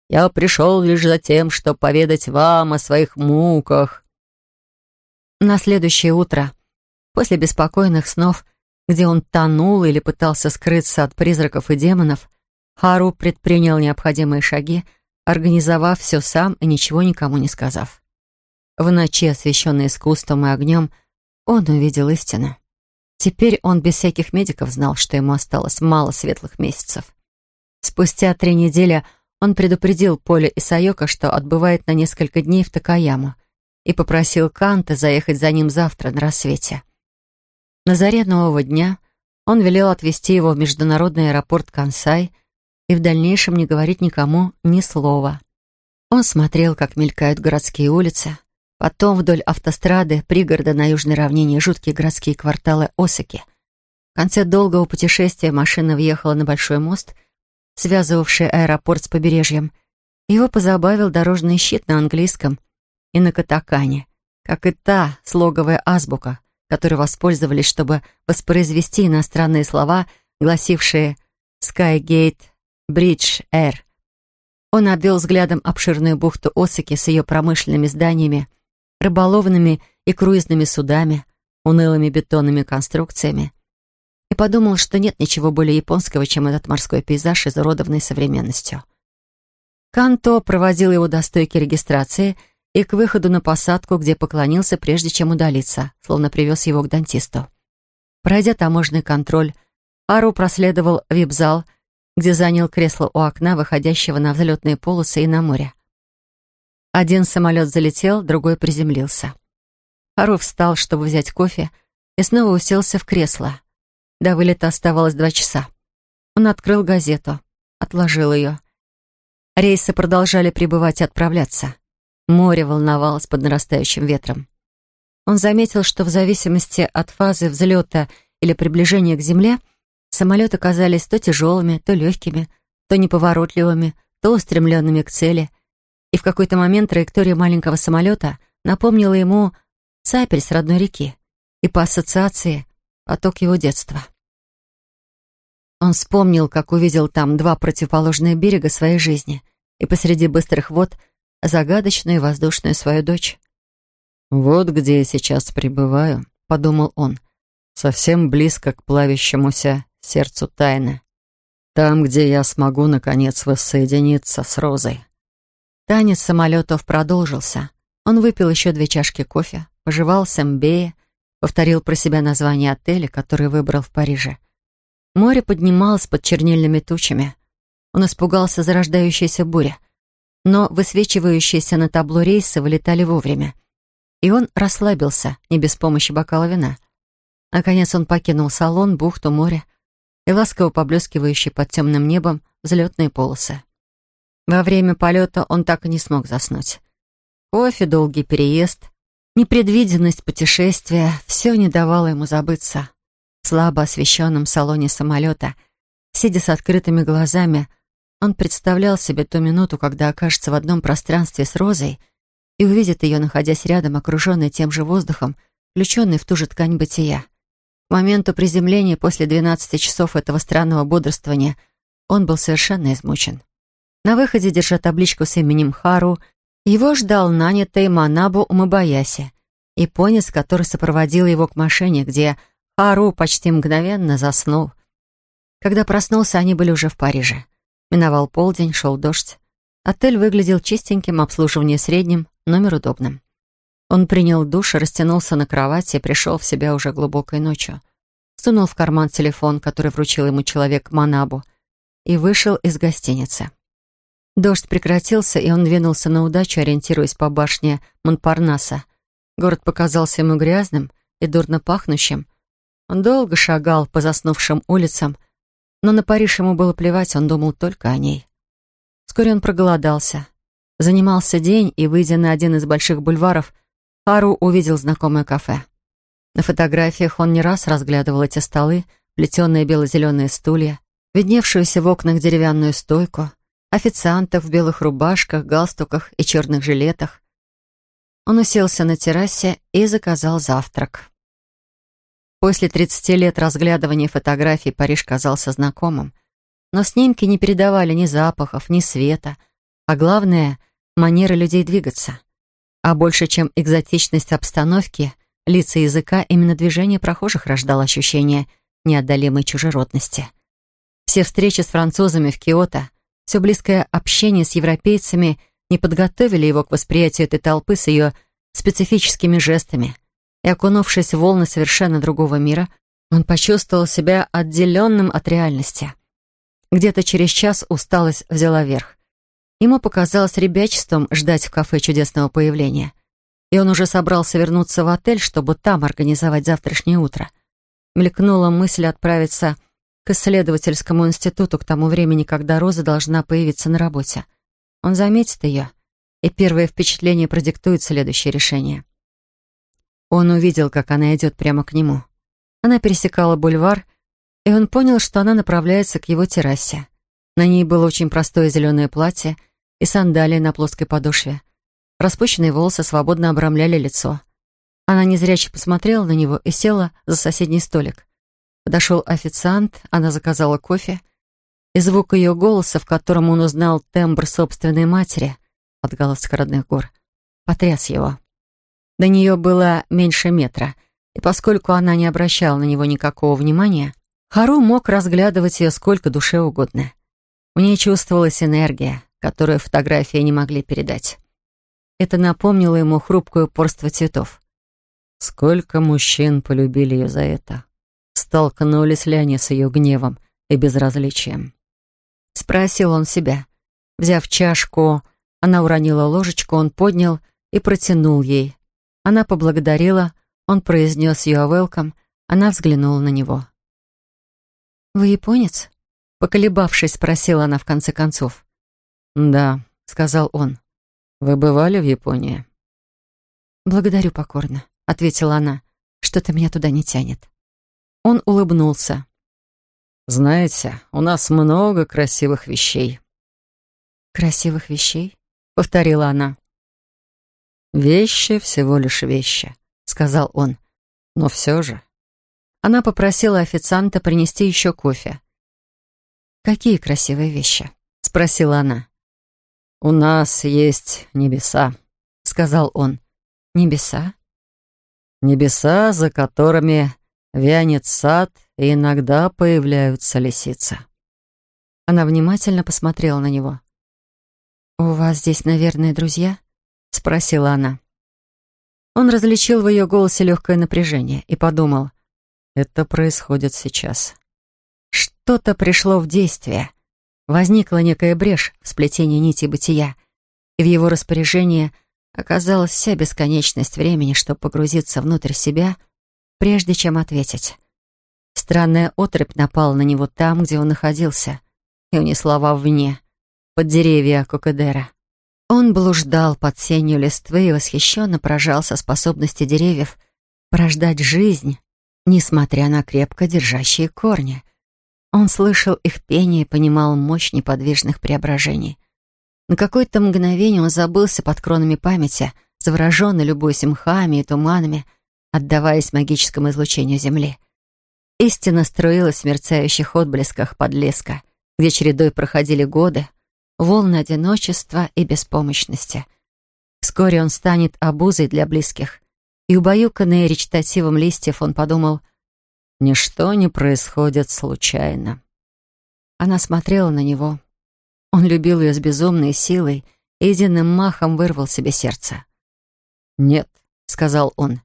[SPEAKER 3] «Я пришел лишь за тем, чтобы поведать вам о своих муках». На следующее утро, после беспокойных снов, где он тонул или пытался скрыться от призраков и демонов, Хару предпринял необходимые шаги, организовав все сам и ничего никому не сказав. В ночи, освещенной искусством и огнем, он увидел истину. Теперь он без всяких медиков знал, что ему осталось мало светлых месяцев. Спустя три недели он предупредил Поля и Сайока, что отбывает на несколько дней в Такаяму, и попросил Канта заехать за ним завтра на рассвете. На заре нового дня он велел отвезти его в международный аэропорт Кансай и в дальнейшем не говорить никому ни слова. Он смотрел, как мелькают городские улицы, Потом вдоль автострады, пригорода на южной равнине жуткие городские кварталы Осаки. В конце долгого путешествия машина въехала на большой мост, связывавший аэропорт с побережьем. Его позабавил дорожный щит на английском и на катакане, как и та слоговая азбука, которой воспользовались, чтобы воспроизвести иностранные слова, гласившие «Skygate», «Bridge Air». Он обвел взглядом обширную бухту Осаки с ее промышленными зданиями, рыболовными и круизными судами, унылыми бетонными конструкциями, и подумал, что нет ничего более японского, чем этот морской пейзаж, изуродованный современностью. Канто проводил его до стойки регистрации и к выходу на посадку, где поклонился, прежде чем удалиться, словно привез его к дантисту. Пройдя таможенный контроль, Ару проследовал вип-зал, где занял кресло у окна, выходящего на взлетные полосы и на море. Один самолет залетел, другой приземлился. Хару встал, чтобы взять кофе, и снова уселся в кресло. До вылета оставалось два часа. Он открыл газету, отложил ее. Рейсы продолжали прибывать и отправляться. Море волновалось под нарастающим ветром. Он заметил, что в зависимости от фазы взлета или приближения к Земле самолеты казались то тяжелыми, то легкими, то неповоротливыми, то устремленными к цели — и в какой-то момент траектория маленького самолета напомнила ему сапель с родной реки и по ассоциации поток его детства. Он вспомнил, как увидел там два противоположных берега своей жизни и посреди быстрых вод загадочную и воздушную свою дочь.
[SPEAKER 2] «Вот где я сейчас пребываю», — подумал он, совсем близко к плавящемуся сердцу тайны. Там, где я смогу, наконец, воссоединиться с Розой.
[SPEAKER 3] Танец самолетов продолжился. Он выпил еще две чашки кофе, пожевал сэмбея, повторил про себя название отеля, который выбрал в Париже. Море поднималось под чернильными тучами. Он испугался зарождающейся бури, но высвечивающиеся на табло рейсы вылетали вовремя. И он расслабился, не без помощи бокала вина. Наконец он покинул салон, бухту, море и ласково поблескивающие под темным небом взлетные полосы. Во время полета он так и не смог заснуть. Кофе, долгий переезд, непредвиденность путешествия — все не давало ему забыться. В слабо освещенном салоне самолета, сидя с открытыми глазами, он представлял себе ту минуту, когда окажется в одном пространстве с Розой и увидит ее, находясь рядом, окруженной тем же воздухом, включенной в ту же ткань бытия. К моменту приземления после 12 часов этого странного бодрствования он был совершенно измучен. На выходе, держа табличку с именем Хару, его ждал нанятый Манабу Умабаяси, японец, который сопроводил его к машине, где Хару почти мгновенно заснул. Когда проснулся, они были уже в Париже. Миновал полдень, шел дождь. Отель выглядел чистеньким, обслуживание средним, номер удобным. Он принял душ, растянулся на кровати и пришел в себя уже глубокой ночью. Сунул в карман телефон, который вручил ему человек Манабу, и вышел из гостиницы. Дождь прекратился, и он двинулся на удачу, ориентируясь по башне Монпарнаса. Город показался ему грязным и дурно пахнущим. Он долго шагал по заснувшим улицам, но на Париж ему было плевать, он думал только о ней. Вскоре он проголодался. Занимался день, и, выйдя на один из больших бульваров, Хару увидел знакомое кафе. На фотографиях он не раз разглядывал эти столы, плетеные бело-зеленые стулья, видневшуюся в окнах деревянную стойку — официантов в белых рубашках, галстуках и черных жилетах. Он уселся на террасе и заказал завтрак. После 30 лет разглядывания фотографий Париж казался знакомым, но снимки не передавали ни запахов, ни света, а главное — манеры людей двигаться. А больше, чем экзотичность обстановки, лица языка, именно движение прохожих рождало ощущение неотдалимой чужеродности. Все встречи с французами в Киото все близкое общение с европейцами не подготовили его к восприятию этой толпы с ее специфическими жестами. И окунувшись в волны совершенно другого мира, он почувствовал себя отделенным от реальности. Где-то через час усталость взяла верх. Ему показалось ребячеством ждать в кафе чудесного появления. И он уже собрался вернуться в отель, чтобы там организовать завтрашнее утро. Мелькнула мысль отправиться к исследовательскому институту к тому времени, когда Роза должна появиться на работе. Он заметит ее,
[SPEAKER 1] и первое впечатление продиктует следующее решение. Он увидел, как она идет прямо к нему. Она пересекала бульвар, и он понял, что она направляется к его террасе. На ней было очень простое зеленое платье и сандалии на плоской подошве. Распущенные волосы свободно обрамляли лицо. Она незряче посмотрела на него и села за соседний столик. Подошел официант, она заказала кофе, и звук ее голоса, в котором он узнал тембр собственной матери, отголосок родных гор, потряс его. До нее было меньше метра, и поскольку она не обращала на него никакого внимания, Хару мог разглядывать ее сколько душе угодно. В ней чувствовалась энергия, которую фотографии не могли передать. Это напомнило ему хрупкое упорство цветов. Сколько мужчин полюбили ее за это? Столкнулись ли они с ее гневом и безразличием? Спросил он себя. Взяв чашку, она уронила ложечку, он поднял и протянул ей. Она поблагодарила, он произнес ее welcome, она взглянула на него. «Вы японец?» Поколебавшись, спросила она в конце концов. «Да», — сказал он. «Вы бывали в Японии?» «Благодарю покорно», — ответила она. «Что-то меня туда не тянет». Он улыбнулся. «Знаете, у нас много красивых вещей». «Красивых вещей?» — повторила она. «Вещи всего лишь вещи», — сказал он. «Но все же...» Она попросила официанта принести еще кофе. «Какие красивые вещи?» — спросила она. «У нас есть небеса», — сказал он. «Небеса?» «Небеса, за которыми вянет сад, и иногда появляются лисицы». Она внимательно посмотрела на него. «У вас здесь, наверное, друзья?» — спросила она. Он различил в ее голосе легкое напряжение и подумал, «Это происходит сейчас». Что-то пришло в действие. Возникла некая брешь в сплетении нити бытия, и в его распоряжении оказалась вся бесконечность времени, чтобы погрузиться внутрь себя, прежде чем ответить. Странная отрыбь напала на него там, где он находился, и унесла вовне, под деревья Кокедера. Он блуждал под сенью листвы и восхищенно поражался способности деревьев порождать жизнь, несмотря на крепко держащие корни — он слышал их пение и понимал мощь неподвижных преображений. На какое-то мгновение он забылся под кронами памяти, завороженно любуясь мхами и туманами, отдаваясь магическому излучению Земли. Истина струилась в мерцающих отблесках подлеска, где чередой проходили годы, волны одиночества и беспомощности. Вскоре он станет обузой для близких, и, убаюканный речитативом листьев, он подумал — Ничто не происходит случайно. Она смотрела на него. Он любил ее с безумной силой и единым махом вырвал себе сердце. «Нет», — сказал он, —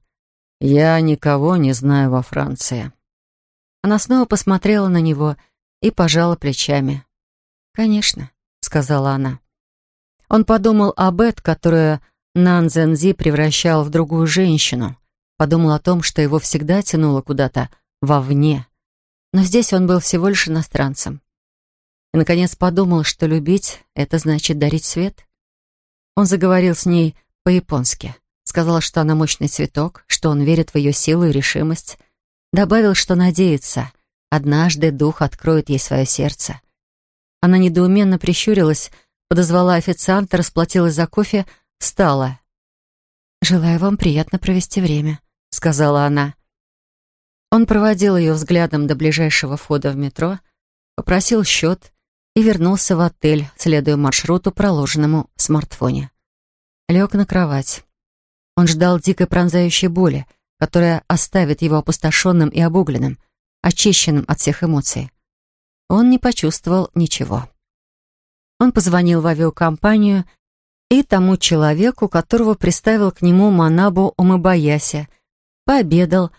[SPEAKER 1] «я никого не знаю во Франции». Она снова посмотрела на него и пожала плечами. «Конечно», — сказала она. Он подумал об Эд, которую Нан Зензи превращал в другую женщину. Подумал о том, что его всегда тянуло куда-то вовне. Но здесь он был всего лишь иностранцем. И, наконец, подумал, что любить — это значит дарить свет. Он заговорил с ней по-японски. Сказал, что она мощный цветок, что он верит в ее силу и решимость. Добавил, что надеется. Однажды дух откроет ей свое сердце. Она недоуменно прищурилась, подозвала официанта, расплатилась за кофе, встала. «Желаю вам приятно провести время», — сказала она. Он проводил ее взглядом до ближайшего входа в метро, попросил счет и вернулся в отель, следуя маршруту, проложенному в смартфоне. Лег на кровать. Он ждал дикой пронзающей боли, которая оставит его опустошенным и обугленным, очищенным от всех эмоций. Он не почувствовал ничего. Он позвонил в авиакомпанию и тому человеку, которого приставил к нему Манабу Омыбаяси, пообедал,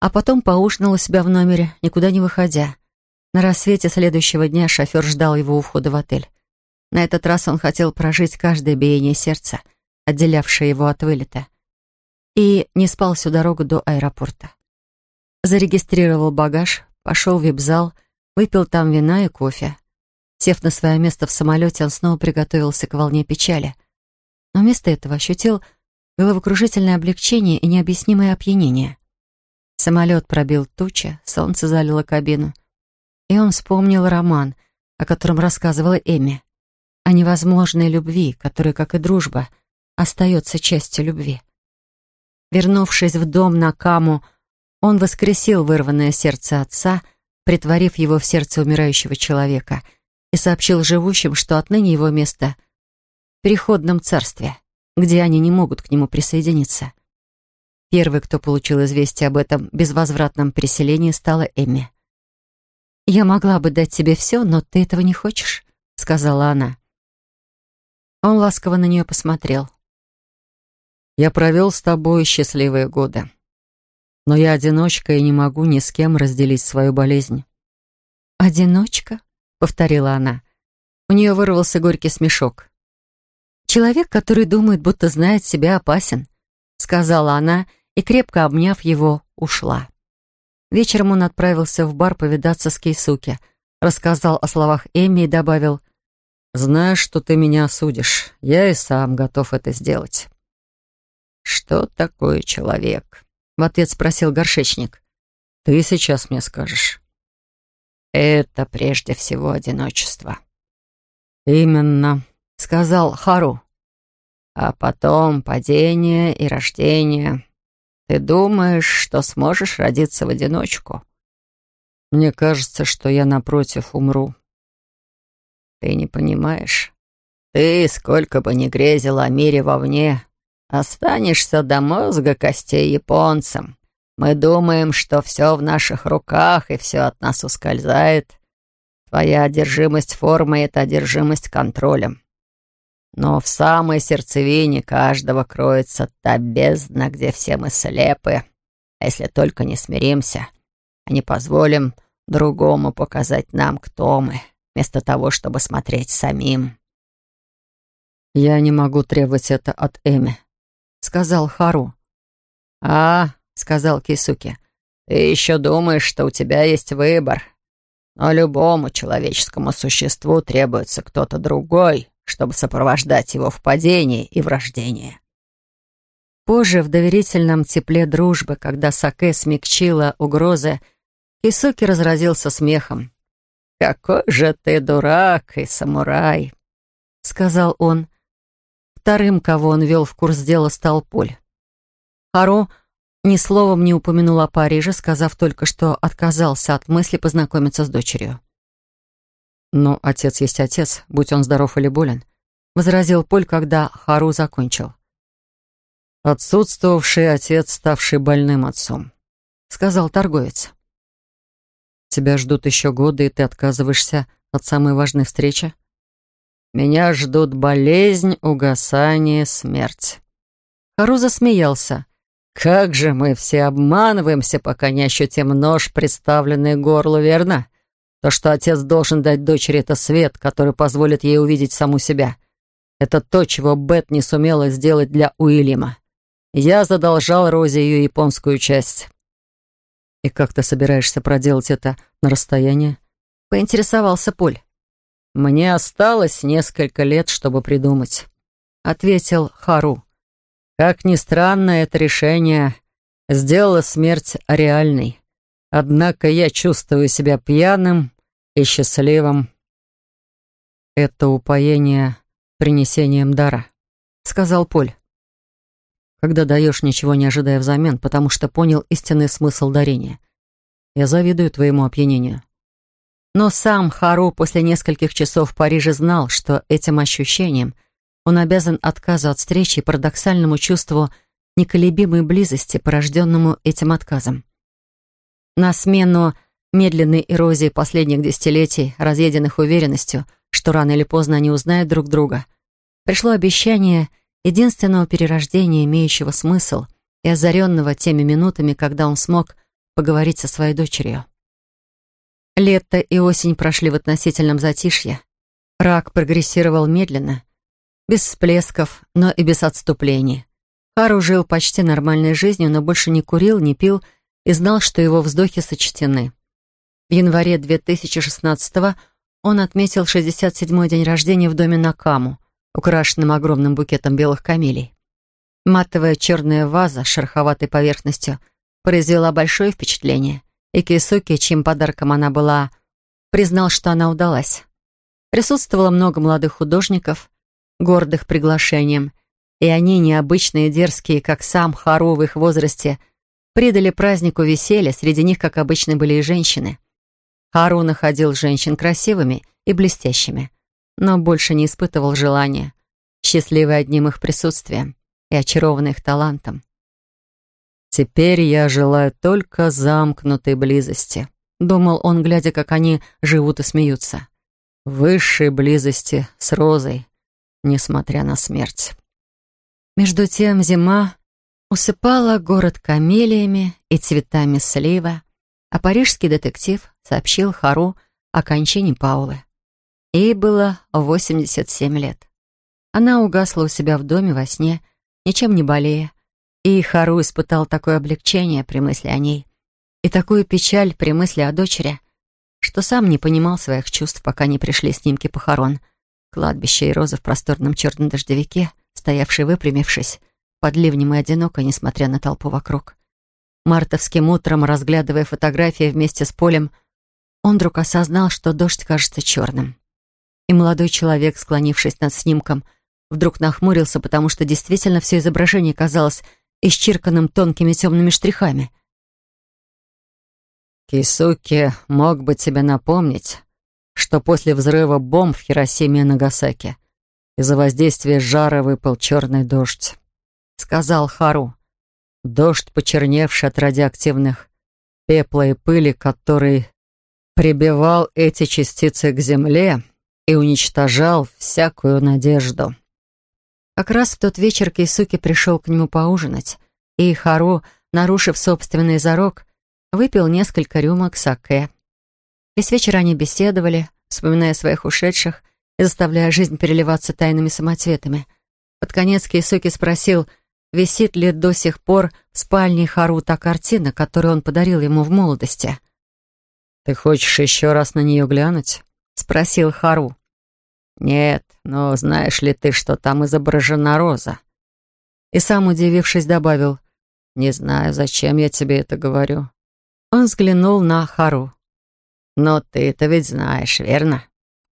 [SPEAKER 1] а потом поужинал у себя в номере, никуда не выходя. На рассвете следующего дня шофер ждал его у входа в отель. На этот раз он хотел прожить каждое биение сердца, отделявшее его от вылета. И не спал всю дорогу до аэропорта. Зарегистрировал багаж, пошел в вип-зал, выпил там вина и кофе. Сев на свое место в самолете, он снова приготовился к волне печали.
[SPEAKER 3] но вместо этого ощутил головокружительное облегчение и необъяснимое опьянение. Самолет пробил тучи, солнце залило кабину. И он вспомнил роман, о котором рассказывала Эми. О невозможной любви, которая, как и дружба, остается частью любви. Вернувшись в дом на Каму, он воскресил вырванное сердце отца, притворив его в сердце умирающего человека, и сообщил живущим, что отныне его место в переходном царстве, где они не могут к нему присоединиться. Первый, кто получил известие об этом безвозвратном переселении, стала Эмми. «Я могла бы дать тебе все, но ты этого не хочешь», — сказала она. Он ласково на нее посмотрел.
[SPEAKER 2] «Я провел с тобой счастливые годы, но я одиночка и не могу ни с кем разделить свою болезнь».
[SPEAKER 3] «Одиночка?» — повторила она. У нее вырвался горький смешок. «Человек, который думает, будто знает себя, опасен», — сказала она и, крепко обняв его, ушла. Вечером он отправился в бар повидаться с Кейсуки, рассказал о словах Эмми и добавил «Знаю, что ты меня осудишь. Я и сам готов это сделать». «Что такое человек?» — в ответ спросил горшечник. «Ты сейчас мне скажешь». «Это прежде всего одиночество». «Именно», — сказал Хару. «А потом падение и рождение, ты думаешь, что сможешь родиться в одиночку? Мне кажется, что я, напротив, умру. Ты не понимаешь. Ты, сколько бы ни грезил о мире вовне, останешься до мозга костей японцем. Мы думаем, что все в наших руках и все от нас ускользает. Твоя одержимость формой — это одержимость контролем. Но в самой сердцевине каждого кроется та бездна, где все мы слепы. А если только не смиримся, а не позволим другому показать нам, кто мы, вместо того, чтобы смотреть самим. «Я не могу требовать это от Эми», — сказал Хару. «А, — сказал Кисуки, — ты еще думаешь, что у тебя есть выбор. Но любому человеческому существу требуется кто-то другой, чтобы сопровождать его в падении и в рождении. Позже, в доверительном тепле дружбы, когда Саке смягчила угрозы, Кисуки разразился смехом.
[SPEAKER 2] «Какой же ты дурак и самурай!» — сказал он. Вторым, кого он вел в курс дела, стал Поль.
[SPEAKER 3] Харо ни словом не упомянул о Париже, сказав только, что отказался от мысли познакомиться с дочерью.
[SPEAKER 2] «Но отец есть отец, будь он здоров или болен», — возразил Поль, когда Хару закончил. «Отсутствовавший отец, ставший больным отцом», — сказал торговец. «Тебя ждут еще годы, и ты отказываешься от самой важной встречи?» «Меня ждут болезнь, угасание, смерть».
[SPEAKER 3] Хару засмеялся.
[SPEAKER 2] «Как же мы все обманываемся, пока не ощутим нож, представленный горлу, верно?» То, что отец должен дать дочери, это свет, который позволит ей увидеть саму себя. Это то, чего Бет не сумела сделать для Уильяма. Я задолжал Розе ее японскую часть. «И как ты собираешься проделать это на расстоянии?» — поинтересовался Поль. «Мне осталось несколько лет, чтобы придумать», — ответил Хару. «Как ни странно, это решение сделало смерть реальной. Однако я чувствую себя пьяным и счастливым. Это упоение принесением дара, сказал Поль. Когда даешь, ничего не ожидая взамен, потому что понял истинный смысл дарения. Я завидую твоему опьянению. Но сам Хару после нескольких часов в Париже знал, что этим ощущением он обязан отказу от встречи и парадоксальному чувству неколебимой близости, порожденному этим отказом. На смену медленной эрозии последних десятилетий, разъеденных уверенностью, что рано или поздно они узнают друг друга, пришло обещание единственного перерождения, имеющего смысл и озаренного теми минутами, когда он смог поговорить со своей дочерью. Лето и осень прошли в относительном затишье. Рак прогрессировал медленно, без всплесков, но и без отступлений. Хару жил почти нормальной жизнью, но больше не курил, не пил и знал, что его вздохи сочтены. В январе 2016-го он отметил 67-й день рождения в доме Накаму.
[SPEAKER 1] украшенным огромным букетом белых камелий. Матовая черная ваза с шероховатой поверхностью произвела большое впечатление, и Кейсуки, чьим подарком она была, признал, что она удалась. Присутствовало много молодых художников, гордых приглашением, и они, необычные и дерзкие, как сам Хару в их возрасте, придали празднику веселье, среди них, как обычно, были и женщины. Хару находил женщин красивыми и блестящими, но больше не испытывал желания, счастливый одним их присутствием и очарованный их талантом.
[SPEAKER 2] «Теперь я желаю только замкнутой близости», — думал он, глядя, как они живут и смеются. «Высшей близости с Розой, несмотря на смерть».
[SPEAKER 1] Между тем зима усыпала город камелиями и цветами слива, а парижский детектив сообщил Хару о кончине Паулы. Ей было 87 лет. Она угасла у себя в доме во сне, ничем не болея, и Хару испытал такое облегчение при мысли о ней и такую печаль при мысли о дочери, что сам не понимал своих чувств, пока не пришли снимки похорон, кладбище и розы в просторном черном дождевике, стоявшей выпрямившись, под ливнем и одиноко, несмотря на толпу вокруг. Мартовским утром, разглядывая фотографии вместе с Полем, он вдруг осознал, что дождь кажется черным. И молодой человек, склонившись над снимком, вдруг нахмурился, потому что действительно все изображение казалось исчирканным тонкими темными штрихами.
[SPEAKER 2] «Кисуки мог бы тебе напомнить, что после взрыва бомб в Хиросиме и Нагасаки из-за воздействия жара выпал черный дождь», — сказал Хару. Дождь, почерневший от радиоактивных пепла и пыли, который прибивал эти частицы к земле и уничтожал всякую надежду.
[SPEAKER 1] Как раз в тот вечер Кейсуки пришел к нему поужинать, и Хару, нарушив собственный зарок, выпил несколько рюмок саке. Весь вечер они беседовали, вспоминая своих ушедших и заставляя жизнь переливаться тайными самоцветами. Под конец Кейсуки спросил, висит ли до сих пор в спальне Хару та картина, которую он подарил ему в молодости.
[SPEAKER 2] «Ты хочешь еще раз на нее глянуть?»
[SPEAKER 1] — спросил Хару.
[SPEAKER 2] «Нет, но знаешь ли ты, что там изображена роза?»
[SPEAKER 1] И сам, удивившись, добавил,
[SPEAKER 2] «Не знаю, зачем я тебе это говорю».
[SPEAKER 1] Он взглянул на Хару.
[SPEAKER 2] «Но ты это ведь знаешь, верно?»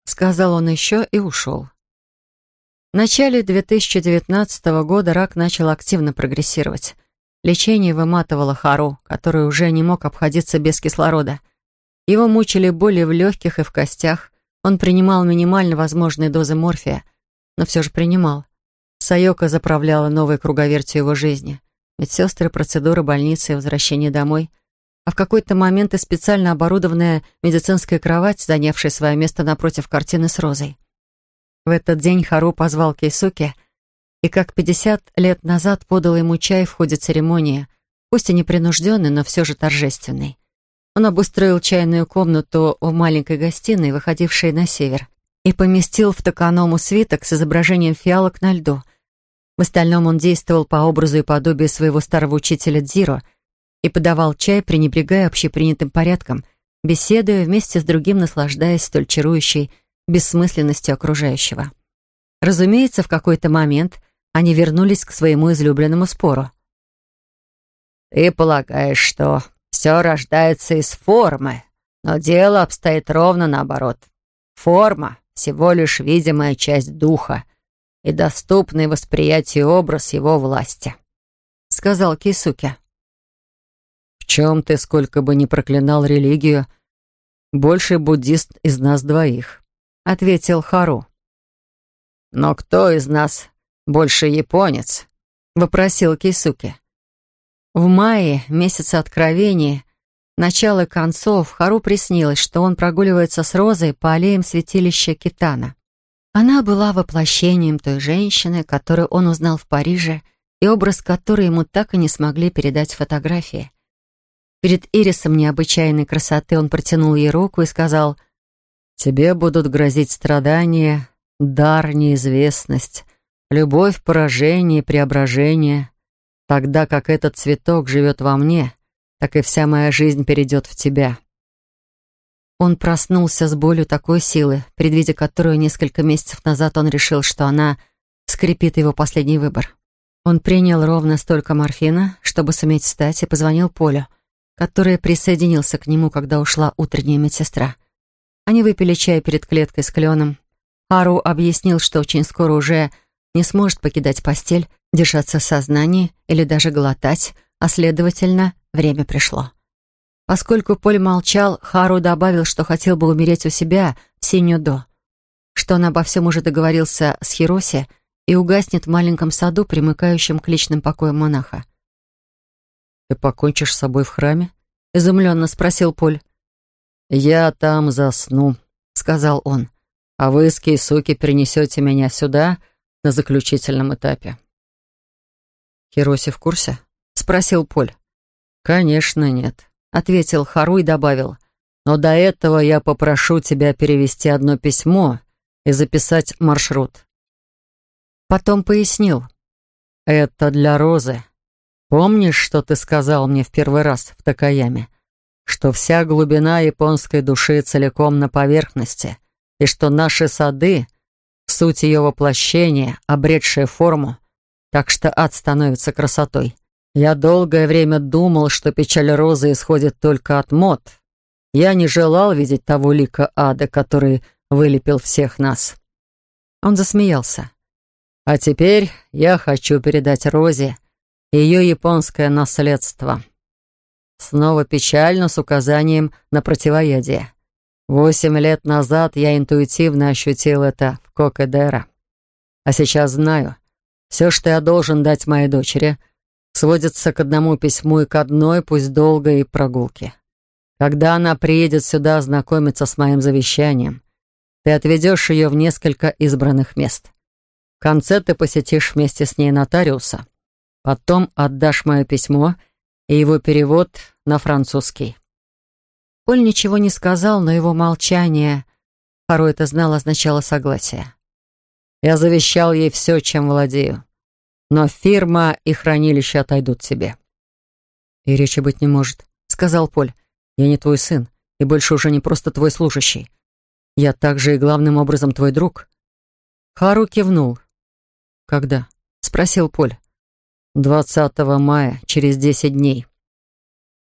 [SPEAKER 1] Сказал он еще и ушел. В начале 2019 года рак начал активно прогрессировать. Лечение выматывало Хару, который уже не мог обходиться без кислорода. Его мучили боли в легких и в костях. Он принимал минимально возможные дозы морфия, но все же принимал. Сайока заправляла новой круговертью его жизни. Медсестры, процедуры, больницы и возвращение домой. А в какой-то момент и специально оборудованная медицинская кровать, занявшая свое место напротив картины с розой. В этот день Хару позвал Кейсуки и, как 50 лет назад, подал ему чай в ходе церемонии, пусть и непринужденный, но все же торжественный. Он обустроил чайную комнату в маленькой гостиной, выходившей на север, и поместил в токаному свиток с изображением фиалок на льду. В остальном он действовал по образу и подобию своего старого учителя Дзиро и подавал чай, пренебрегая общепринятым порядком, беседуя вместе с другим, наслаждаясь столь чарующей бессмысленностью окружающего. Разумеется, в какой-то момент они вернулись к своему излюбленному спору.
[SPEAKER 4] «Ты полагаешь, что все рождается из формы, но дело обстоит ровно наоборот. Форма — всего лишь видимая часть духа и доступный восприятию образ его власти», — сказал Кисуки.
[SPEAKER 2] «В чем ты, сколько бы ни проклинал религию, больше буддист из нас двоих», — ответил Хару.
[SPEAKER 4] «Но кто из нас больше японец?» — вопросил Кисуки.
[SPEAKER 1] В мае, месяце откровения, начало концов, Хару приснилось, что он прогуливается с Розой по аллеям святилища Китана. Она была воплощением той женщины, которую он узнал в Париже, и образ которой ему так и не смогли передать фотографии. Перед Ирисом необычайной красоты он протянул ей руку и сказал,
[SPEAKER 2] «Тебе будут грозить страдания, дар, неизвестность, любовь, поражение, преображение. Тогда как этот цветок живет во мне, так и вся моя жизнь перейдет в тебя».
[SPEAKER 1] Он проснулся с болью такой силы, предвидя которую несколько месяцев назад он решил, что она
[SPEAKER 3] скрипит его последний выбор. Он принял ровно столько морфина, чтобы суметь встать, и позвонил Полю, который присоединился к нему, когда ушла утренняя медсестра. Они выпили чай перед клеткой с кленом. Хару объяснил, что очень скоро уже не сможет покидать постель, держаться в сознании или даже глотать, а, следовательно, время пришло. Поскольку Поль молчал, Хару добавил, что хотел бы умереть у себя в Синьо-До, что он обо всем уже договорился с Хироси и угаснет в маленьком саду, примыкающем к личным покоям монаха.
[SPEAKER 2] «Ты покончишь с собой в храме?» — изумленно спросил Поль.
[SPEAKER 4] «Я там засну», — сказал он. «А вы с Кейсуки принесете меня сюда на заключительном этапе».
[SPEAKER 2] «Хироси в курсе?» — спросил Поль.
[SPEAKER 4] «Конечно нет», — ответил Хару и добавил. «Но до этого я попрошу тебя перевести одно письмо и записать маршрут.
[SPEAKER 3] Потом пояснил.
[SPEAKER 4] «Это для Розы. Помнишь, что ты сказал мне в первый раз в Такаяме? Что вся глубина японской души целиком на поверхности, и что наши сады — суть ее воплощения, обретшая форму, так что ад становится красотой. Я долгое время думал, что печаль Розы исходит только от мод. Я не желал видеть того лика ада, который вылепил всех нас».
[SPEAKER 3] Он засмеялся.
[SPEAKER 4] А теперь я хочу передать Розе ее японское наследство. Снова печально с указанием на противоядие. Восемь лет назад я интуитивно ощутил это в Кокедера. А сейчас знаю, все, что я должен дать моей дочери, сводится к одному письму и к одной, пусть долгой, прогулке. Когда она приедет сюда знакомиться с моим завещанием, ты отведешь ее в несколько избранных мест. В конце ты посетишь вместе с ней нотариуса. Потом отдашь мое письмо и его перевод на французский».
[SPEAKER 3] Поль ничего не сказал, но его молчание, порой это знал, означало согласие.
[SPEAKER 4] «Я завещал ей все, чем владею. Но фирма и хранилище отойдут тебе».
[SPEAKER 2] «И речи быть не может», — сказал Поль. «Я не твой сын, и больше уже не просто твой служащий. Я также и главным образом твой друг».
[SPEAKER 3] Хару кивнул.
[SPEAKER 2] «Когда?» — спросил Поль.
[SPEAKER 4] «20 мая, через десять дней».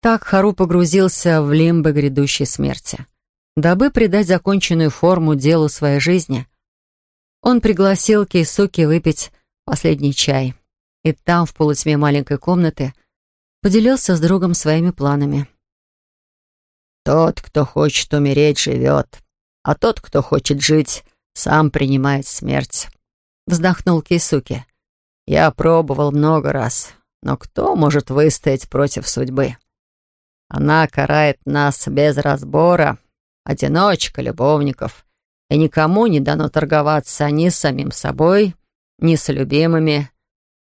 [SPEAKER 3] Так Хару погрузился в лимбо грядущей смерти. Дабы придать законченную форму делу своей жизни, он пригласил Кейсуки выпить последний чай. И там, в полутьме маленькой комнаты, поделился с другом своими планами.
[SPEAKER 4] «Тот, кто хочет умереть, живет, а тот, кто хочет жить, сам принимает смерть вздохнул Кейсуки. «Я пробовал много раз, но кто может выстоять против судьбы? Она карает нас без разбора, одиночка, любовников, и никому не дано торговаться ни с самим собой, ни с любимыми.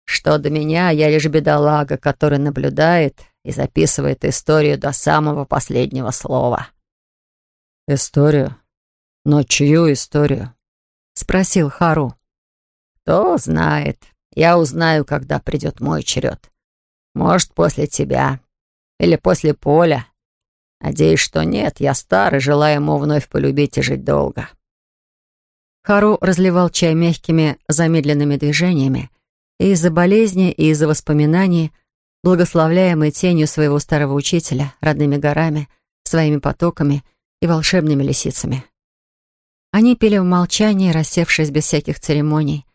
[SPEAKER 4] Что до меня, я лишь бедолага, который наблюдает и записывает историю до самого последнего слова».
[SPEAKER 2] «Историю? Но чью историю?»
[SPEAKER 3] — спросил Хару.
[SPEAKER 4] Кто знает. Я узнаю, когда придет мой черед. Может, после тебя. Или после Поля. Надеюсь, что нет. Я стар и желаю ему вновь полюбить и жить долго.
[SPEAKER 3] Хару разливал чай мягкими, замедленными движениями. И из-за болезни, и из-за воспоминаний, благословляемый тенью своего старого учителя, родными горами, своими потоками и волшебными лисицами. Они пили в молчании, рассевшись без всяких церемоний,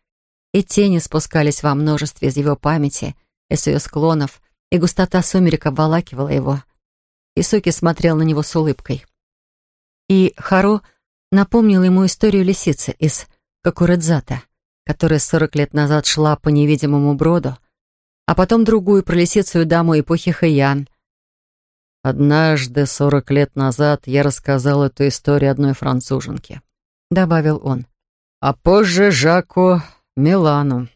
[SPEAKER 3] и тени спускались во множестве из его памяти, из ее склонов, и густота сумерек обволакивала его. Исуки смотрел на него с улыбкой. И Хару напомнил ему историю лисицы из Какуредзата, которая сорок лет назад шла по невидимому броду, а потом другую про лисицу даму эпохи Хэйян.
[SPEAKER 4] «Однажды, сорок лет назад, я рассказал эту историю одной француженке», — добавил он. «А позже Жаку Милану.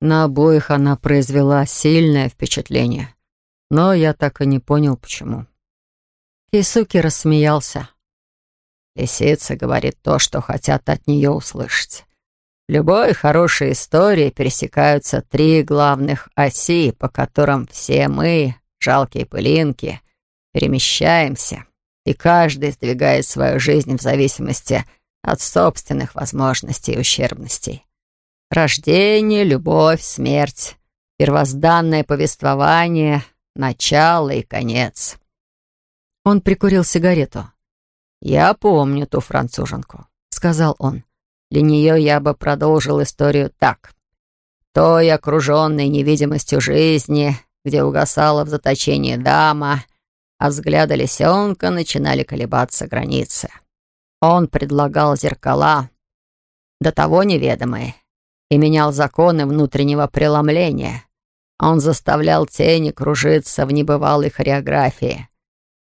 [SPEAKER 4] На обоих она произвела сильное впечатление. Но я так и не понял, почему.
[SPEAKER 3] Кисуки рассмеялся.
[SPEAKER 4] Лисица говорит то, что хотят от нее услышать. В любой хорошей истории пересекаются три главных оси, по которым все мы, жалкие пылинки, перемещаемся, и каждый сдвигает свою жизнь в зависимости от собственных возможностей и ущербностей. Рождение, любовь, смерть, первозданное повествование, начало и конец.
[SPEAKER 3] Он прикурил сигарету.
[SPEAKER 4] «Я помню ту француженку», — сказал он. «Для нее я бы продолжил историю так. Той окруженной невидимостью жизни, где угасала в заточении дама, а взгляда лисенка начинали колебаться границы. Он предлагал зеркала, до того неведомые, и менял законы внутреннего преломления. Он заставлял тени кружиться в небывалой хореографии.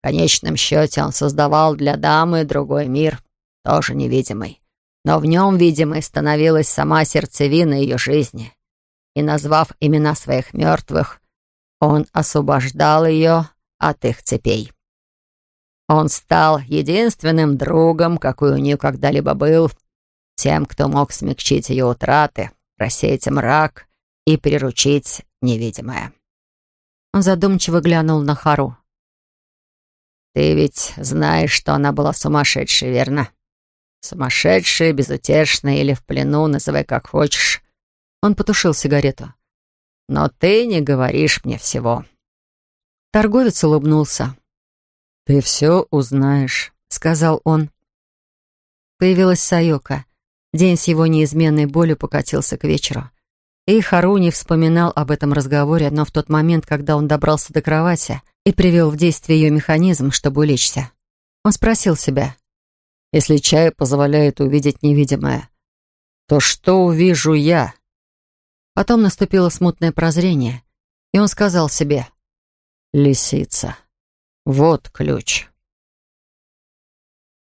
[SPEAKER 4] В конечном счете он создавал для дамы другой мир, тоже невидимый. Но в нем, видимой, становилась сама сердцевина ее жизни. И, назвав имена своих мертвых, он освобождал ее от их цепей. Он стал единственным другом, какой у нее когда-либо был, тем, кто мог смягчить ее утраты, рассеять мрак и приручить невидимое.
[SPEAKER 3] Он задумчиво глянул на Хару.
[SPEAKER 4] «Ты ведь знаешь, что она была сумасшедшей, верно? Сумасшедшая, безутешная или в плену, называй как хочешь».
[SPEAKER 3] Он потушил сигарету.
[SPEAKER 4] «Но ты не говоришь мне всего».
[SPEAKER 3] Торговец улыбнулся.
[SPEAKER 2] «Ты все узнаешь», — сказал он.
[SPEAKER 3] Появилась Сайока. День с его неизменной болью покатился к вечеру. И Харуни вспоминал об этом разговоре, но в тот момент, когда он добрался до кровати и привел в действие ее механизм, чтобы улечься. Он спросил себя.
[SPEAKER 2] «Если чай позволяет увидеть невидимое, то что увижу я?»
[SPEAKER 3] Потом наступило смутное прозрение, и он сказал себе.
[SPEAKER 2] «Лисица. Вот ключ».